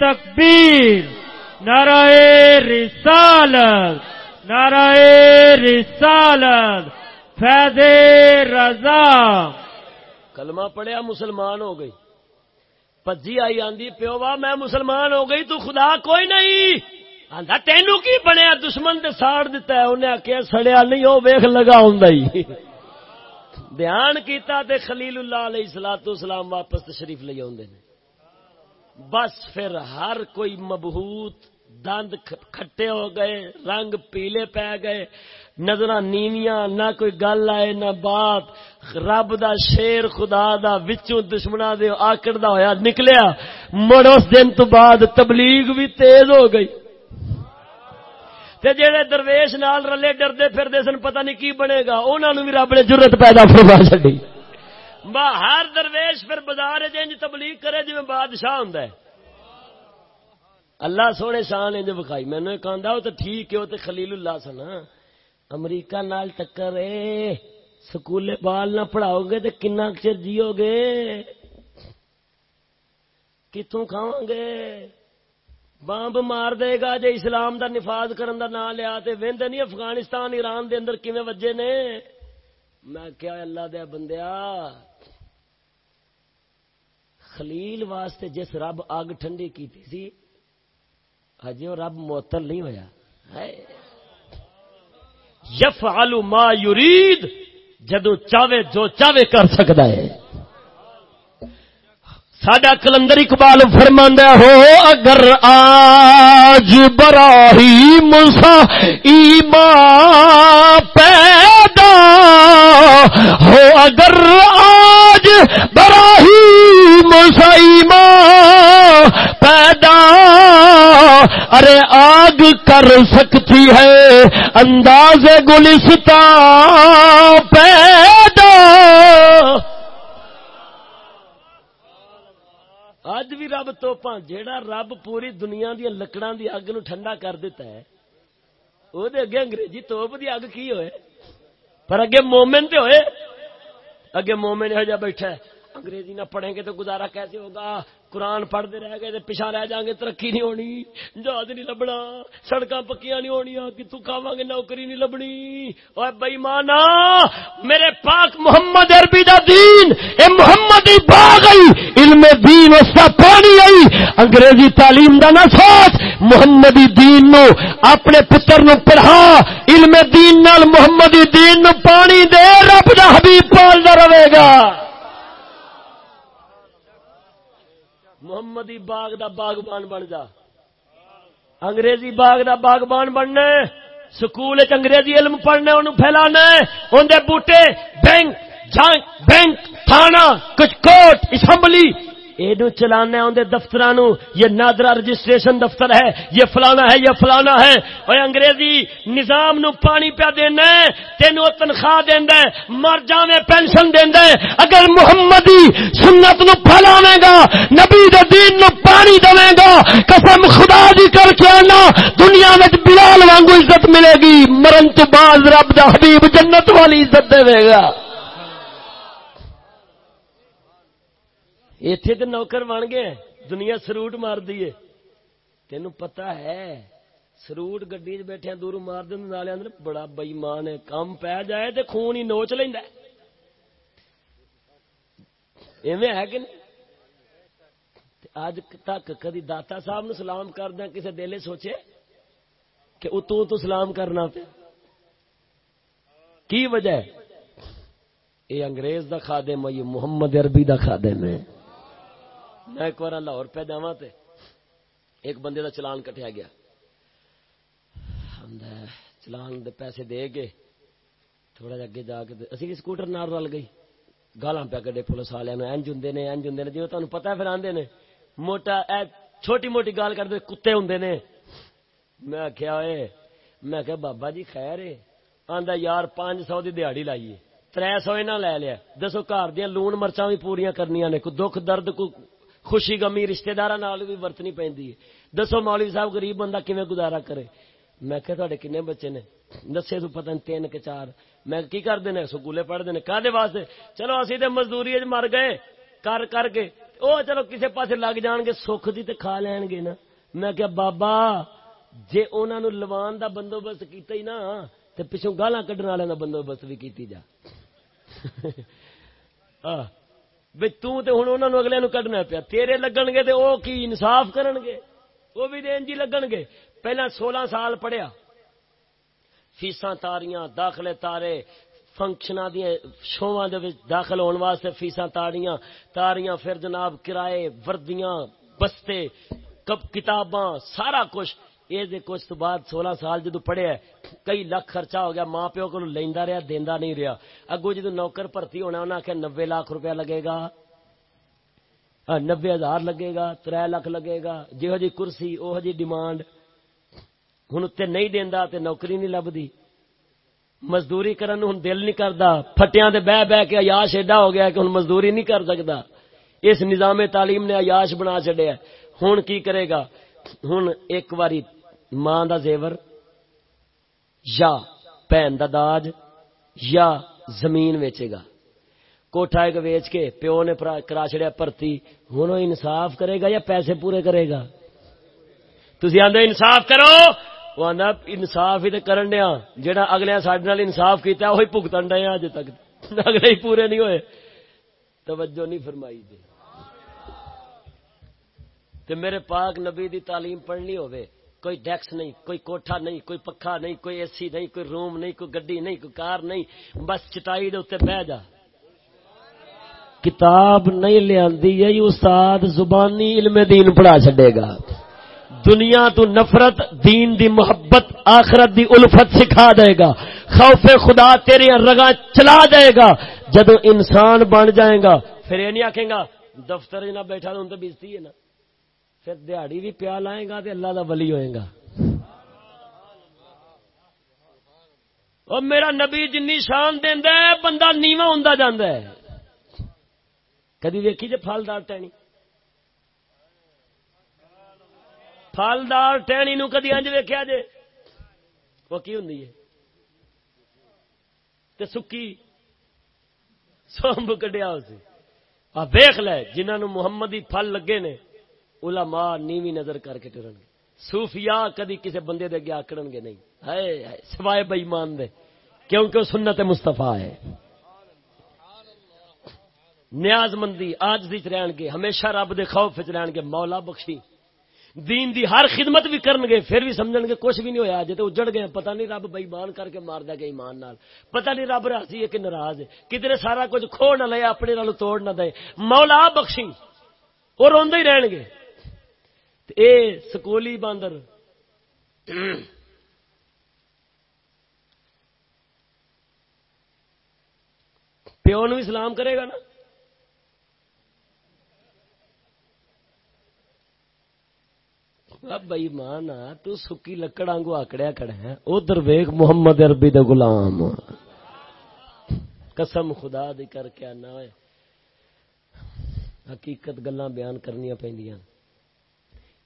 تکبیر، نعرہ رسالت نعرہ رسالت، فیض رضا۔ کلمہ پڑھیا مسلمان ہو گئی۔ پجی آئی آندی پیو وا میں مسلمان ہو گئی، تو خدا کوئی نہیں۔ آندا تینو کی بنیا؟ دشمن تے ساڑ دیتا ہے، انہیں آخیا سڑیا نہیں ہو ویخ لگا ہوں بیان کیتا تے خلیل اللہ علیہ السلام اسلام واپس تشریف لے آدھے بس پھر ہر کوئی مبہوت دند کھٹے ہو گئے، رنگ پیلے پی گئے نظر نیویاں، نہ کوئی گل آئے، نہ بات۔ رب دا شیر خدا دا وچوں دشمنا دے آکڑ دا ہویا، نکلیا۔ مڑ اس دن تو بعد تبلیغ بھی تیز ہو گئی۔ تے جڑے درویش نال رلے ڈردے پھردے سن، پتہ نہیں کی بنے گا۔ انہاں بھی رب نے ضرورت پیدا فرما چھڈی۔ ہر درویش پھر بازار انج تبلیغ کرے جویں بادشاہ ہوندا ہے۔ اللہ سونے شان انج بکھائی مینوں کہندا او تے ٹھیک ہے، او تے خلیل اللہ سن۔ امریکہ نال ٹکر اے، سکولے بال نہ پڑھاؤ گے تو کنا چر جیو گے۔ کتوں کھاؤ گے؟ بمب مار دے گا جے اسلام دا نفاذ کرن دا نام لیا تے ویندے نہیں افغانستان، ایران دے اندر کیویں وجے نے؟ میں کیا اللہ دے بندیا، خلیل واسطے جس رب اگ ٹھنڈی کیتی سی، ہجے وہ رب معطل نہیں ہویا۔ یفعل ما یرید، جدو چاہے جو چاہے کر سکتا ہے۔ سڈا کلندر اقبال فرماندہ ہو اگر آج براہی مسا ایمان پیدا، ہو اگر آج براہی مسا ایمان پیدا، ارے آگ کر سکتی ہے، انداز گلستا پیدا۔ اج بھی رب تو جیڑا رب پوری دنیا دیا لکڑا دی اگ نو ٹھنڈا کر دیتا ہے او دے اگے انگریزی توپ دی اگ کی ہوئے پر اگے مومن تے ہوئے اگے مومن ہو جا بیٹھا ہے انگریزی نہ پڑھیں گے تو گزارا کیسے ہوگا قرآن پڑھتے رہ گئے پیچھا رہ جائیں گے، ترقی نہیں ہونی، جہاز نہیں لبنا، سڑکاں پکیاں نہیں ہونی کتوں کھاوا گے نوکری نہیں لبنی۔ اور بئی مانا، میرے پاک محمد عربی دا دین، اے محمد باغ آئی علم دین، اس کا پانی آئی۔ انگریزی تعلیم دا نہ سوچ، محمدی دین نو، اپنے پتر نو پڑھا۔ علم دین نال محمدی دین نو پانی دے، رب دا حبیب پالدا رہے گا۔ محمدی باغ دا باغبان بن جا۔ انگریزی باغ دا باغبان بننا سکول انگریزی علم پڑھنا انہوں پھیلانا اندر بوٹے، بینک بینک، تھانہ، کچھ کوٹ، اسمبلی یہ چلانا اندر دفتر یہ نادرا رجسٹریشن دفتر ہے، یہ فلانا ہے، یہ فلانا ہے۔ اور انگریزی نظام نو پانی پیا دینا تینو تنخواہ دینا مر جاوے پینشن دینا اگر محمدی سنت نو پھیلاوے گا، نبی دے دین نو پانی دے گا، قسم خدا دی کر کے آنا، دنیا میں بلال وانگو عزت ملے گی۔ مرن تو بعد رب دا حبیب جنت والی عزت دے گا۔ ایتھے تو نوکر بن گئے دنیا سروٹ مار دیے تین پتا ہے سروٹ گڈی چ بیٹھے دور مار دیں نالے اندر بڑا بئیمان ہے کم پی جائے تو خون ہی نوچ لینا ایویں ہے کہ نہیں اج تک کدی داتا صاحب نو سلام کردیا کسی دل سوچے کہ اتو تو سلام کرنا پہ کی وجہ ہے یہ انگریز دا خادم ہے یہ محمد عربی دا خادم ہے میں ایک بار لاہور پہ جا ایک بندے دا چلان کٹیا گیا۔ چلان دے پیسے دے گے تھوڑا جا اگے جا کے اسی سکوٹر نال رل گئی۔ گالاں پیا گڈے پولیس والے اینج ہوں نے اینج ہوں جی تمہیں پتا پھر آدھے نے، موٹا اے چھوٹی موٹی گال کرتے کتے ہوں نے۔ میں آخیا ہوئے میں کہ بابا جی خیر ہے آندا یار، پانچ سو دی دیہڑی لائیے۔ تر سو یہاں لے لیا۔ دسو، گھر دیا لون مرچا بھی پوریا کرنی نے۔ کوئی دکھ، درد، کوئی خوشی گمی رشتے دار بھی ورتنی پہ دسو مولوی صاحب، غریب بندہ کیون گزارا کرے؟ میں کہ تے کنے بچے نے؟ دسے تو پتہ نہیں، تین کے چار۔ میں کی کرتے ہیں سکولے پڑھتے ہیں کہ واسطے؟ چلو، اسی تے مزدوری مر گئے۔ کر کر کے۔ او، چلو، کسے پاسے لگ جان گے، سکھ دی تے کھا لین گے نا۔ میں کہ بابا، جے انہاں نو لوان دا بندوبست کیتا ہی نا، تے پچھوں گالاں کڈن والے دا بندوبست بھی کیتی جا۔ بھائی توں اگلے نو کڈنا پیا۔ تیرے لگن گے او کی انصاف کرن گے وہ بھی دین جی لگن گے پہلا سولہ سال پڑھیا۔ فیساں تاریاں، داخلے تارے فنکشن دیا شواں داخل ہونے واسطے فیساں تاریاں۔ تاریاں پھر جناب کرائے، وردیاں، بستے کتاباں، سارا کچھ۔ یہ کچھ تو بعد سولہ سال جدو پڑھیا کئی لاکھ خرچہ ہو گیا، ماں پیو کو لینا رہا دینا نہیں رہا۔ اگو جدو نوکر بھرتی ہونا انہیں آخیا نبے لاکھ روپیہ لگے گا۔ نبے ہزار لگے گا تر لاکھ لگے گا۔ جہو جی کرسی وہ جی ڈیمانڈ۔ ہوں اتنے نہیں دینا تو نوکری نہیں لبھی مزدوری کرن ہوں دل نہیں کرتا فٹیاں دے بہ بہ کے عیاش ایڈا ہو گیا کہ ہوں مزدوری نہیں کر سکتا اس نظام تعلیم نے عیاش بنا چڈیا ہوں کی کرے گا؟ ہوں ایک باری ماں دا زیور، یا بھن دا داج، یا زمین ویچے گا۔ کوٹھا ایک ویچ کے پیو نے کرا چڑیا بھرتی ہوں انصاف کرے گا یا پیسے پورے کرے گا؟ تھی آدھے انصاف کرو؟ وہ آدھا انصاف ہی تو کرن دیا جہاں اگلے سڈے انصاف کیا وہی بھگتن ڈے اج تک۔ اگلے ہی پورے نہیں ہوئے۔ توجہ نہیں فرمائی دے۔ تے میرے پاک نبی دی تعلیم پڑھنی ہوئے کوئی ڈیکس نہیں، کوئی کوٹھا نہیں، کوئی پکھا نہیں، کوئی اے سی نہیں، کوئی روم نہیں، کوئی گڈی نہیں، کوئی کار نہیں، بس چٹائی دے اتنے بہ جا۔ کتاب نہیں لیا استاد زبانی علم دین پڑھا چڈے گا۔ دنیا تو نفرت، دین دی محبت، آخرت دی الفت سکھا دے گا۔ خوف خدا تیرے رگا چلا دے گا۔ جدو انسان بن جائے گا، پھر یہ نہیں آخے گا، دفتر نہ بیٹھا تو بجتی ہے نا۔ پھر دیہڑی بھی پیا لائے گا تو اللہ دا ولی ہوئے گا۔ اور میرا نبی جن شان دینا بندہ نیوا ہوں جانا ہے۔ کدی ویکھی جی پھلدار ٹہنی۔ پھلدار ٹہنی نو کدی انج ویکیا جے۔ وہ کی ہوں سکی۔ سومب کڈیا اسے ویخ لے جنہوں محمد ہی پھل لگے نے۔ علماء نیوی نظر کر کے ٹرن گے۔ صوفیاء کدی کسی بندے دے گیا آکڑن گے نہیں۔ ہے سوائے بےمان دے۔ کیونکہ سنت مستفا ہے۔ نیاز مندی، آج دی رہن گے، ہمیشہ رب دے خوف رہن گے، مولا بخشی۔ دین دی ہر خدمت بھی کرن گے، پھر بھی سمجھن گے، کچھ بھی نہیں ہویا جے تو اجڑ گئے پتہ نہیں رب بے ایمان کر کے مار دے گا ایمان نال۔ پتہ نہیں رب راضی ہے کہ ناراض ہے۔ کدھر سارا کچھ کھو نہ لے، اپنے نال توڑ نہ دے۔ مولا بخشی۔ اور روندے ہی رہن گے۔ اے سکولی باندر، پیو نو سلام کرے گا نا؟ بئی مان تو سکی لکڑ آنگو آکڑیا کڑا ہے۔ ادھر ویگ محمد عربی دے غلام۔ قسم خدا دی کر کے آنا ہوئے۔ حقیقت گلاں بیان کرنی پہندیاں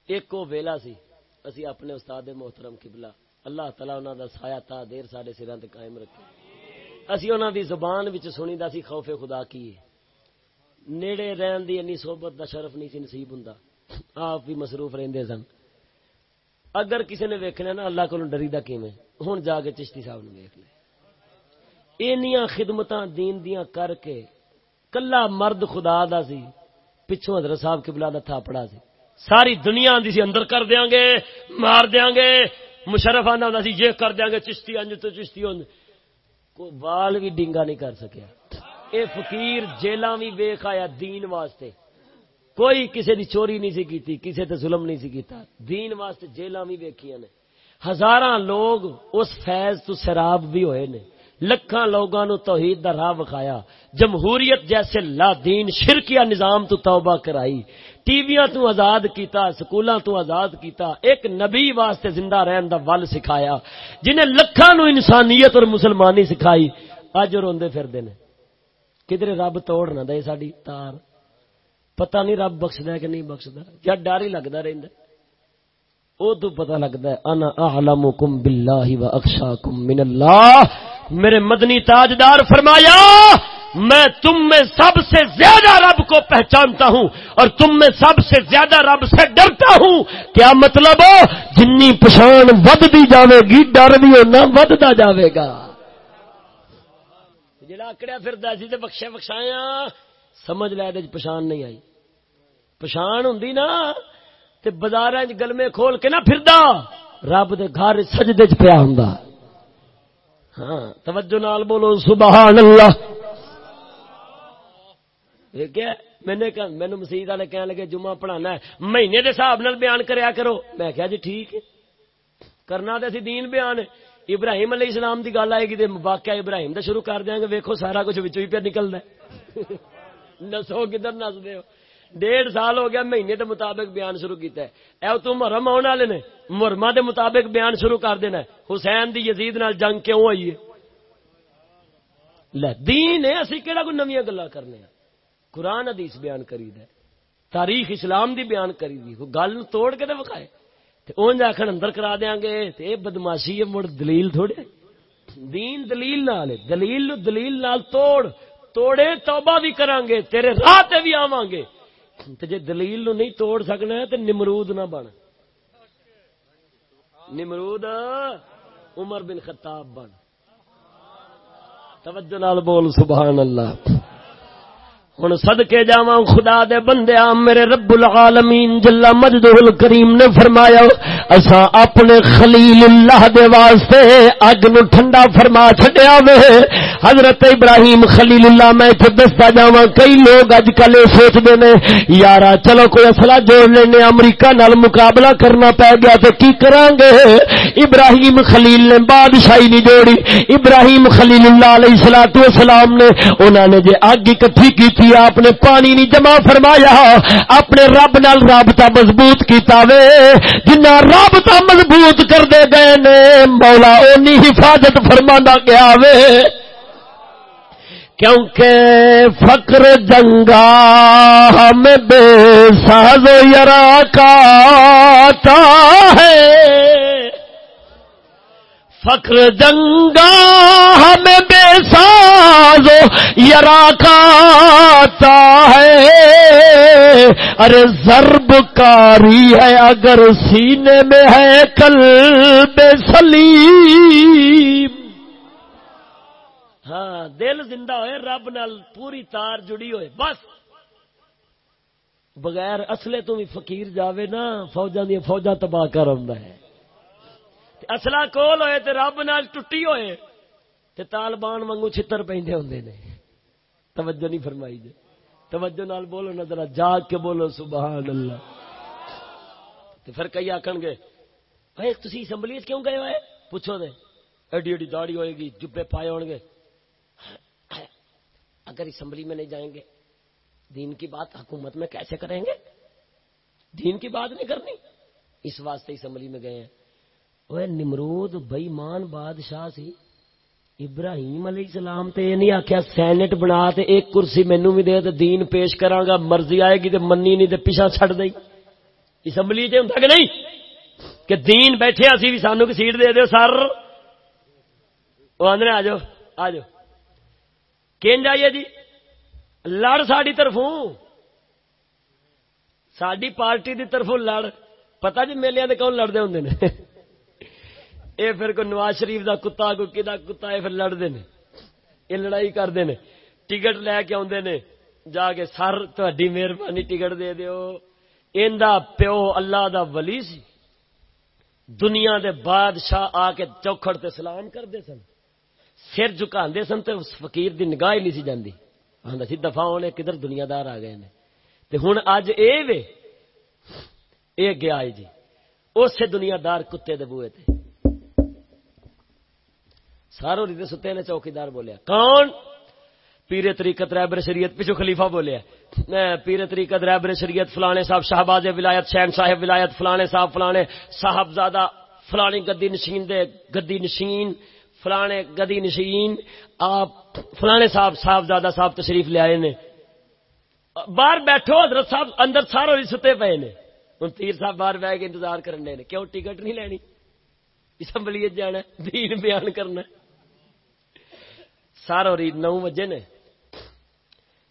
ایک وہ ویلا سی۔ اسی اپنے استاد محترم قبلہ۔ اللہ تعالیٰ انہوں دا سایہ تا دیر سارے سران تے قائم رکھے۔ اسی انہوں دی زبان وچ سنی دا سی خوف خدا کی نیڑے رہن دی انی صحبت دا شرف نہیں سی نصیب ہوندا۔ آپ بھی مصروف رہندے سن۔ اگر کسی نے ویکھنا نا، اللہ کو ڈری دا کیویں؟ ہن جا کے چشتی صاحب نے ویکھ لے۔ اینیاں خدمتاں دین دیاں کر کے کلا مرد خدا دا سی، پچھوں حضرت صاحب قبلہ دا تھاپڑا سی۔ ساری دنیا آدھی سی اندر کر دیا گے، مار دیا گے، مشرف آنا ہوتا سی یہ کر دیا گے، چشتی انج تو چشتی کو بال بھی ڈنگا نہیں کر سکیا۔ اے فقیر، جیلاں بھی ویخ آیا دین واسطے۔ کوئی کسی دی چوری نہیں سی کیتی کسی تے ظلم نہیں سی کیتا۔ دین واسطے جیلاں بھی ویکھیاں نے۔ ہزاراں لوگ اس فیض تو سراب بھی ہوئے نے۔ لکھاں لوگاں نو توحید دا راہ وکھایا۔ جمہوریت جیسے لا دین، شرکیہ نظام تو توبہ کرائی۔ ٹی وی تو آزاد کیتا، سکولاں تو آزاد کیتا، ایک نبی واسطے زندہ رہن دا ول سکھایا۔ جنہیں لکھاں نو انسانیت اور مسلمانی سکھائی، اج روندے پھردے نے کدھر رب توڑ نہ دے ساڈی تار۔ پتہ نہیں رب بخشدا کہ نہیں بخشدا۔ یا ڈر ہی لگدا رہندا او تو پتہ لگدا ہے، انا اعلمکم باللہ واخشاکم من اللہ۔ میرے مدنی تاجدار فرمایا، میں تم میں سب سے زیادہ رب کو پہچانتا ہوں اور تم میں سب سے زیادہ رب سے ڈرتا ہوں۔ کیا مطلب؟ جنی پچھان ودتی جاوے گی ڈر بھی ہونا ودتا جاوے گا جڑا آکڑیا پھر سی تو بخشے بخشایا، سمجھ لے پچھان نہیں آئی۔ پچھان ہوں نا، تے بازار گلمے کھول کے نہ پھردا، رب دے گھر سجدے چ پیا ہوں ہاں توجہ نال بولو، سبحان اللہ۔ مینو مسیح والے کہنے لگے، جمعہ پڑھانا ہے، مہینے کے حساب نال بیان کریا کرو۔ میں کہا جی ٹھیک ہے۔ کرنا تو دین بیان ابراہیم علیہ السلام دی گل آئے گی تو واقعہ ابراہیم دا شروع کر دیا گے۔ ویکو سارا کچھ بچوں ہی پہ نکلنا نسو کدھر نس دے ڈیڑھ سال ہو گیا مہینے دے مطابق بیان شروع کیتا ہے۔ اے تو محرم آنے والے نے مرما دے مطابق بیان شروع کر دینا ہے۔ حسین دی یزید نال جنگ کیوں ہوئی ہے؟ لے، دین ہے، اسی کہڑا کوئی نویاں گلا کرنے ہیں؟ قرآن حدیث بیان کری دے تاریخ اسلام دی بیان کری دی گل توڑ کے تو وکھائے؟ اون آخر اندر کرا دیا گے، تے بدماشی ہے، مڑ دلیل تھوڑے دین دلیل نال ہے۔ دلیل دلیل نال توڑ، توڑے توبہ بھی کران گے تیرے راہ تے بھی آواں گے۔ جی جے دلیل نو نہیں توڑ سکنا ہے تو نمرود نہ بن۔ نمرود عمر بن خطاب بن۔ توجہ نال بول، سبحان اللہ۔ ہوں سدکے جا خدا دے بندے میرے رب العالمین جلا مجد الکریم نے فرمایا اسا اپنے خلیل اللہ دے واسطے اگ نو ٹھنڈا فرما چھڈیا وے۔ حضرت ابراہیم خلیل اللہ، میں اتنے دستا جا کئی لوگ اج کل یہ سوچتے نے یار چلو کوئی اصلا جوڑ لینے، امریکہ نال مقابلہ کرنا پی گیا تو کی کران گے ابراہیم خلیل نے بادشاہی نہیں جوڑی۔ ابراہیم خلیل اللہ علیہ السلام نے انہوں نے جے اگ اکٹھی کی کی آپ نے پانی نہیں جمع فرمایا، اپنے رب نال رابطہ مضبوط کیتا وے۔ جنہ رابطہ مضبوط کر دے گئے نے، مولا اونی حفاظت فرما گیا وے۔ کیونکہ فقر جنگا میں بے ساز یرا کا ہے۔ فخر جنگا ہمیں بے ساز یرا کا ہے۔ ارے ضرب کاری ہے اگر سینے میں ہے کل بے سلیم۔ ہاں دل زندہ ہوئے، رب نال پوری تار جڑی ہوئے، بس۔ بغیر اصلے تو بھی فقیر جاوے نا فوجا دیا فوجا تباہ کر ہے۔ اصلا کول ہوئے تے رب نال ٹوٹی ہوئے تے طالبان وانگو چھتر پیندے ہوندے نے۔ توجہ نہیں فرمائی دے توجہ نال بولو نا ذرا جاگ کے بولو سبحان اللہ تے پھر کئی آکھن گے بھائی تسی اسمبلی کیوں گئے ہوئے؟ پوچھو دے۔ ایڈی ایڈی داڑھی ہوئے گی، جبے پائے ہون گے۔ اگر اسمبلی میں نہیں جائیں گے، دین کی بات حکومت میں کیسے کریں گے؟ دین کی بات نہیں کرنی۔ اس واسطے اسمبلی میں گئے ہیں۔ وہ نمرود بئی مان بادشاہ سی ابراہیم علیہ السلام تے نہیں آخیا سینٹ بنا تے ایک کرسی مینو بھی دے تے دین پیش کرا گا مرضی آئے گی تے منی نہیں تے پیچھا چھڑ دئی اسمبلی تے ہوں کہ نہیں کہ دین بیٹھے اسی بھی سانو کی سیٹ دے دیو سر وہ آدھے آ جاؤ آ جاؤ کین جائیے جی لڑ ساری طرفوں ساری پارٹی دی طرفوں لڑ پتہ جی میلے دے کون لڑتے ہوں نے اے پھر کو نواز شریف دا کتا کو کدا کتا، اے پھر لڑتے ہیں یہ لڑائی کرتے ہیں ٹکٹ لے کے آدھے نے۔ جا کے سر تھی مہربانی ٹکٹ دے دیو۔ ان پیو اللہ دا ولی سی۔ دنیا دے بادشاہ آ کے چوکھڑ تے سلام کرتے سن۔ سر جکا سن تو اس فقیر دی نگاہ ہی نہیں سی جاندی۔ آندا سی دفاع ہونے کدھر دنیا دار آ گئے نے۔ تے ہن اج اے وے۔ اے گیا جی۔ اس دنیا دار کتے دے بوئے تے۔ ساروں ریتے ستے نے چوکیدار بولیا، کون؟ پیر طریقت رہبر شریعت پیچھو خلیفہ بولیا۔ پیر طریقت رہبر شریعت، فلانے صاحب شہباز ولایت، شہن صاحب ولایت، فلانے صاحب فلانے صاحب زادہ فلانی گدی نشین دے گدی نشین، فلانے گدی نشین، آپ فلانے صاحب صاحب زادہ صاحب تشریف لے آئے نے۔ باہر بیٹھو، حضرت صاحب اندر سارے ستے پے نے۔ ہوں تیر صاحب باہر بہ کے انتظار کرنے نے، کیوں ٹکٹ نہیں لینی؟ اسمبلی جانا دین بیان کرنا سارا ری نو بجے نے۔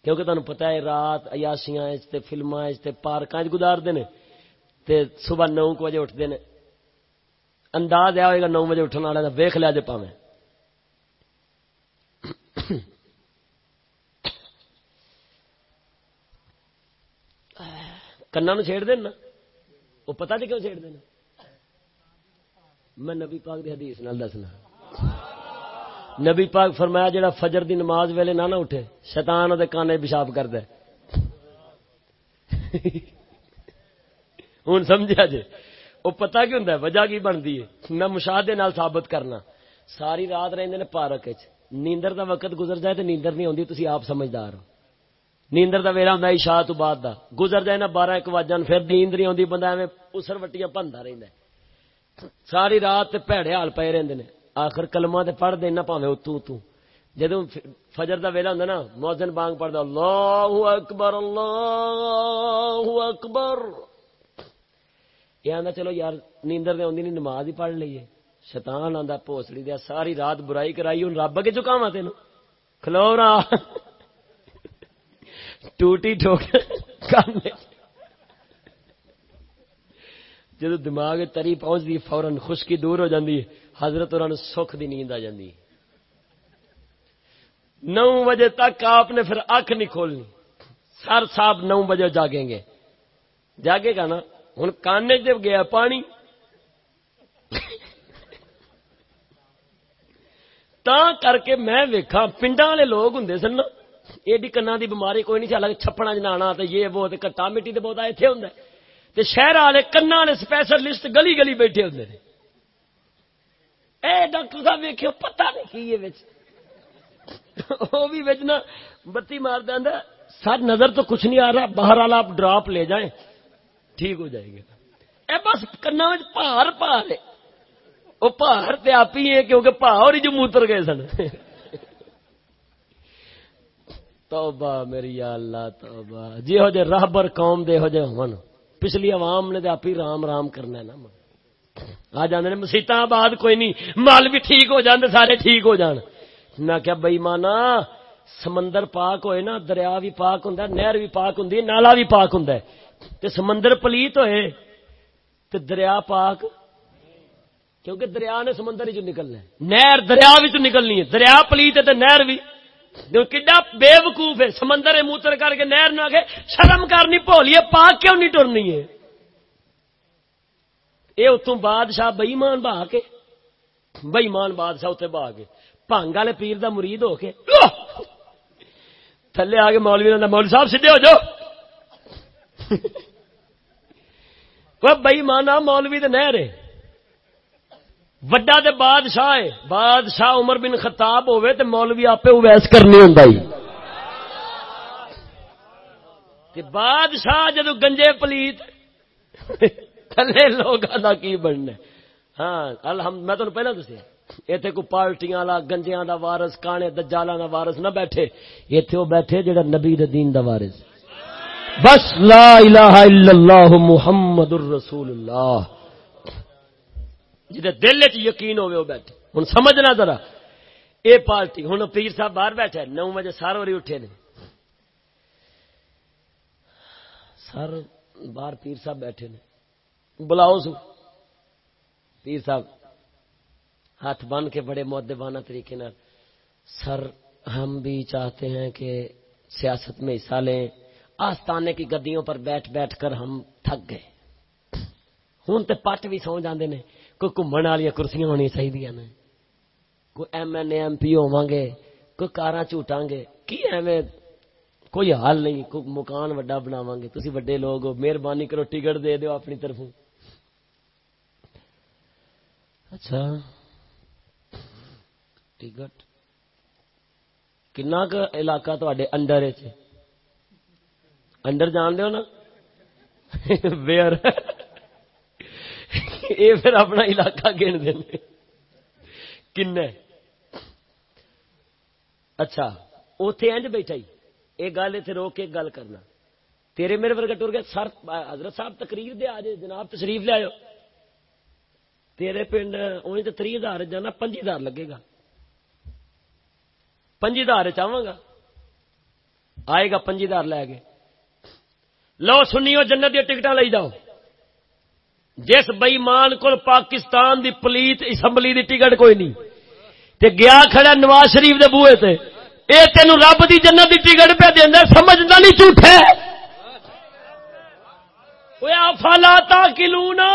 کیونکہ تمہیں پتا ہے رات ایاشیاں فلما پارک گزارتے ہیں صبح نو کو بجے اٹھتے ہیں انداز آئے گا نو بجے اٹھنے والے ویخ لیا جی پاوے کنا چھیڑ دینا وہ پتا نہیں کیوں چھیڑ دینا میں نبی پاک دی حدیث نال دسنا۔ نبی پاک فرمایا جڑا فجر دی نماز ویلے نہ نہ اٹھے، شیطان دے کانے پیشاب کردا ہے ہن سمجھا جی؟ جے او پتہ کی ہوندا ہے؟ وجہ کی بندی ہے؟ نہ مشاہدے نال ثابت کرنا۔ ساری رات رہندے نے پارک وچ۔ نیندر دا وقت گزر جائے تے نیندر نہیں ہوندی، تسی آپ سمجھدار ہو۔ نیندر دا ویلا ہوندا عشاء تو بعد دا۔ گزر جائے نا 12 1 وجن پھر نیند نہیں ہوندی، بندہ ایویں اسر وٹیاں پندا رہندا ہے۔ ساری رات تے بھڑے حال پے رہندے نے۔ آخر کلمہ تے پڑھ دینا پاوے اتو اتو جدو فجر دا ویلا ہوندا نا موذن بانگ پڑھدا، اللہ اکبر اللہ اکبر یہ آندا، چلو یار، نیندر دے ہوندی نہیں نماز ہی پڑھ لئیے شیطان آندا، پوسڑی دیا ساری رات برائی کرائی ہوں رب اگے چکاوا تین کھلو نا ٹوٹی ٹوک جدو دماغ تری پہنچتی فورن خشکی دور ہو جاتی حضرت اور سکھ دی نیند آ جاتی نو بجے تک آپ نے پھر اکھ نہیں کھولنی۔ سر صاحب نو بجے جاگیں گے۔ جاگے گا نا؟ ہوں کانے جب گیا پانی۔ تا کر کے میں ویکھا پنڈا والے لوگ ہوں سن نا، ایڈی کنا دی بیماری کوئی نہیں چل چھپنا جنا یہ وہ کٹا مٹی تو بہت اتنے ہوں شہر والے کنا والے سپیشلسٹ گلی گلی بیٹھے ہوں اے ڈاکٹر صاحب ویکو پتا نہیں کی وہ بھی نا بتی مار دینا سر نظر تو کچھ نہیں آ رہا، باہر والا آپ ڈراپ لے جائیں۔ ٹھیک ہو جائے گا اے بس کنا پار پار ہے۔ وہ پہاڑ تے آپ ہی ہے کیونکہ پہاڑ ہی جو موتر گئے سن۔ توبہ میری یا اللہ، توبہ۔ جی ہو جے راہبر قوم دے ہو جے ہون۔ پچھلی عوام نے آپ ہی رام رام کرنا ہے نا۔ من آ جانے نے مسیت آباد کوئی نہیں۔ مال بھی ٹھیک ہو جاندے سارے ٹھیک ہو جان۔ نہ کیا بئی مانا سمندر پاک ہوئے نا، دریا بھی پاک ہوں نہر بھی پاک ہوں نالا بھی پاک ہوں سمندر پلیت ہوئے تو دریا پاک۔ کیونکہ دریا نے سمندر چ نکلنا نہر دریا بھی نکلنی ہے۔ دریا پلیت ہے نہر بھی۔ کڈا بے وقوف ہے۔ سمندر موتر کر کے نہر نہ شرم کرنی بھولیے پاک کیوں نہیں ٹرنی ہے؟ یہ اتوں بادشاہ بئیمان بہا کے، بئیمان بادشاہ اتنے بہا کے پنگ والے پیر دا مرید ہو کے، تھلے آ کے مولوی نے مولوی صاحب سیدھے ہو جاؤ۔ بئی مانا مولوی تو نہر ہے۔ وڈا تے بادشاہ ہے۔ بادشاہ عمر بن خطاب ہوئے تے مولوی آپ اویس کرنی ہوں بادشاہ جدو گنجے پلیت تھلے لوگ کا کی بننا ہاں الحمد میں تمہیں پہلے دسیا اتنے کو پارٹیاں والا، گنجیاں دا وارس کانے دجالا دا وارس نہ بیٹھے اتنے وہ بیٹھے جڑا نبی دین دا وارس بس لا الہ الا اللہ محمد الرسول اللہ۔ جی دل چ یقین ہوئے وہ بیٹھے۔ ہوں سمجھنا ذرا، اے پارٹی ہوں پیر صاحب باہر بیٹھے، نو بجے سارے واری اٹھے نے۔ سر باہر پیر صاحب بیٹھے نے۔ بلاؤ سو پیر صاحب، ہاتھ بن کے بڑے مدبانہ طریقے سر ہم بھی چاہتے ہیں کہ سیاست میں حصہ لیں۔ آستانے کی گدیوں پر بیٹھ بیٹھ کر ہم تھک گئے۔ ہوں تو پٹ بھی سو جاندے نے۔ کوئی گھومن والی کرسیاں ہونی چاہیے نے۔ کوئی M N A, M P ہوا گے کوئی کار جھوٹا گے۔ کی ایویں؟ کوئی حال نہیں۔ کوئی مکان وڈا بناو گے۔ تھی وڈے لوگ ہو، مہربانی کرو، ٹکٹ دے دیو اپنی طرف اچھا۔ ٹکٹ۔ کنا کا علاقہ تے انڈر جی؟ انڈر جان دو نا؟ ویئر یہ پھر اپنا علاقہ گن دیں کن اچھا اتے انج بیٹھا ہی۔ یہ گل اتنے روک کے گل کرنا۔ تیرے میرے ورگا ٹر گیا۔ سر، حضرت صاحب تقریر دے آج جناب تشریف لیا تیرے پنڈ انہیں تو تری ہزار جانا، پنجی ہزار لگے گا۔ پنجی ہزار چاہوں گا۔ آئے گا پنجی ہزار لے کے۔ لو سنیو جنت دیا ٹکٹ لے جاؤ۔ جس بئیمان کو پاکستان دی پلیت، اسمبلی دی ٹکٹ کوئی نہیں۔ تے گیا کھڑا نواز شریف دے بوئے تے۔ اے تینوں رب دی جنت دی ٹکٹ پہ دینا سمجھنا نہیں جھوٹے۔ فلا تا کلونا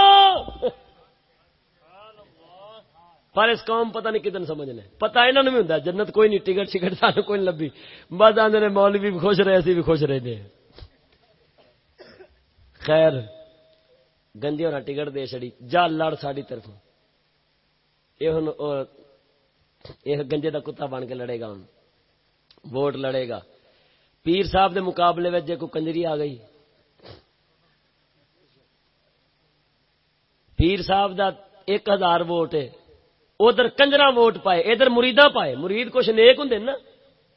پر اس قوم پتہ نہیں کدن سمجھنا پتا انہوں نے بھی ہوں جنت کوئی نہیں، ٹکٹ شکٹ سانو کوئی نہیں لبھی۔ بس آدھے مولوی بھی خوش رہے، اسی بھی خوش رہے خیر، گندی ہونا ٹکٹ دے چڑی جا لڑ ساری طرف یہ گنجے دا کتا بن کے لڑے گا ہوں ووٹ لڑے گا۔ پیر صاحب دے مقابلے میں جے کو کنجری آ گئی۔ پیر صاحب دا ایک ہزار ووٹ ہے۔ ادھر کنجرا ووٹ پائے، ادھر مریدا پائے۔ مرید کچھ نیک ہوں نا؟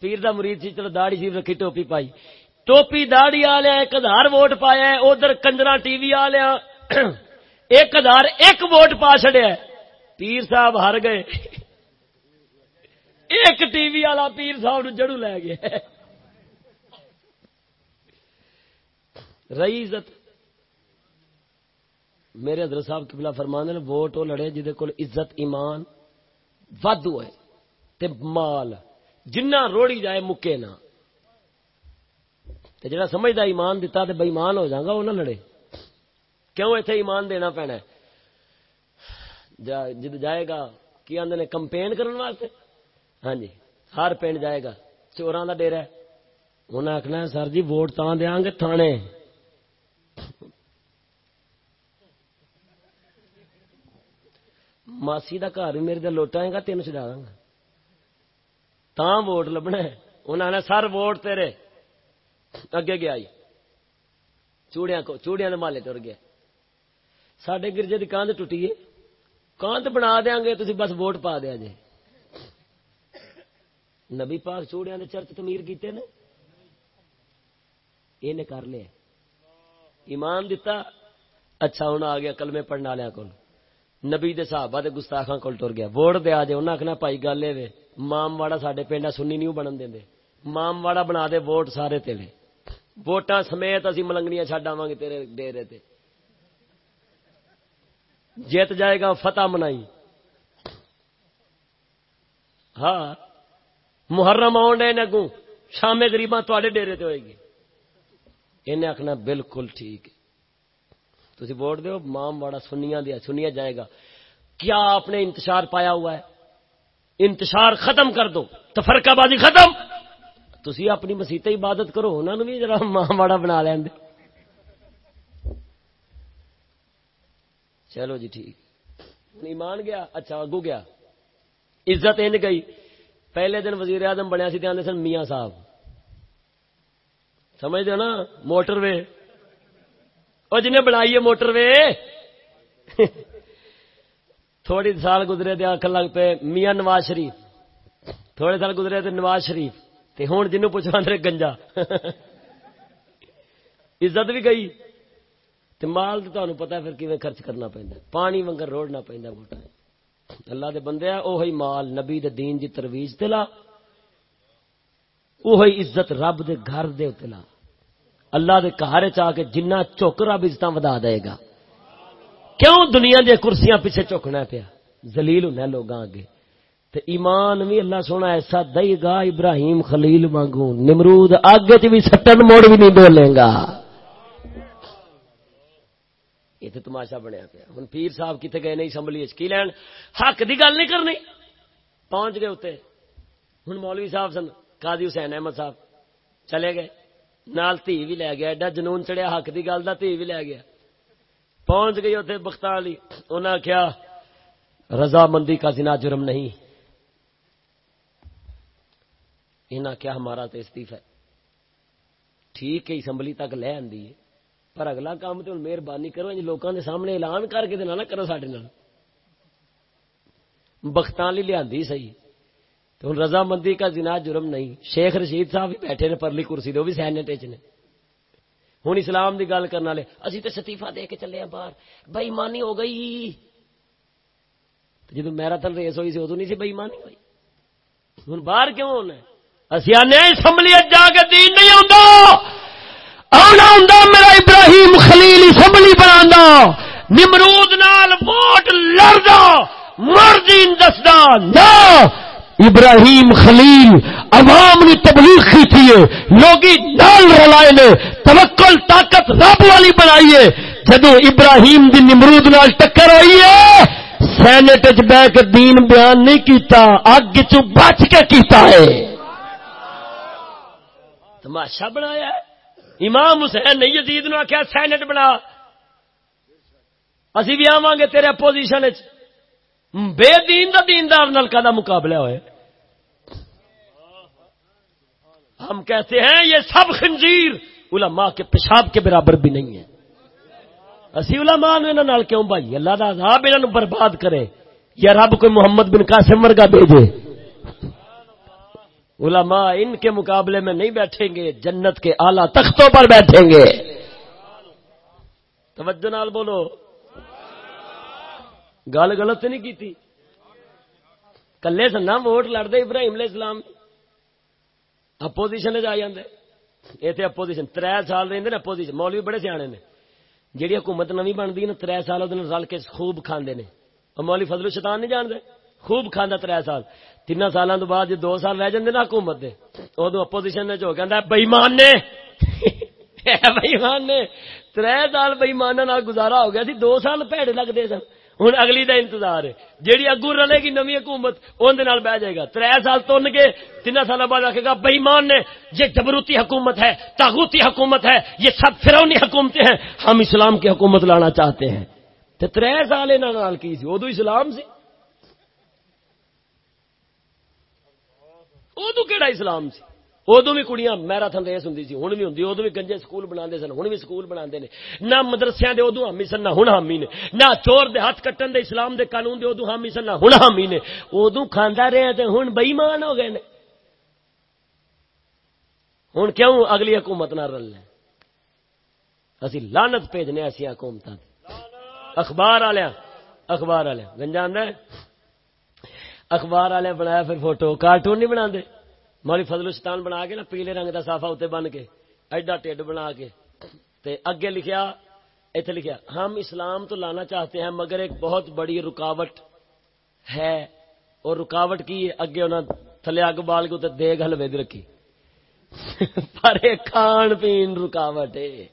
پیر دا مرید سی، چلو داڑی سی رکھی، ٹوپی پائی۔ ٹوپی داڑی آ لیا ایک ہزار ووٹ پایا ادھر کنجرا ٹی وی آ لیا ایک ہزار ایک ووٹ پا چڑیا پیر صاحب ہار گئے۔ ایک ٹی وی والا پیر صاحب جڑو لے گیا رہی عزت میرے حضرت صاحب قبلہ فرمانے نے ووٹ وہ لڑے جہد کول عزت، ایمان ود ہوئے تے مال۔ جنہ روڑی جائے مکے نہ۔ تے جڑا سمجھدا ایمان دیتا تے بےمان ہو جاگا وہ نہ لڑے۔ کیوں ایتھے ایمان دینا پینا ہے؟ جد جائے گا، کی آدھے نے کمپین کرنے واسطے؟ ہاں جی ہر پنڈ جائے گا، چوراں دا ڈیرا انہیں آخنا سر جی ووٹ تاں دیاں گے تھانے۔ ماسی دا گھر بھی میرے دل لوٹا گا تین چڑا داں گا تاں ووٹ لبنا ہے انہوں نے سر ووٹ تیرے اگے گیا جی چوڑیاں کو چوڑیاں دے مالے تر گیا سڈے گرجے کی کاندھ ٹوٹی ہے کاندھ بنا دیا گے تھی بس ووٹ پا دیا جی نبی پاک چوڑیاں دے چرچ تمیر کیتے نے یہ کر لیا ایمان دتا اچھا ہوں آ گیا کلمے پڑھنے والوں کو نبی دے صحابہ دے گستاخاں کول ٹر گیا۔ ووٹ دے آ جے انہاں آکھنا، بھائی، گل اے وے مام واڑا ساڈے پنڈا سنی نہیں بنن دیندے مام واڑا بنا دے، ووٹ سارے تیرے ووٹاں سمیت اسی ملنگنیاں چھڈ آواں گے تیرے ڈیرے تے۔ جیت جائے گا، فتح منائی۔ ہاں محرم آن ڈے نگوں شامے غریباں تے ڈیرے تے ہوئے گی۔ انہیں آخنا بالکل ٹھیک ہے۔ تھی ووٹ دو مام واڑا سنیا دیا، سنیا جائے گا۔ کیا آپ نے انتشار پایا ہوا ہے؟ انتشار ختم کر دو، تفرقہ بازی ختم۔ تھی اپنی مسیح عبادت کرو انہوں نے بھی ذرا مام واڑا بنا لین دے۔ چلو جی ٹھیک۔ ایمان گیا اچھا اگو گیا۔ عزت ان گئی۔ پہلے دن وزیر اعظم بنیا سی آدھے سن میاں صاحب۔ سمجھ دو نا؟ Motorway. وہ جنہیں بنائی ہے موٹر وے۔ تھوڑی سال گزرے دے آخر لگ پے، میاں نواز شریف۔ تھوڑے سال گزرے تھے نواز شریف۔ تے ہوں جنوں پوچھا تھے گنجا۔ عزت بھی گئی۔ تے مال تو تمہیں پتا پھر کیون خرچ کرنا پہنتا پانی وگر روڑنا پہنتا ووٹا اللہ دے بندے اوہی مال، نبی دے دین دی ترویج تلا اوہی عزت رب دے گھر دے اتلا اللہ دے گھر چاہ کے جنہ چک رب ودا دے گا۔ کیوں دنیا دے کرسیاں پیچھے چکنا پیا؟ زلیل ہونا لوگ اگے۔ تے ایمان بھی اللہ سونا ایسا دئی گا، ابراہیم خلیل مانگو نمرود اگ چ بھی سٹن موڑ بھی نہیں بولے گا۔ یہ تو تماشا بنیا پیا۔ ہوں پیر صاحب کتنے گئے نہیں اسمبلی کی لین؟ حق دی گل نہیں کرنی۔ پہنچ گئے اتنے ہوں مولوی صاحب سن، قاضی حسین احمد صاحب چلے گئے۔ نال تھی بھی لے گیا، ایڈا جنون چڑیا حق دی گل کا تھی بھی لے گیا۔ پہنچ گئی اتنے بختان والی انہیں آخیا رضامندی کا زنا جرم نہیں۔ انہیں کیا ہمارا تو استعفا ٹھیک ہے، اسمبلی تک لے آدھی ہے، پر اگلا کام تو مہربانی کرو جی لوگوں کے سامنے اعلان کر کے نہ کرو سڈے بختان لی لیا سی تو ہوں رضامندی کا زنا جرم نہیں۔ شیخ رشید صاحب بھی بیٹھے نے پرلی کرسی دے، وہ بھی سینٹ نے۔ ہوں اسلام کی گل کرنے والے، اسی تو استیفا دے کے چلے ہیں باہر۔ بئیمانی ہو گئی۔ جب میراتھن ریس ہوئی سی ادو نہیں سی بئیمانی ہوئی۔ ہوں باہر کیوں ہونا اسی آنے اسمبلی جا کے دین نہیں آتا آنا ہوں میرا ابراہیم خلیل اسمبلی بنا نمرود نال ووٹ لڑدا۔ مرضی دسدا نہ! ابراہیم خلیل عوام نے تبلیغ کی تھی لوگ نال رلائے نے، توکل، طاقت، رب والی بنائی ہے۔ جدو ابراہیم دی نمرود نال ٹکر ہوئی ہے، سینٹ بہ کے دین بیان نہیں کیتا، اگ چ بچ کے کیتا ہے۔ تماشا بنایا امام حسین نہیں یزید نو آخیا سینٹ بنا۔ اسی بھی آواں گے تیرے اپوزیشن بے دین دا دیندار نل کا مقابلہ ہوئے۔ ہم کہتے ہیں یہ سب خنزیر علماء کے پیشاب کے برابر بھی نہیں ہے اسی علماء نے نال کیوں بھائی؟ اللہ دا عذاب انہاں برباد کرے۔ یا رب کوئی محمد بن قاسم ورگا بھیجے۔ علماء ان کے مقابلے میں نہیں بیٹھیں گے، جنت کے اعلی تختوں پر بیٹھیں گے۔ توجہ نال بولو۔ گل غلط نہیں کی کلے سنا ووٹ لڑتے ابراہیم علیہ السلام۔ اپوزیشن آ جاندے یہ تے اپوزیشن تر سال رہتے اپوزیشن مولوی بڑے سیانے نے جیڑی حکومت نوی بنتی نا تر سال وہ رل کے خوب کھاندے نے مولوی فضل شیطان نہیں جانتے خوب کھانا تر سال تین سالوں تو بعد جی دو سال رہ جاندے نا حکومت دے ادو اپوزیشن نے جو کہ بئیمان نے بئیمان نے تر سال بئیمان گزارا ہو گیا سی دو سال پیڑے لگتے سن ہوں اگلی دا انتظار ہے۔ جیڑی اگو رلے گی نمی حکومت اندر بہ جائے گا۔ تر سال تن کے تین سال بعد آخے گا، بئیمان نے، یہ جبروتی حکومت ہے، تاغوتی حکومت ہے، یہ سب فرونی حکومتیں ہیں۔ ہم اسلام کی حکومت لانا چاہتے ہیں۔ تو تر سال یہاں کی سی؟ ادو اسلام سی؟ ادو کہڑا اسلام سی؟ ادو بھی کڑیاں میراتھن ریس ہوں سی ہوں بھی ہوں ادو بھی گنجے سکول بنا سن ہوں بھی سکول بنا نے نہ مدرسے دے ادو حامی سن نہ ہوں حامی نے نہ چور دے ہاتھ کٹن دے اسلام دے قانون دے ادو حامی سن نہ ہوں حامی نے ادو کھانا رہے تے ہوں بئیمان ہو گئے نے ہوں کیوں اگلی حکومت نہ رل اسی لانت بھیجنے ایسی حکومت اخبار والے اخبار والے گنجا اخبار والے بنایا پھر فوٹو کارٹون نہیں بنا دے مولی فضلستان بنا کے نا پیلے رنگ کا سافا اتنے بن کے، ایڈا ٹھڈ بنا کے۔ تے اگے لکھیا اتنے لکھیا، ہم اسلام تو لانا چاہتے ہیں مگر ایک بہت بڑی رکاوٹ ہے۔ اور رکاوٹ کی اگے انہوں تھلے اگ بال کے دیگ ہلوے دی رکھی۔ پر کھان پین رکاوٹ ہے۔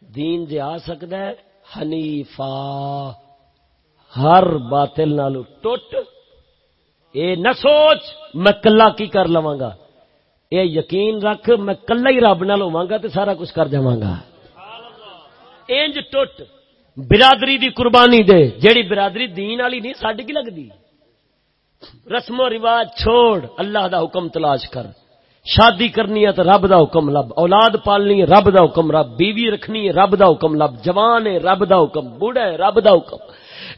دین جے آ سکتا ہے حنیفا ہر باطل نالو ٹوٹ۔ اے نہ سوچ، میں کلا کی کر لوا گا اے یقین رکھ، میں کلا ہی رب نہ لوا گا تو سارا کچھ کر جا گا انج ٹوٹ، برادری دی قربانی دے، جیڑی برادری دین والی نہیں سڈ کی لگتی رسم و رواج چھوڑ، اللہ دا حکم تلاش کر۔ شادی کرنی ہے تو رب دا حکم لب، اولاد پالنی ہے رب دا حکم رب بیوی رکھنی ہے رب دا حکم لب، جوان ہے رب دا حکم، بوڑھا ہے رب دا حکم۔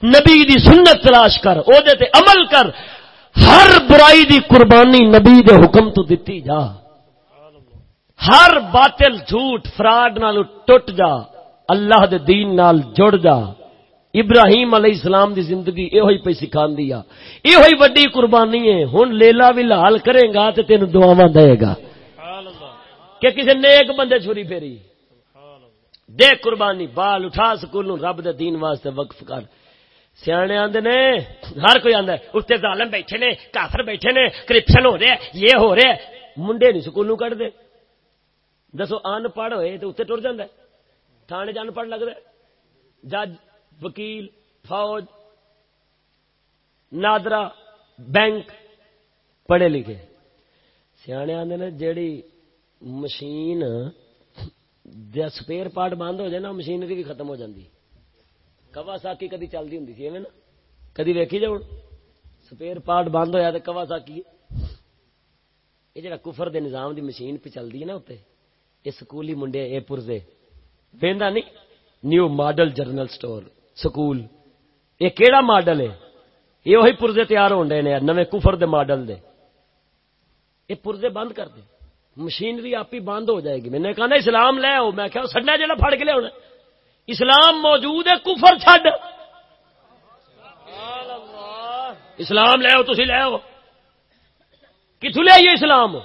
نبی دی سنت تلاش کر، او دے تے عمل کر۔ ہر برائی دی قربانی نبی دے حکم تو دیتی جا۔ ہر باطل جھوٹ، فراڈ نال ٹوٹ جا۔ اللہ دے دین نال جڑ جا۔ ابراہیم علیہ السلام دی زندگی یہ پہ سکھا دیا یہ وڈی قربانی ہے۔ ہوں لیلا بھی لال کرے گا تو تین دعوا دے گا۔ کہ کسی نیک بندے چھری پھیری۔ دے قربانی، بال اٹھا سکول رب دے دین واسطے وقف کر۔ سیانے آدھے نے، ہر کوئی آدھا اتنے ظالم بیٹھے نے، کافر بیٹھے نے، کرپشن ہو رہے، یہ ہو رہے، منڈے نہیں سکولوں کٹ دے۔ دسو ان پڑھ ہوئے تو اتنے ٹر جا تھانے چ پڑھ لگتا جج، وکیل، فوج نادرا بینک، پڑھے لکھے۔ سیانے آدھے نے، جیڑی مشین سپیئر پارٹ بند ہو جائے نا مشینری بھی ختم ہو جاتی کوا ساکی کدی چلتی ہوں سی نا؟ کدی ویکھی جاؤ سپیئر پارٹ بند ہوا تو کوا ساکی یہ جڑا کفر دے نظام دی مشین پہ چلتی ہے نا اتنے یہ سکولی منڈے اے پرزے۔ وہدا نہیں، new model general store, school. یہ کیڑا ماڈل ہے؟ یہ وہی پرزے تیار ہو رہے ہیں نویں کفر دے ماڈل دے۔ یہ پرزے بند کر دے۔ مشینری آپ ہی بند ہو جائے گی۔ میں نے کہا نا اسلام لے آؤ۔ میں کیا سڈنا جا پڑ کے لیا اسلام موجود ہے، کفر چھڈ۔ اسلام لے آؤ تھی لے آؤ۔ کتوں لے آئیے اسلام؟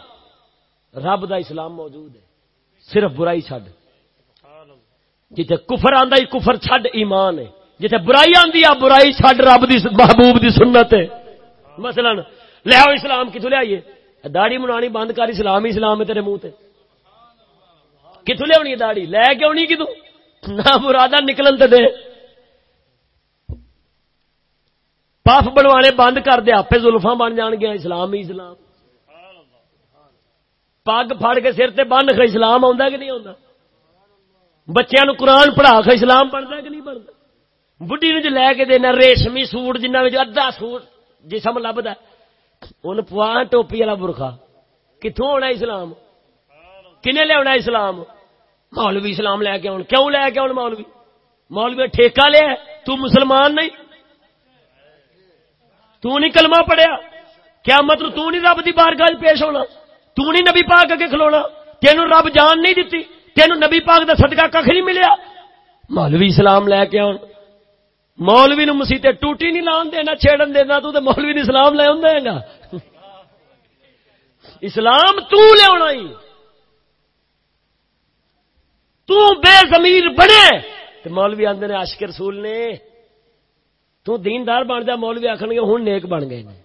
رب دا اسلام موجود ہے، صرف برائی چھڈ۔ جتنے کفر آتا کفر چھڈ، ایمان ہے۔ جتنے برائی آتی آ برائی چڈ رب دی، محبوب دی سنت ہے۔ مثلا، لے آؤ اسلام کتوں لے آئیے؟ داڑی منانی بند کر، اسلام ہی اسلام ہے تیرے منہ تے۔ کتوں لیا داڑی لے کے آنی کتوں نہ مرادہ نکلن تے دے۔ پف بنوانے بند کر دے آپ زلفا بن جان گیا اسلام ہی اسلام۔ پگ پھڑ کے سر تے بن کے اسلام آ کہ نہیں آتا بچیا قرآن پڑھا کے اسلام بنتا کہ نہیں بنتا بڑھی نو لے کے دینا، ریشمی سوٹ جنہ ادھا سوٹ جسم لبدا ان پوا ٹوپی والا برخا کتوں آنا اسلام؟ کنے لیا اسلام؟ مولوی اسلام لے کے آن۔ کیوں لے کے آن مولوی؟ مولوی ٹھیکہ لیا تو مسلمان نہیں۔ تو نہیں کلمہ پڑھیا۔ کیا مطلب تو نہیں رب دی بارگاہ پیش ہونا۔ تو نہیں نبی پاک کے کھلونا۔ تینوں رب جان نہیں دیتی تینوں نبی پاک دا صدقہ کھ نہیں ملیا۔ مولوی اسلام لے کے آن۔ مولوی نو مسیتے ٹوٹی نہیں لان دینا چھیڑن دینا تو تے مولوی نے اسلام لے آدھے گا۔ اسلام تو لے لیا ہی۔ تو بے زمیر بنے۔ تے مولوی آدھے نے عاشق رسول نے، تو دیندار بن جا، مولوی آخر گے ہوں نیک بن گئے جی۔ نے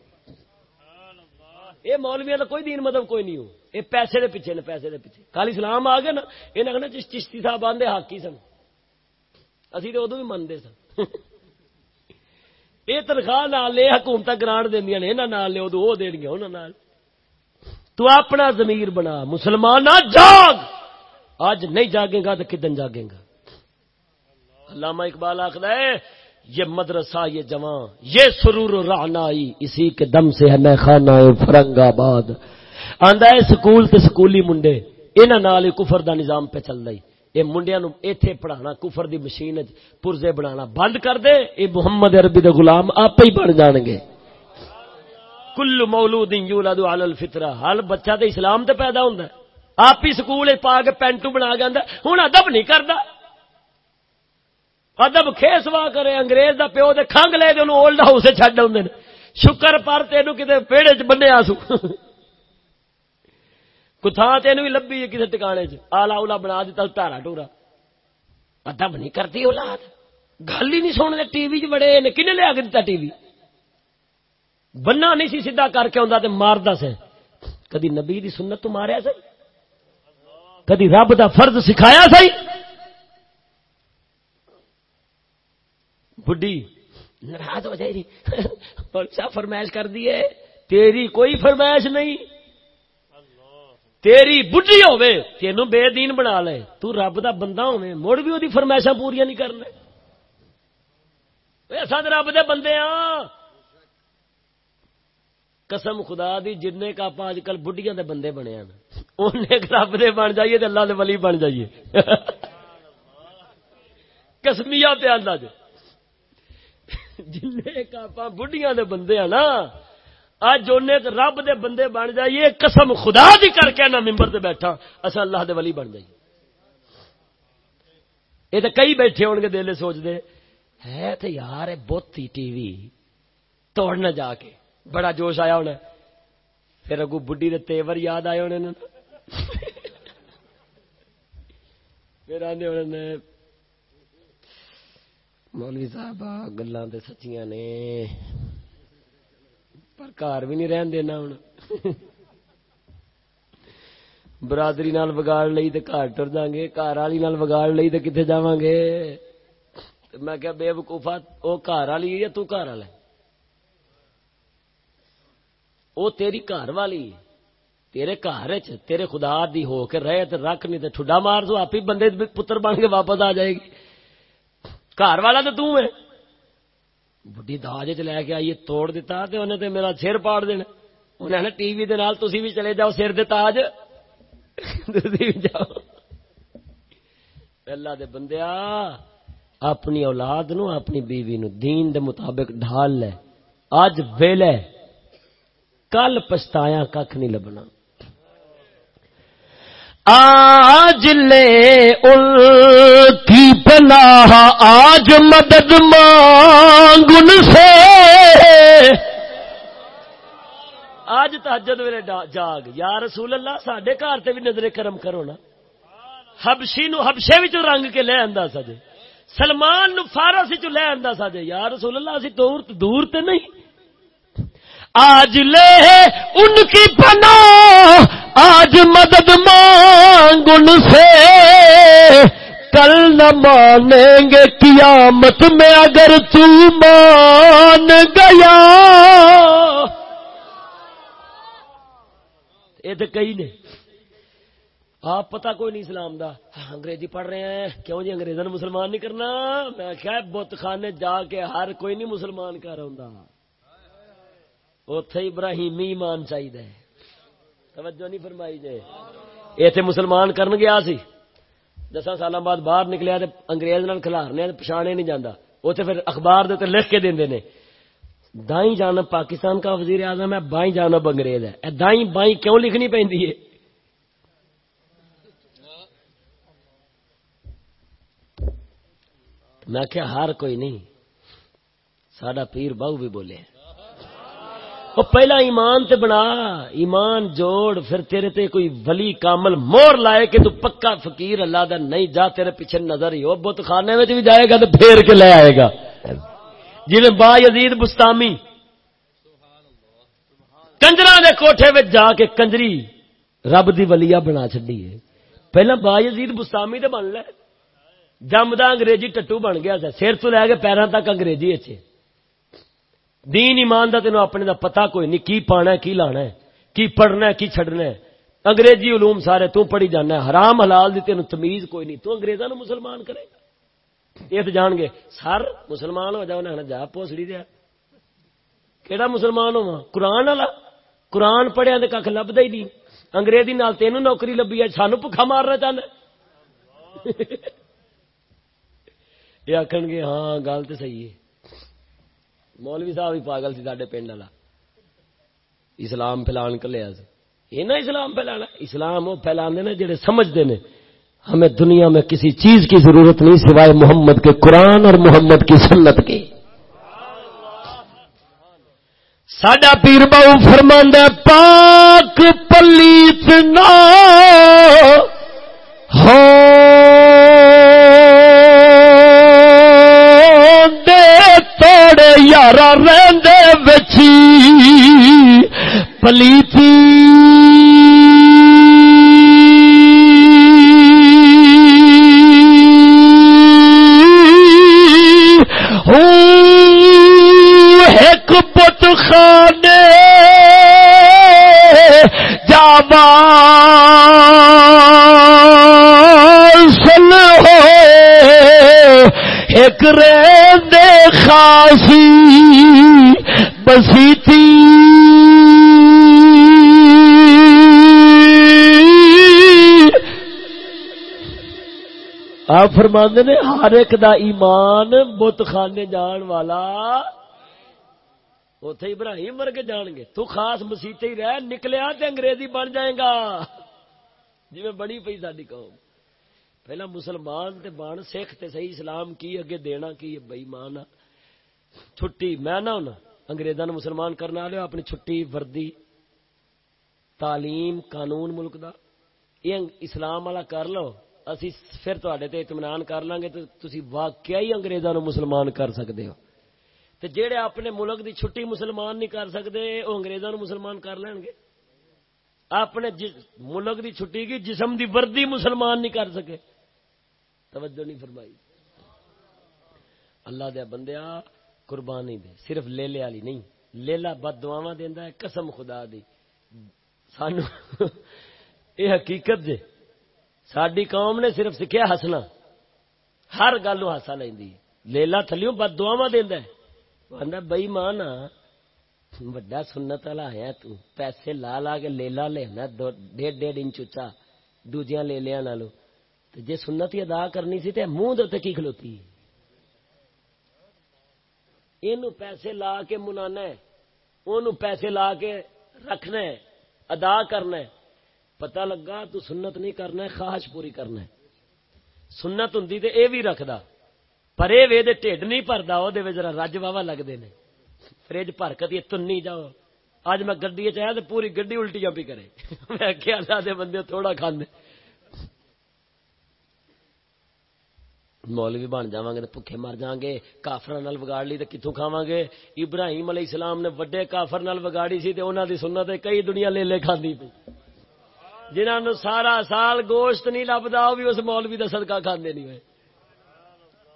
یہ مولویا کا کوئی دین مطلب کوئی نہیں ہو۔ یہ پیسے دے پیچھے نے، پیسے دے پیچھے۔ کال اسلام آ گئے نا یہ کہنا چشتی صاحب آدھے حاکی سن۔ اسی تو ادو بھی منتے سن۔ یہ تنخواہ نال لے حکومت گرانٹ دیا نے یہاں لے ادو وہ دن گیا انہوں تو اپنا ضمیر بنا مسلمان جاگ۔ اج نہیں جاگے گا تو کدن جاگے گا؟ علامہ اقبال آخر ہے، یہ مدرسہ، یہ جوان، یہ سرور و رعنائی، اسی کے دم سے ہے، میں خانہ فرنگ آباد۔ آندا ہے سکول تے سکولی منڈے، انہاں نال ہی کفر دا نظام پہ چل رہی۔ اے منڈیاں نو ایتھے پڑھانا، کفر دی مشین وچ پرزے بنانا۔ بند کر دے، اے محمد عربی دے غلام آپ ہی بن جان گے۔ کل مولود یولد علی الفطرہ۔ ہر بچہ تے اسلام تے پیدا ہوندا ہے۔ آپ ہی سکول پا کے پینٹو بنا کے آندا ہن ادب نہیں کردا۔ ادب کھیس وا کرے، انگریز دا پیو دے کھنگ لے دے انہوں اولڈ ہاؤس چھڈ آوندے نے۔ شکر پر تینو کتے پیڑے چ بنیا سو کتھا تینو بھی لبھی کسی ٹکانے چ اولا بنا دیتا، تارا ٹورا۔ ادب نہیں کرتی اولاد۔ گل ہی نہیں سننے، ٹی وی چ بڑے نے۔ کنے لیا کے دتا ٹی وی؟ بننا نہیں سی، سیدھا کر کے آندا تے ماردا سے کدی نبی دی سنت تو ماریا سی کدی رب دا فرض سکھایا سی؟ بڈی ناراض ہو جائے گی۔ فرمائش کر دیے تیری کوئی فرمائش نہیں۔ تیری بڈی ہوے تینوں بے دین بنا لے۔ تو رب دا بندہ ہوے مڑ بھی وہی فرمائشاں پوریا نہیں کرنے۔ سد رب دے بندے ہاں قسم خدا دی جن کا آپ اج کل بڈیاں دے بندے بنے ہیں انہیں رب دے بن جائیے تے اللہ دے ولی بن جائیے۔ کسمیا پہ اللہ جو جن بڑھیا دے بندے ہیں نا اج رب دے بندے بن جائیے، قسم خدا دی کر کے نا ممبر سے بیٹھا اصل اللہ دے ولی بن جائیے۔ یہ تو کئی بیٹھے ہو گے دل سوچ دے، ہے تو یار بوتی ٹی وی توڑنا جا کے۔ بڑا جوش آیا ہونا پھر اگو بڈی دے تیور یاد آئے ہونے پھر آدھے ہونے مولوی صاحب گلا تو سچیاں نے۔ پر گھر بھی نہیں رہن دینا ہوں برادری نال بگاڑ لئی تے گھر ٹر جاں گے گھر والی نال بگاڑ لئی تے کتے جاواں گے؟ میں کیا بے وقوفا، او گھر والی یا تو گھر والا او تیری گھر والی، تیرے گھر تیرے خدا دی ہو کے رہے تے رکھ نہیں تے ٹھڈا مار دو آپ ہی بندے پتر بن کے واپس آ جائے گی۔ گھر والا تو توں ہے۔ بڑھی داج چ لے کے آئیے، توڑ دیتا تے انہیں تے میرا سر پاڑ دینا۔ انہیں نا ٹی وی دے نال تسی بھی چلے جاؤ سر دے تاج۔ تسی بھی جاؤ۔ اللہ دے بندیا اپنی اولاد نو، اپنی بیوی نو دین دے مطابق ڈھال لے۔ اج ویلے کل پچھتایا کھ نہیں لبنا۔ آج لے ان کی پناہ، آج مدد مانگن سے۔ آج تحجد میرے جاگ۔ یا رسول اللہ سڈے گھر سے بھی نظر کرم کرو نا۔ ہبشی نو ہبشے بھی رنگ کے لے آندا سجے سلمان نو فارس چ لے آندا سجے یا رسول اللہ، اسی دور دور تے نہیں۔ آج لے ان کی پناہ، آج مدد مانگ ان سے۔ کل نہ مانیں گے قیامت میں اگر تو مان گیا۔ یہ تو کئی نے۔ آپ پتا کوئی نہیں اسلام دا۔ انگریزی پڑھ رہے ہیں۔ کیوں جی انگریزوں نے مسلمان نہیں کرنا؟ میں کیا بت خانے جا کے ہر کوئی نہیں مسلمان کر رہا اتے ابراہیمی ایمان چاہیے توجہ نہیں فرمائی جے اتنے مسلمان کرن گیا سی۔ دسا سال بعد باہر نکلیا تے انگریز نال کھلارنے پچھانے نہیں جانا اتنے پھر اخبار دے لکھ کے دے نے۔ دائیں جانب پاکستان کا وزیر اعظم ہے، بائیں جانب انگریز ہے۔ دائیں بائیں کیوں لکھنی پہ میں کیا ہر کوئی نہیں۔ ساڈا پیر بہو بھی بولے۔ وہ پہلا ایمان تے بنا، ایمان جوڑ، پھر تیرے تے کوئی ولی کامل مور لائے کہ تو پکا فقیر اللہ دا نہیں جا، تیرے پیچھے نظر ہی ہو، بت خانے میں بھی جائے گا تو پھیر کے لے آئے گا۔ جی با یزید بستامی کنجرا دے کوٹھے میں جا کے کنجری رب دی ولیا بنا چڈی ہے۔ پہلا با یزید بستامی تے بن لے۔ جمدا انگریزی ٹٹو بن گیا سر تو لے کے پیروں تک انگریزی اچھے دین ایمان دا تینوں اپنے دا پتا کوئی نہیں، کی پانا ہے، کی لانا ہے، کی پڑھنا ہے، کی چھڑنا ہے۔ انگریزی علوم سارے تو پڑھی جانا ہے۔ حرام حلال دی تینوں تمیز کوئی نہیں۔ تو انگریزاں نو مسلمان کرے گا۔ یہ تو جان گے، سر مسلمان ہو جاؤ نہ جا پوسڑی دیا۔ کہڑا مسلمان ہوا قرآن والا۔ قرآن پڑھیا تو کھ لبدا ہی نہیں۔ انگریزی نال تینوں نوکری لبھی ہے، سانو بھکھا مارنا چاہنا یہ آخن گے ہاں گل تو صحیح ہے۔ مولوی صاحب ہی پاگل سی سارے پنڈ والا۔ اسلام پھیلان کلیا یہ نہ اسلام پھیلانا۔ اسلام وہ پھیلا جڑے سمجھتے ہیں ہمیں دنیا میں کسی چیز کی ضرورت نہیں سوائے محمد کے قرآن اور محمد کی سنت کی۔ سڈا پیر باؤ فرماندہ پاک پلیت نہ یار رہندے بچی پلیتی ایک پت خانے جابا سن ہو ایک رے خاصی بسی تھی۔ آپ فرماندے نے، ہر ایک دا ایمان بت خانے جان والا۔ اتے ابراہیم ورگے جان گے۔ تو خاص مسیطے ہی رہ، نکلیا تے انگریزی بن جائے گا۔ جی بڑی پی ساری قوم۔ پہلا مسلمان تے بان سکھ تے صحیح اسلام کی، اگے دینا کی بئی مان چھٹی، میں نہ ہونا، انگریزاں مسلمان کرنا لو اپنی چھٹی، وردی، تعلیم، قانون، ملک دا۔ یہ اسلام والا کر لو، اسی پھر تے اطمینان کر لیں گے تو تسی واقعی انگریزاں مسلمان کر سکتے ہو۔ تے جیڑے اپنے ملک دی چھٹی مسلمان نہیں کر سکتے وہ انگریزاں مسلمان کر لین گے۔ اپنے ملک دی چھٹی کی، جسم دی وردی مسلمان نہیں کر سکے۔ توجہ نہیں فرمائی۔ اللہ دیا بندیا قربانی دے، صرف لیلے والی نہیں لیلا بد دعوا دینا ہے، قسم خدا دی۔ سانو یہ حقیقت جے ساری قوم نے صرف سیکھا ہسنا، ہر گل ہاسا لینی لیلا تھلیوں بد دعوا دینا ہے۔ بئی ماں وڈا سنت والا آیا، تو پیسے لا لا کے لیلا لینا ڈیڑھ ڈیڑھ انچ اچا دوجیاں لے لیا نالوں جی سنت ہی ادا کرنی سی تو منہ دے کی کھلوتی یہ پیسے لا کے منا پیسے لا کے رکھنا ادا کرنا پتا لگا تو سنت نہیں کرنا خواہش پوری کرنا سنت ہوں تو یہ بھی رکھدا۔ پر یہ ٹھڈ نہیں پردا وہ رج واہ لگتے ہیں فرج بھر کے تنی جاؤ۔ اج میں گڈی چاہیا تو پوری گڈی الٹیاں بھی کرے۔ میں کیا بندے تھوڑا کھانے مولوی بن جا گے تو مر جاؤں گے کافر نال بگاڑ لی تو کتوں کھاوا گے ابراہیم علیہ السلام نے وڈے کافر نال بگاڑی سی انہوں دی سنت کئی دنیا لے لے کھاندی پی جنہوں نے سارا سال گوشت نہیں لبدا وہ بھی اس مولوی کا صدقہ کھاندے نہیں ہوئے۔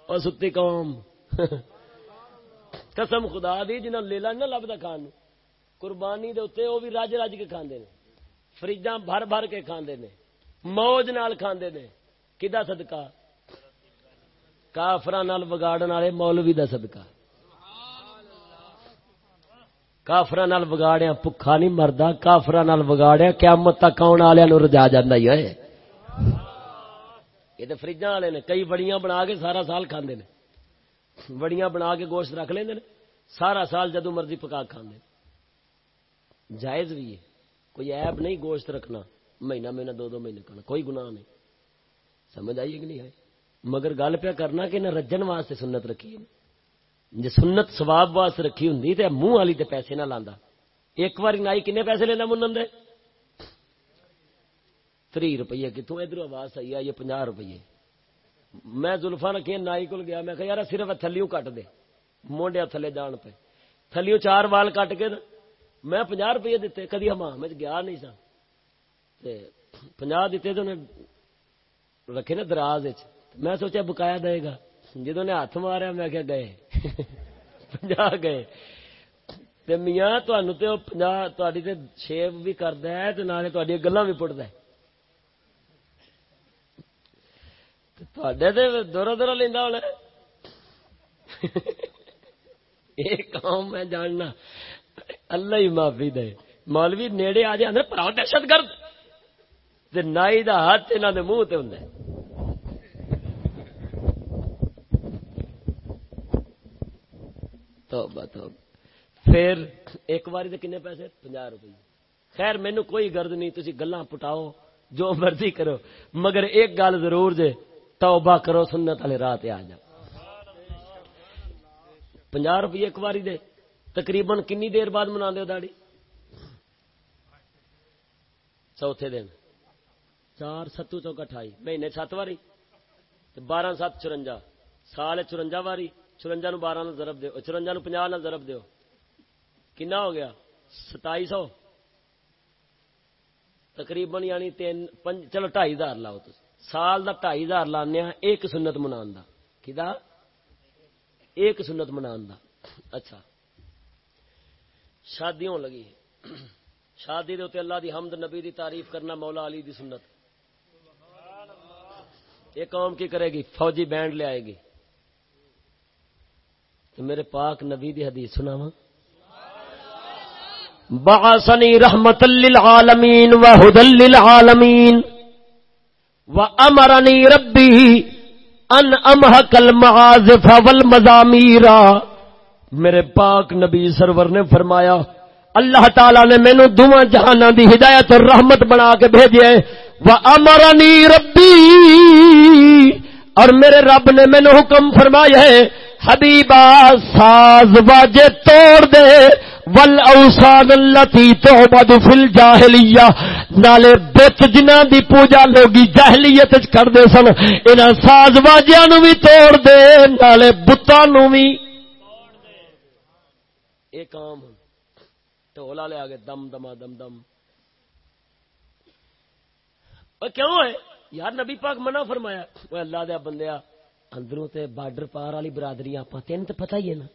اور ستی قوم۔ قسم خدا دی جنہوں لے لا نہ لبدا کھان قربانی دے اتنے وہ بھی رج رج کے کھاندے نے۔ فریجاں بھر بھر کے کھاندے نے۔ موج نال کھاندے نے۔ کدا صدقہ؟ کافر بگاڑن والے مولوی کا سدکا کافر بگاڑیا بگاڑیا نہیں مرد کافر بگاڑیا قیامت تک آنے والوں رجا جانا ہی ہے۔ یہ تو فریجا والے نے کئی بڑیاں بنا کے سارا سال کھانے نے۔ بڑیاں بنا کے گوشت رکھ لیں سارا سال جدو مرضی پکا کھانے جائز بھی ہے۔ کوئی ایب نہیں گوشت رکھنا، مہینہ مہینہ، دو دو مہینے کھانا، کوئی گناہ نہیں۔ سمجھ آئیے کہ نہیں ہے مگر گل پیا کرنا کہ نہ رجن واسطے سنت رکھی جی سنت سواب واسطے رکھی ہوں تو منہ والی تے پیسے نہ لانا ایک بار نائی کنے پیسے لینا منن دے تری روپیے کتوں ادھر آواز آئی آئی پناہ روپیے۔ میں زلفا رکھی نائی کو گیا، میں کہ یار صرف تھلیوں کٹ دے۔ مونڈیا تھلے جان پہ تھلیوں چار وال کٹ کے میں پناہ روپیے دیتے، کدی ہاں ہمام گیا نہیں سا پناہ دیتے تو رکھے نا دراز میں سوچا بکایا دے گا۔ جدو نے ہاتھ ماریا میں کیا گئے پنجا گئے۔ تے میاں تاری شیپ بھی کرد ہے گلا بھی پڑتا ہے۔ تے دورا دورا لینا ہونا یہ کام میں جاننا۔ اللہ ہی معافی دے۔ مولوی نیڑے آ جائے پراؤ دہشت گرد۔ نائی دا ہاتھ انہوں نے منہ تے ہوں توبہ توبہ۔ پھر ایک باری کنے پیسے؟ پناہ روپیے۔ خیر مینو کوئی گرد نہیں تھی گلا پٹاؤ، جو مرضی کرو۔ مگر ایک گل ضرور جے، توبہ کرو، سنت والے راہ آ جاؤ پناہ روپیے ایک باری دے، تقریباً کنی دیر بعد منا دو داڑی چوتھے دن۔ چار ستو چوک اٹھائی مہینے سات واری بارہ سات چورنجا۔ سال چورنجا واری۔ چورنجا نو بارہ ضرب دو چورنجا نو پناہ نو ضرب دو کنا ہو گیا؟ ستائی سو۔ تقریباً یعنی تین چلو ڈائی ہزار لاؤ تو سال کا ڈائی ہزار لانے ایک سنت منا ایک سنت منا اچھا۔ شادی ہو لگی۔ شادی دے اللہ دی حمد، نبی دی تعریف کرنا مولا علی دی سنت۔ یہ قوم کی کرے گی؟ فوجی بینڈ لے آئے گی۔ تو میرے پاک نبی دی حدیث سنا بعثنی رحمت للعالمین و ہدل للعالمین و امرنی ربی ان امحق المعازف والمزامیرا میرے پاک نبی سرور نے فرمایا، اللہ تعالی نے مینو دونوں جہانوں دی ہدایت اور رحمت بنا کے بھیجے وہ امرنی ربی اور میرے رب نے مینو حکم فرمایا ہے حبیبا ساز باجے توڑ دے ول اوسان لتی تو بد فل جاہلیہ نالے بت جنہ دی پوجا لوگی جاہلیت کر دے سن، انہاں ساز باجیاں نو بھی توڑ دے، نالے بتاں نو بھی یہ کام ٹولا لے آگے دم دما دم دم۔ کیوں ہے؟ یار نبی پاک منع فرمایا اللہ دیا بندیا اندروں تے بارڈر پار والی برادری آپ تین تو پتہ ہی ہے نا۔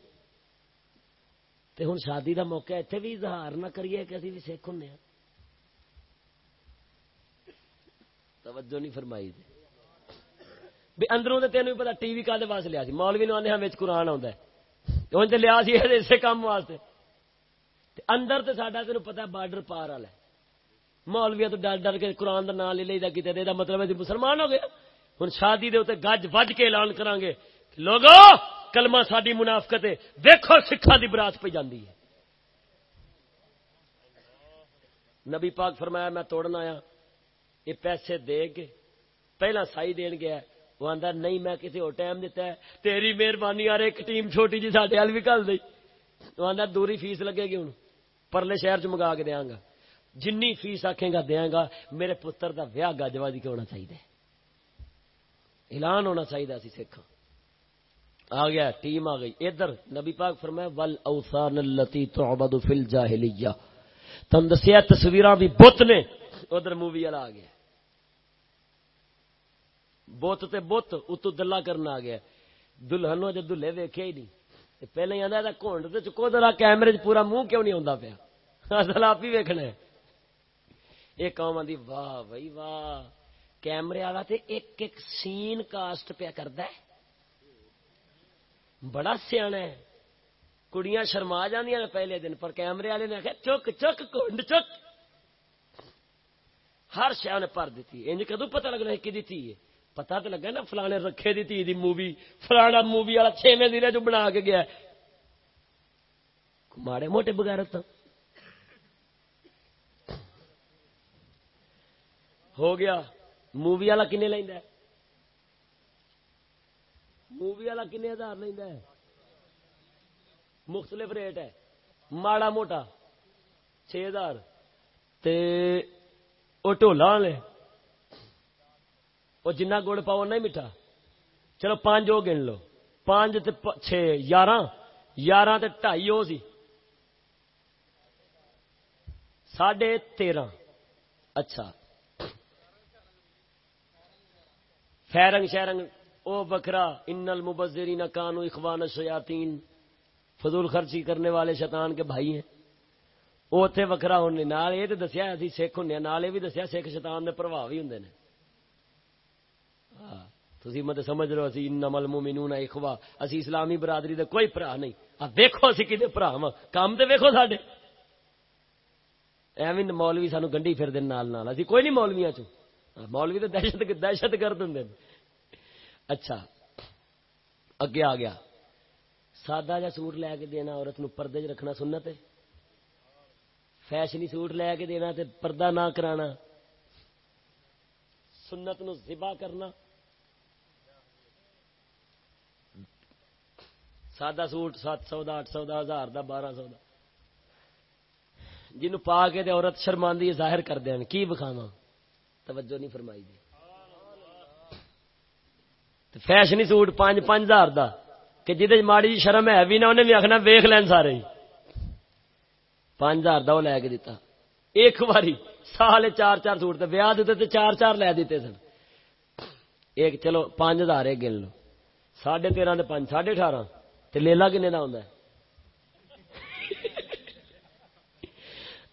تے ہوں شادی دا موقع اتنے بھی اظہار نہ کریے کہ اسی بھی سکھ ہوں ہاں۔ توجہ نہیں فرمائی دے بھی اندروں تے تینوں پتا ٹی وی کا واسطے لیا سی۔ مولوی نو آنے ہم ہاں قرآن آتا ہے۔ ہوں تو لیا سی اسے کام واسطے۔ تے اندر تے ساڈا تینوں پتا بارڈر پار والا مولویا تو ڈر ڈر کے قرآن دا نام لے لے کتنے مطلب ہے جی مسلمان ہو گیا ہوں شادی دے گج وج کے اعلان کریں گے لوگو، کلمہ ساری منافقت ہے۔ دیکھو سکھا دی برات پہ جاندی ہے۔ نبی پاک فرمایا، میں توڑنا آیا۔ یہ پیسے دے کے پہلا سائی دین گیا وہ آدھا نہیں، میں کسی اور ٹائم دیتا ہے۔ تیری مہربانی یار، ایک ٹیم چھوٹی جی سارے ہل بھی کل دی۔ وہ آدھا دوری فیس لگے گی ہوں پرلے شہر چ منگا کے دیا گا۔ جن فیس آخے گا دیا گا۔ میرے پتر کا ویاہ گجوازی کے ہونا چاہیے اعلان ہونا چاہیے سی سکھ آ گیا، ٹیم آ گئی۔ ادھر نبی پاک فرمایا، ول اوسان التی تعبد فی الجاہلیہ۔ تم دسیا، تصویراں بھی بت نے۔ ادھر مووی والا آ گیا۔ بت تے بت، اتو دلہ کرنا آ گیا۔ دلہنوں جب دلہے ویکھے ہی نہیں۔ پہلے ہی آدھا کونڈ تے چکو ذرا کیمرے چ پورا منہ کیوں نہیں آتا پیا؟ اصل آپ ہی ویکھنا ہے۔ یہ قوم آدھی واہ بھائی، واہ! کیمرے والا تے ایک ایک سین کاسٹ پیا کرد بڑا سیاح ہے۔ کڑیاں شرما جاندیاں نے پہلے دن، پر کیمرے والے نے آخیا، چک چک کنڈ چک۔ ہر شہ نے پر دیتی انج کدو پتہ لگنا ہے کہ دیتی ہے؟ پتا تو لگا نا فلانے رکھے دیتی دی مووی۔ فلانا مووی والا چھویں دن جو بنا کے گیا ماڑے موٹے بغیر ہو گیا۔ مووی والا کن لینا مووی والا کن ہزار لینا مختلف ریٹ ہے ماڑا موٹا چھ ہزار ٹولا والے وہ جنہ گڑ پاؤ نہیں میٹھا چلو پانچ وہ گن لو پانچ چھ یار یار ٹائی وہ سی ساڑھے تیرہ اچھا فیرنگ شیرنگ، او بکرا، ان المبذرین کانو اخوان الشیاطین، فضول خرچی کرنے والے شیطان کے بھائی ہیں۔ وہ اتنے وکرا ہونے نال، یہ تو دسیا ابھی سکھ ہوں نال یہ بھی دسیا سکھ شیطان دے پربھاو ہی ہوں نے۔ ہاں تھی مت سمجھ رہو اسی ان مل مومنون اخوا اسی اسلامی برادری دے کوئی بھرا نہیں۔ آ دیکھو اسی کدے بھرا وا کام تے ویکھو ساڈے۔ ایویں مولوی سانو گنڈی پھر دین نال نال، اسی کوئی نہیں مولویاں چوں۔ مولوی تو دہشت دہشت گرد ہوں اچھا اگے آ گیا۔ سادہ جا سوٹ لے کے دینا عورت نو پردے چ رکھنا سنت ہے۔ فیشنی سوٹ لے کے دینا تے پردہ نہ کرانا۔ سنت نو ذبا کرنا۔ سادہ سوٹ سات سو دا، اٹھ سو دا، ہزار دا، بارہ سو دا۔ جنوں پا کے تے عورت شرماندی ظاہر کر دین، کی بکھاوا توجہ نہیں فرمائی دی۔ فیشنی سوٹ، پانچ پانچ ہزار دا۔ کہ جی ماڑی جی شرم ہے بھی نہ انہیں بھی آخنا ویخ لین سارے۔ پانچ ہزار دا وہ لے کے دیتا ایک باری سال چار چار سوٹ ویاہ دیتے چار چار لے دیتے سن۔ ایک چلو، پانچ ہزار ایک گن لو۔ ساڑھے تیرہ پانچ ساڑھے اٹھارہ۔ لیلا کنے کا ہوتا ہے؟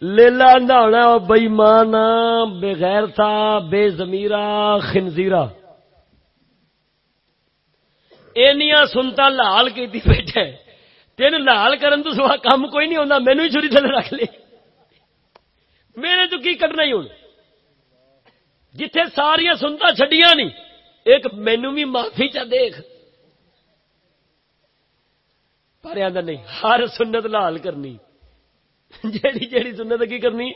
لیلا ہونا بئی مانا بغیر تھا، بے زمیرا خنزیرا اینیا سنتا لال کی بیٹھے۔ تین لال کرن تو سوا کام کوئی نہیں ہوتا مینو ہی چھری تھلے رکھ لے۔ میرے تو کی کرنا ہی ہوں جتھے ساریا سنتا چڈیا نہیں، ایک مینو بھی معافی چا دیکھ۔ پر نہیں، ہر سنت لال کرنی۔ جیڑی جیڑی سنت کی کرنی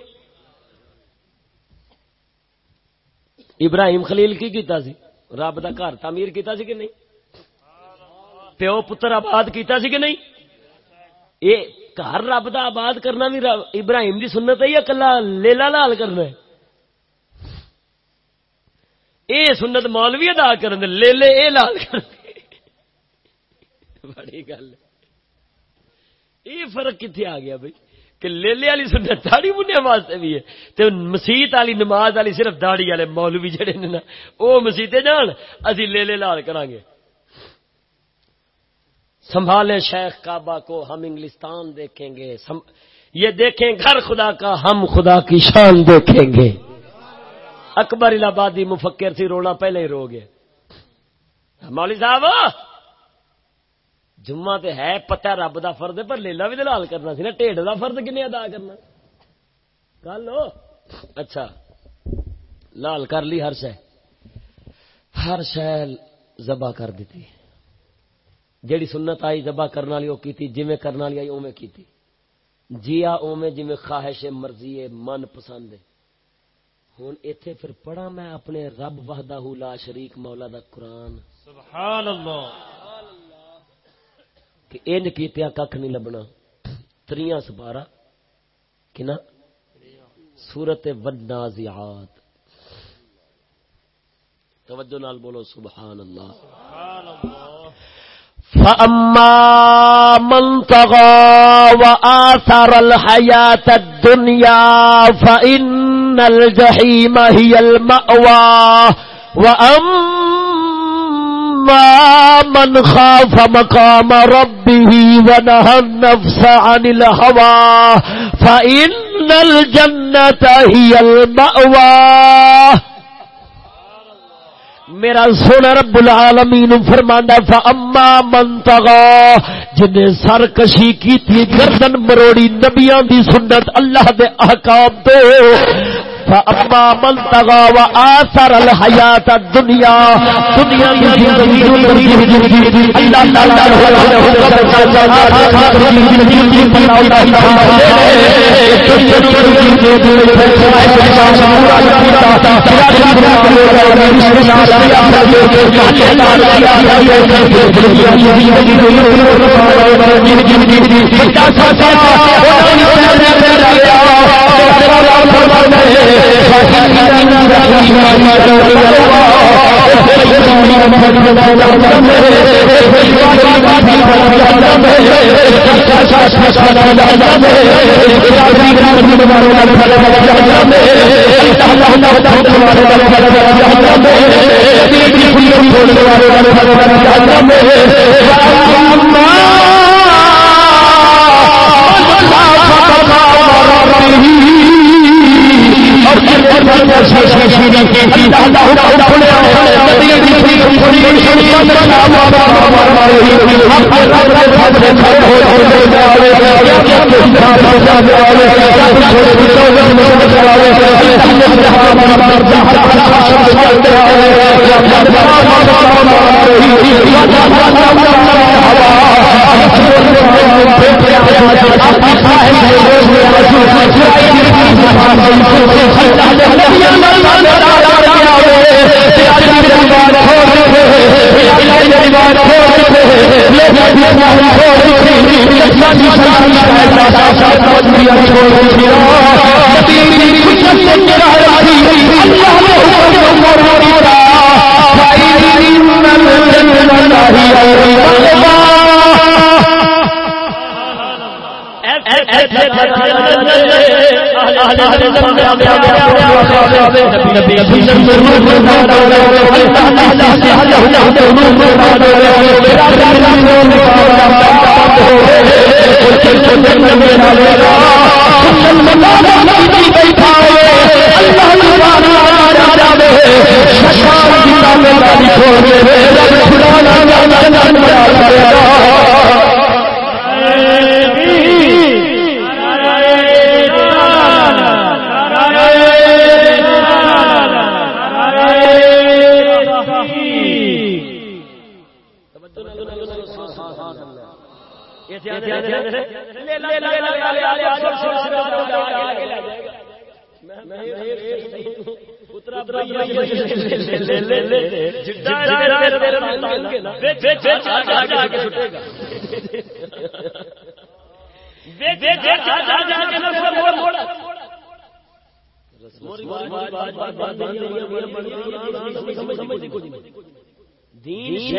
ابراہیم خلیل کی کیتا سی؟ رب دا گھر تعمیر کیتا سی کہ نہیں؟ پیو پتر آباد کیتا سی کہ نہیں؟ یہ گھر رب دا آباد کرنا بھی ابراہیم دی سنت ہے یا کلا لیلا لال کرنا ہے؟ اے سنت مولوی ادا کرن لے لے اے لال کر بڑی گل یہ فرق کتنے آ گیا بھائی؟ کہ لیلے والی سنت داڑی بنیا واسطے بھی ہے۔ تے مسیت والی نماز والی صرف داڑی والے مولوی جڑے نے نا وہ مسیتے جان، اسی لیلے لال کران گے۔ سنبھالے شیخ کعبہ کو ہم انگلستان دیکھیں گے۔ سم... یہ دیکھیں گھر خدا کا ہم خدا کی شان دیکھیں گے۔ اکبر الہبادی مفکر سی، رونا پہلے ہی رو گئے۔ مولوی صاحب! جمعہ تے ہے، پتہ رب دا فرد ہے، پر لیلا بھی دلال کرنا سی نا، ٹھیڈ دا فرد کنے ادا کرنا۔ کل لو اچھا۔ لال کر لی ہر شہ ہر شہ زبا کر دیتی۔ جیڑی سنت آئی زبا کرنے والی وہ کی جی کرنے والی آئی اوے کی جیا اوے جی خواہش مرضی ہے، من پسند ہے۔ ہوں اتے پھر پڑھا میں اپنے رب وحدہ لا شریک مولا دا قرآن۔ سبحان اللہ۔ کہ ان کیتیا کھ نہیں لبنا۔ تریاں سپارا کنا؟ سورت ودنازعات توجہ نال بولو سبحان اللہ فَأَمَّا مَنْ طَغَى وَآثَرَ الْحَيَاةَ الدُّنْيَا فَإِنَّ الْجَحِيمَ هِيَ الْمَأْوَى۔ وَأَمَّا مَنْ خَافَ مَقَامَ رَبِّهِ وَنَهَى النَّفْسَ عَنِ الْهَوَى فَإِنَّ الْجَنَّةَ هِيَ الْمَأْوَى میرا سونا رب العالمین فرماندا فاما من طغى جن سرکشی کیتی گردن مروڑی نبیاں دی سنت، اللہ دے احکام تو فاما من تغا واثر الحیات الدنیا دنیا کی زندگی اللہ ہی موسیقی اللہ Oh, my God. دین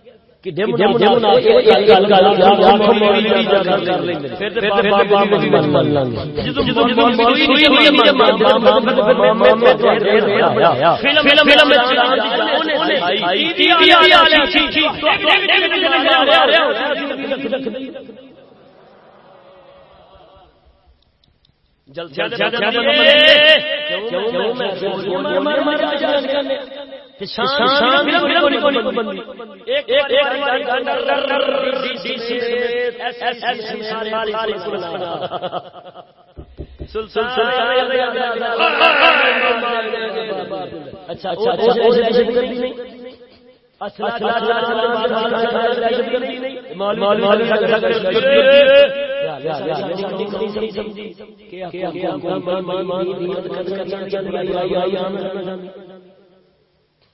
جلسہ اچھا اچھا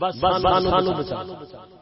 بس بچا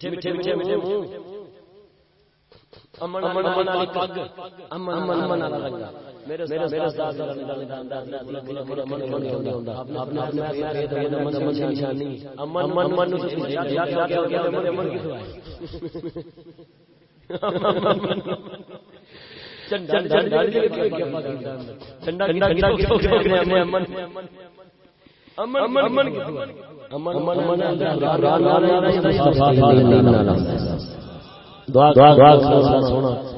چنڈا چنڈا چنڈا کیوں کہ امن امن امن امن امن امن امن دعا دعا سونا